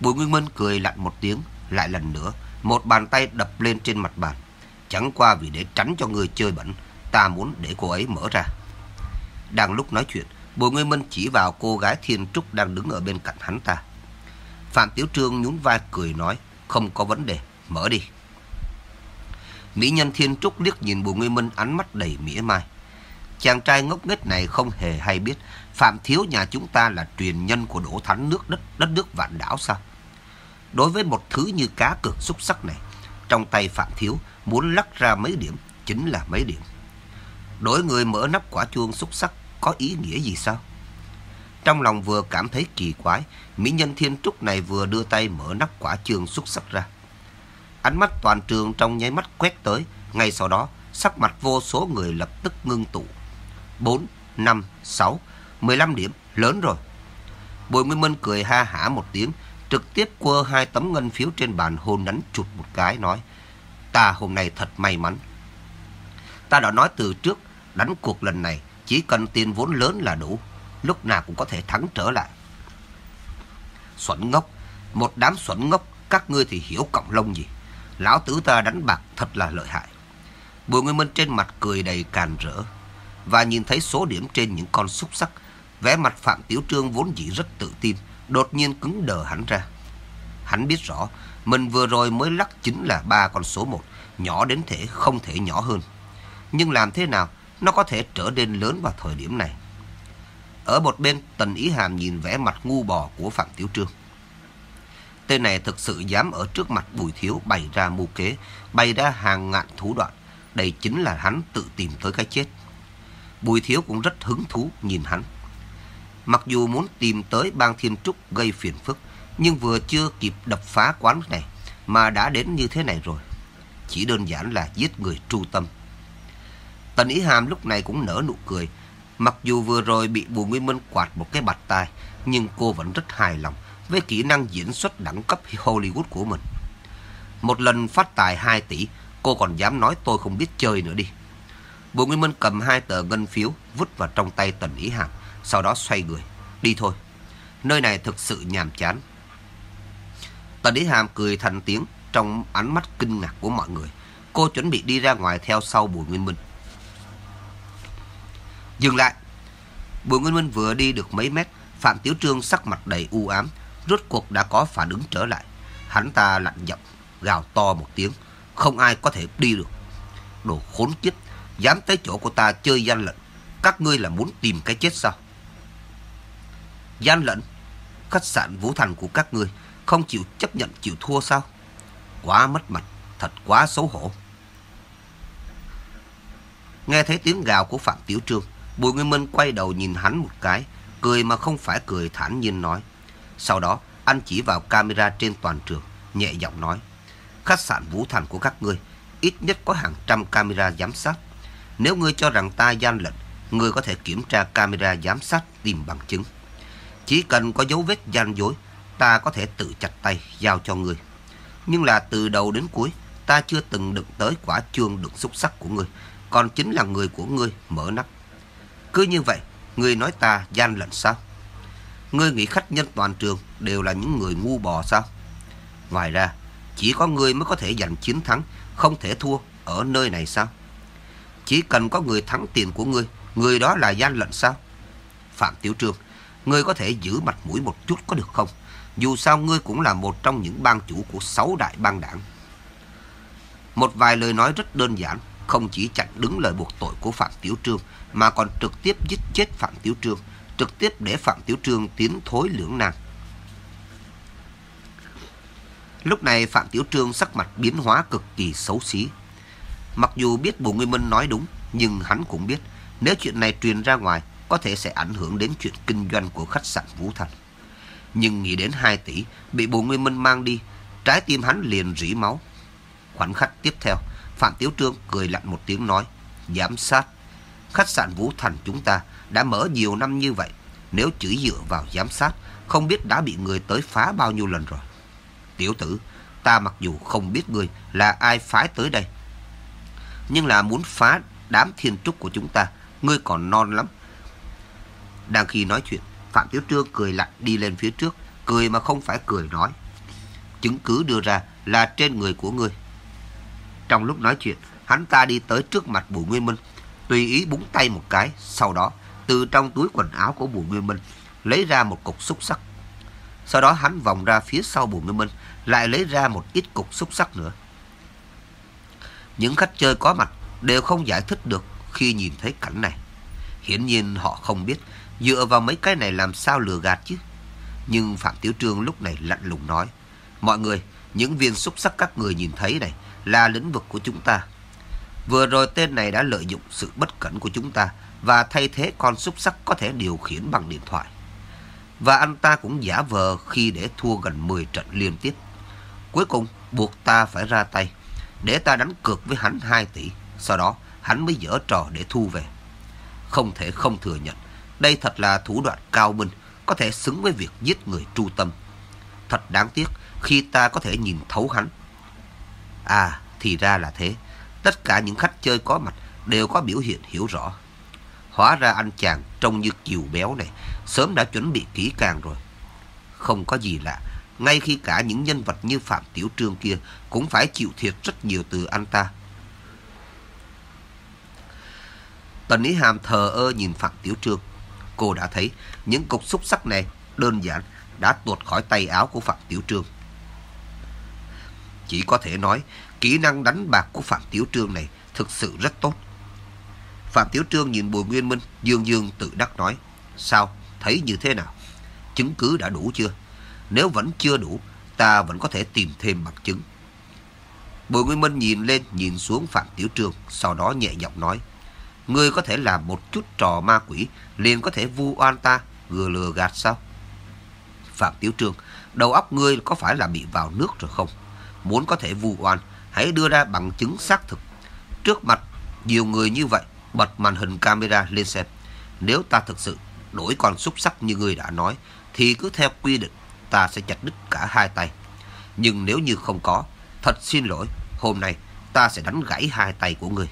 Bùi Nguyên Minh cười lạnh một tiếng, lại lần nữa, một bàn tay đập lên trên mặt bàn. Chẳng qua vì để tránh cho người chơi bẩn, ta muốn để cô ấy mở ra. Đang lúc nói chuyện, Bùi Nguyên Minh chỉ vào cô gái Thiên Trúc đang đứng ở bên cạnh hắn ta. Phạm Tiểu Trương nhún vai cười nói, không có vấn đề, mở đi. Mỹ nhân Thiên Trúc liếc nhìn Bùi Nguyên Minh ánh mắt đầy mỉa mai. Chàng trai ngốc nghếch này không hề hay biết Phạm Thiếu nhà chúng ta là truyền nhân của đổ thánh nước đất đất nước vạn đảo sao? Đối với một thứ như cá cực xúc sắc này, trong tay Phạm Thiếu muốn lắc ra mấy điểm chính là mấy điểm. Đổi người mở nắp quả chuông xúc sắc có ý nghĩa gì sao? Trong lòng vừa cảm thấy kỳ quái, mỹ nhân thiên trúc này vừa đưa tay mở nắp quả trường xúc sắc ra. Ánh mắt toàn trường trong nháy mắt quét tới, ngay sau đó sắc mặt vô số người lập tức ngưng tụ. 4, 5, 6, 15 điểm, lớn rồi. Bùi Nguyên Minh cười ha hả một tiếng, trực tiếp quơ hai tấm ngân phiếu trên bàn hôn đánh chụt một cái, nói Ta hôm nay thật may mắn. Ta đã nói từ trước, đánh cuộc lần này chỉ cần tiền vốn lớn là đủ, lúc nào cũng có thể thắng trở lại. Xuẩn ngốc, một đám xuẩn ngốc, các ngươi thì hiểu cộng lông gì. Lão tử ta đánh bạc thật là lợi hại. Bùi Nguyên Minh trên mặt cười đầy càn rỡ và nhìn thấy số điểm trên những con xúc sắc. Vẻ mặt Phạm Tiểu Trương vốn dĩ rất tự tin, đột nhiên cứng đờ hẳn ra. Hắn biết rõ, mình vừa rồi mới lắc chính là ba con số một, nhỏ đến thể không thể nhỏ hơn. Nhưng làm thế nào nó có thể trở nên lớn vào thời điểm này? Ở một bên, Tần Ý Hàm nhìn vẻ mặt ngu bò của Phạm Tiểu Trương. Tên này thực sự dám ở trước mặt Bùi Thiếu bày ra mưu kế, bày ra hàng ngạn thủ đoạn. Đây chính là hắn tự tìm tới cái chết. Bùi Thiếu cũng rất hứng thú nhìn hắn. Mặc dù muốn tìm tới bang thiên trúc gây phiền phức, nhưng vừa chưa kịp đập phá quán này mà đã đến như thế này rồi. Chỉ đơn giản là giết người tru tâm. Tần Ý Hàm lúc này cũng nở nụ cười. Mặc dù vừa rồi bị Bùi Nguyên Minh quạt một cái bạch tai, nhưng cô vẫn rất hài lòng với kỹ năng diễn xuất đẳng cấp Hollywood của mình. Một lần phát tài 2 tỷ, cô còn dám nói tôi không biết chơi nữa đi. Bùi Nguyên Minh cầm hai tờ ngân phiếu vứt vào trong tay Tần Ý Hàm, sau đó xoay người. Đi thôi, nơi này thực sự nhàm chán. Tần Ý Hàm cười thành tiếng trong ánh mắt kinh ngạc của mọi người. Cô chuẩn bị đi ra ngoài theo sau Bùi Nguyên Minh. Dừng lại. Bùi Nguyên Minh vừa đi được mấy mét, Phạm Tiểu Trương sắc mặt đầy u ám, rốt cuộc đã có phản ứng trở lại. Hắn ta lạnh giọng, gào to một tiếng, không ai có thể đi được. Đồ khốn kiếp, dám tới chỗ của ta chơi gian lận, các ngươi là muốn tìm cái chết sao? Gian lận, khách sạn Vũ Thành của các ngươi không chịu chấp nhận chịu thua sao? Quá mất mặt, thật quá xấu hổ. Nghe thấy tiếng gào của Phạm Tiểu Trương, Bùi Nguyên Minh quay đầu nhìn hắn một cái, cười mà không phải cười thản nhiên nói. Sau đó, anh chỉ vào camera trên toàn trường, nhẹ giọng nói. Khách sạn Vũ Thành của các ngươi, ít nhất có hàng trăm camera giám sát. Nếu ngươi cho rằng ta gian lận, ngươi có thể kiểm tra camera giám sát tìm bằng chứng. Chỉ cần có dấu vết gian dối, ta có thể tự chặt tay giao cho ngươi. Nhưng là từ đầu đến cuối, ta chưa từng đựng tới quả chuông đựng xúc sắc của ngươi, còn chính là người của ngươi mở nắp. Cứ như vậy, người nói ta gian lận sao? Ngươi nghĩ khách nhân toàn trường đều là những người ngu bò sao? Ngoài ra, chỉ có ngươi mới có thể giành chiến thắng, không thể thua ở nơi này sao? Chỉ cần có người thắng tiền của ngươi, người đó là gian lận sao? Phạm Tiểu Trương, ngươi có thể giữ mặt mũi một chút có được không? Dù sao ngươi cũng là một trong những bang chủ của sáu đại bang đảng. Một vài lời nói rất đơn giản, không chỉ chặn đứng lời buộc tội của Phạm Tiểu Trương, mà còn trực tiếp giết chết Phạm Tiểu Trương, trực tiếp để Phạm Tiểu Trương tiến thối lưỡng nan. Lúc này Phạm Tiểu Trương sắc mặt biến hóa cực kỳ xấu xí. Mặc dù biết Bùi Nguyên Minh nói đúng, nhưng hắn cũng biết nếu chuyện này truyền ra ngoài có thể sẽ ảnh hưởng đến chuyện kinh doanh của khách sạn Vũ Thành. Nhưng nghĩ đến 2 tỷ bị Bùi Nguyên Minh mang đi, trái tim hắn liền rỉ máu. Khoảnh khắc tiếp theo, Phạm Tiếu Trương cười lạnh một tiếng nói, giám sát. Khách sạn Vũ Thành chúng ta đã mở nhiều năm như vậy, nếu chỉ dựa vào giám sát, không biết đã bị người tới phá bao nhiêu lần rồi. Tiểu tử, ta mặc dù không biết người là ai phái tới đây, nhưng là muốn phá đám thiên trúc của chúng ta, ngươi còn non lắm. Đang khi nói chuyện, Phạm Tiếu Trương cười lạnh đi lên phía trước, cười mà không phải cười nói. Chứng cứ đưa ra là trên người của ngươi. Trong lúc nói chuyện, hắn ta đi tới trước mặt Bùi Nguyên Minh, tùy ý búng tay một cái, sau đó từ trong túi quần áo của Bùi Nguyên Minh lấy ra một cục xúc sắc. Sau đó hắn vòng ra phía sau Bùi Nguyên Minh, lại lấy ra một ít cục xúc sắc nữa. Những khách chơi có mặt đều không giải thích được khi nhìn thấy cảnh này. Hiển nhiên họ không biết dựa vào mấy cái này làm sao lừa gạt chứ. Nhưng Phạm Tiểu Trương lúc này lạnh lùng nói, mọi người, những viên xúc sắc các người nhìn thấy này là lĩnh vực của chúng ta. Vừa rồi tên này đã lợi dụng sự bất cẩn của chúng ta và thay thế con xúc sắc có thể điều khiển bằng điện thoại. Và anh ta cũng giả vờ khi để thua gần 10 trận liên tiếp. Cuối cùng buộc ta phải ra tay để ta đánh cược với hắn 2 tỷ. Sau đó hắn mới dở trò để thu về. Không thể không thừa nhận, đây thật là thủ đoạn cao minh, có thể xứng với việc giết người tru tâm. Thật đáng tiếc khi ta có thể nhìn thấu hắn. À, thì ra là thế. Tất cả những khách chơi có mặt đều có biểu hiện hiểu rõ. Hóa ra anh chàng trông như kiều béo này sớm đã chuẩn bị kỹ càng rồi. Không có gì lạ, ngay khi cả những nhân vật như Phạm Tiểu Trương kia cũng phải chịu thiệt rất nhiều từ anh ta. Tần Ý Hàm thờ ơ nhìn Phạm Tiểu Trương. Cô đã thấy những cục xúc sắc này đơn giản đã tuột khỏi tay áo của Phạm Tiểu Trương. Chỉ có thể nói kỹ năng đánh bạc của Phạm Tiểu Trương này thực sự rất tốt. Phạm Tiểu Trương nhìn Bùi Nguyên Minh dương dương tự đắc nói Sao? Thấy như thế nào? Chứng cứ đã đủ chưa? Nếu vẫn chưa đủ, ta vẫn có thể tìm thêm bằng chứng. Bùi Nguyên Minh nhìn lên, nhìn xuống Phạm Tiểu Trương, sau đó nhẹ giọng nói. Ngươi có thể làm một chút trò ma quỷ, liền có thể vu oan ta, gừa lừa gạt sao? Phạm Tiểu Trương, đầu óc ngươi có phải là bị vào nước rồi không? Muốn có thể vu oan, hãy đưa ra bằng chứng xác thực. Trước mặt nhiều người như vậy, bật màn hình camera lên xem. Nếu ta thực sự đổi con xúc sắc như người đã nói, thì cứ theo quy định ta sẽ chặt đứt cả hai tay. Nhưng nếu như không có, thật xin lỗi, hôm nay ta sẽ đánh gãy hai tay của người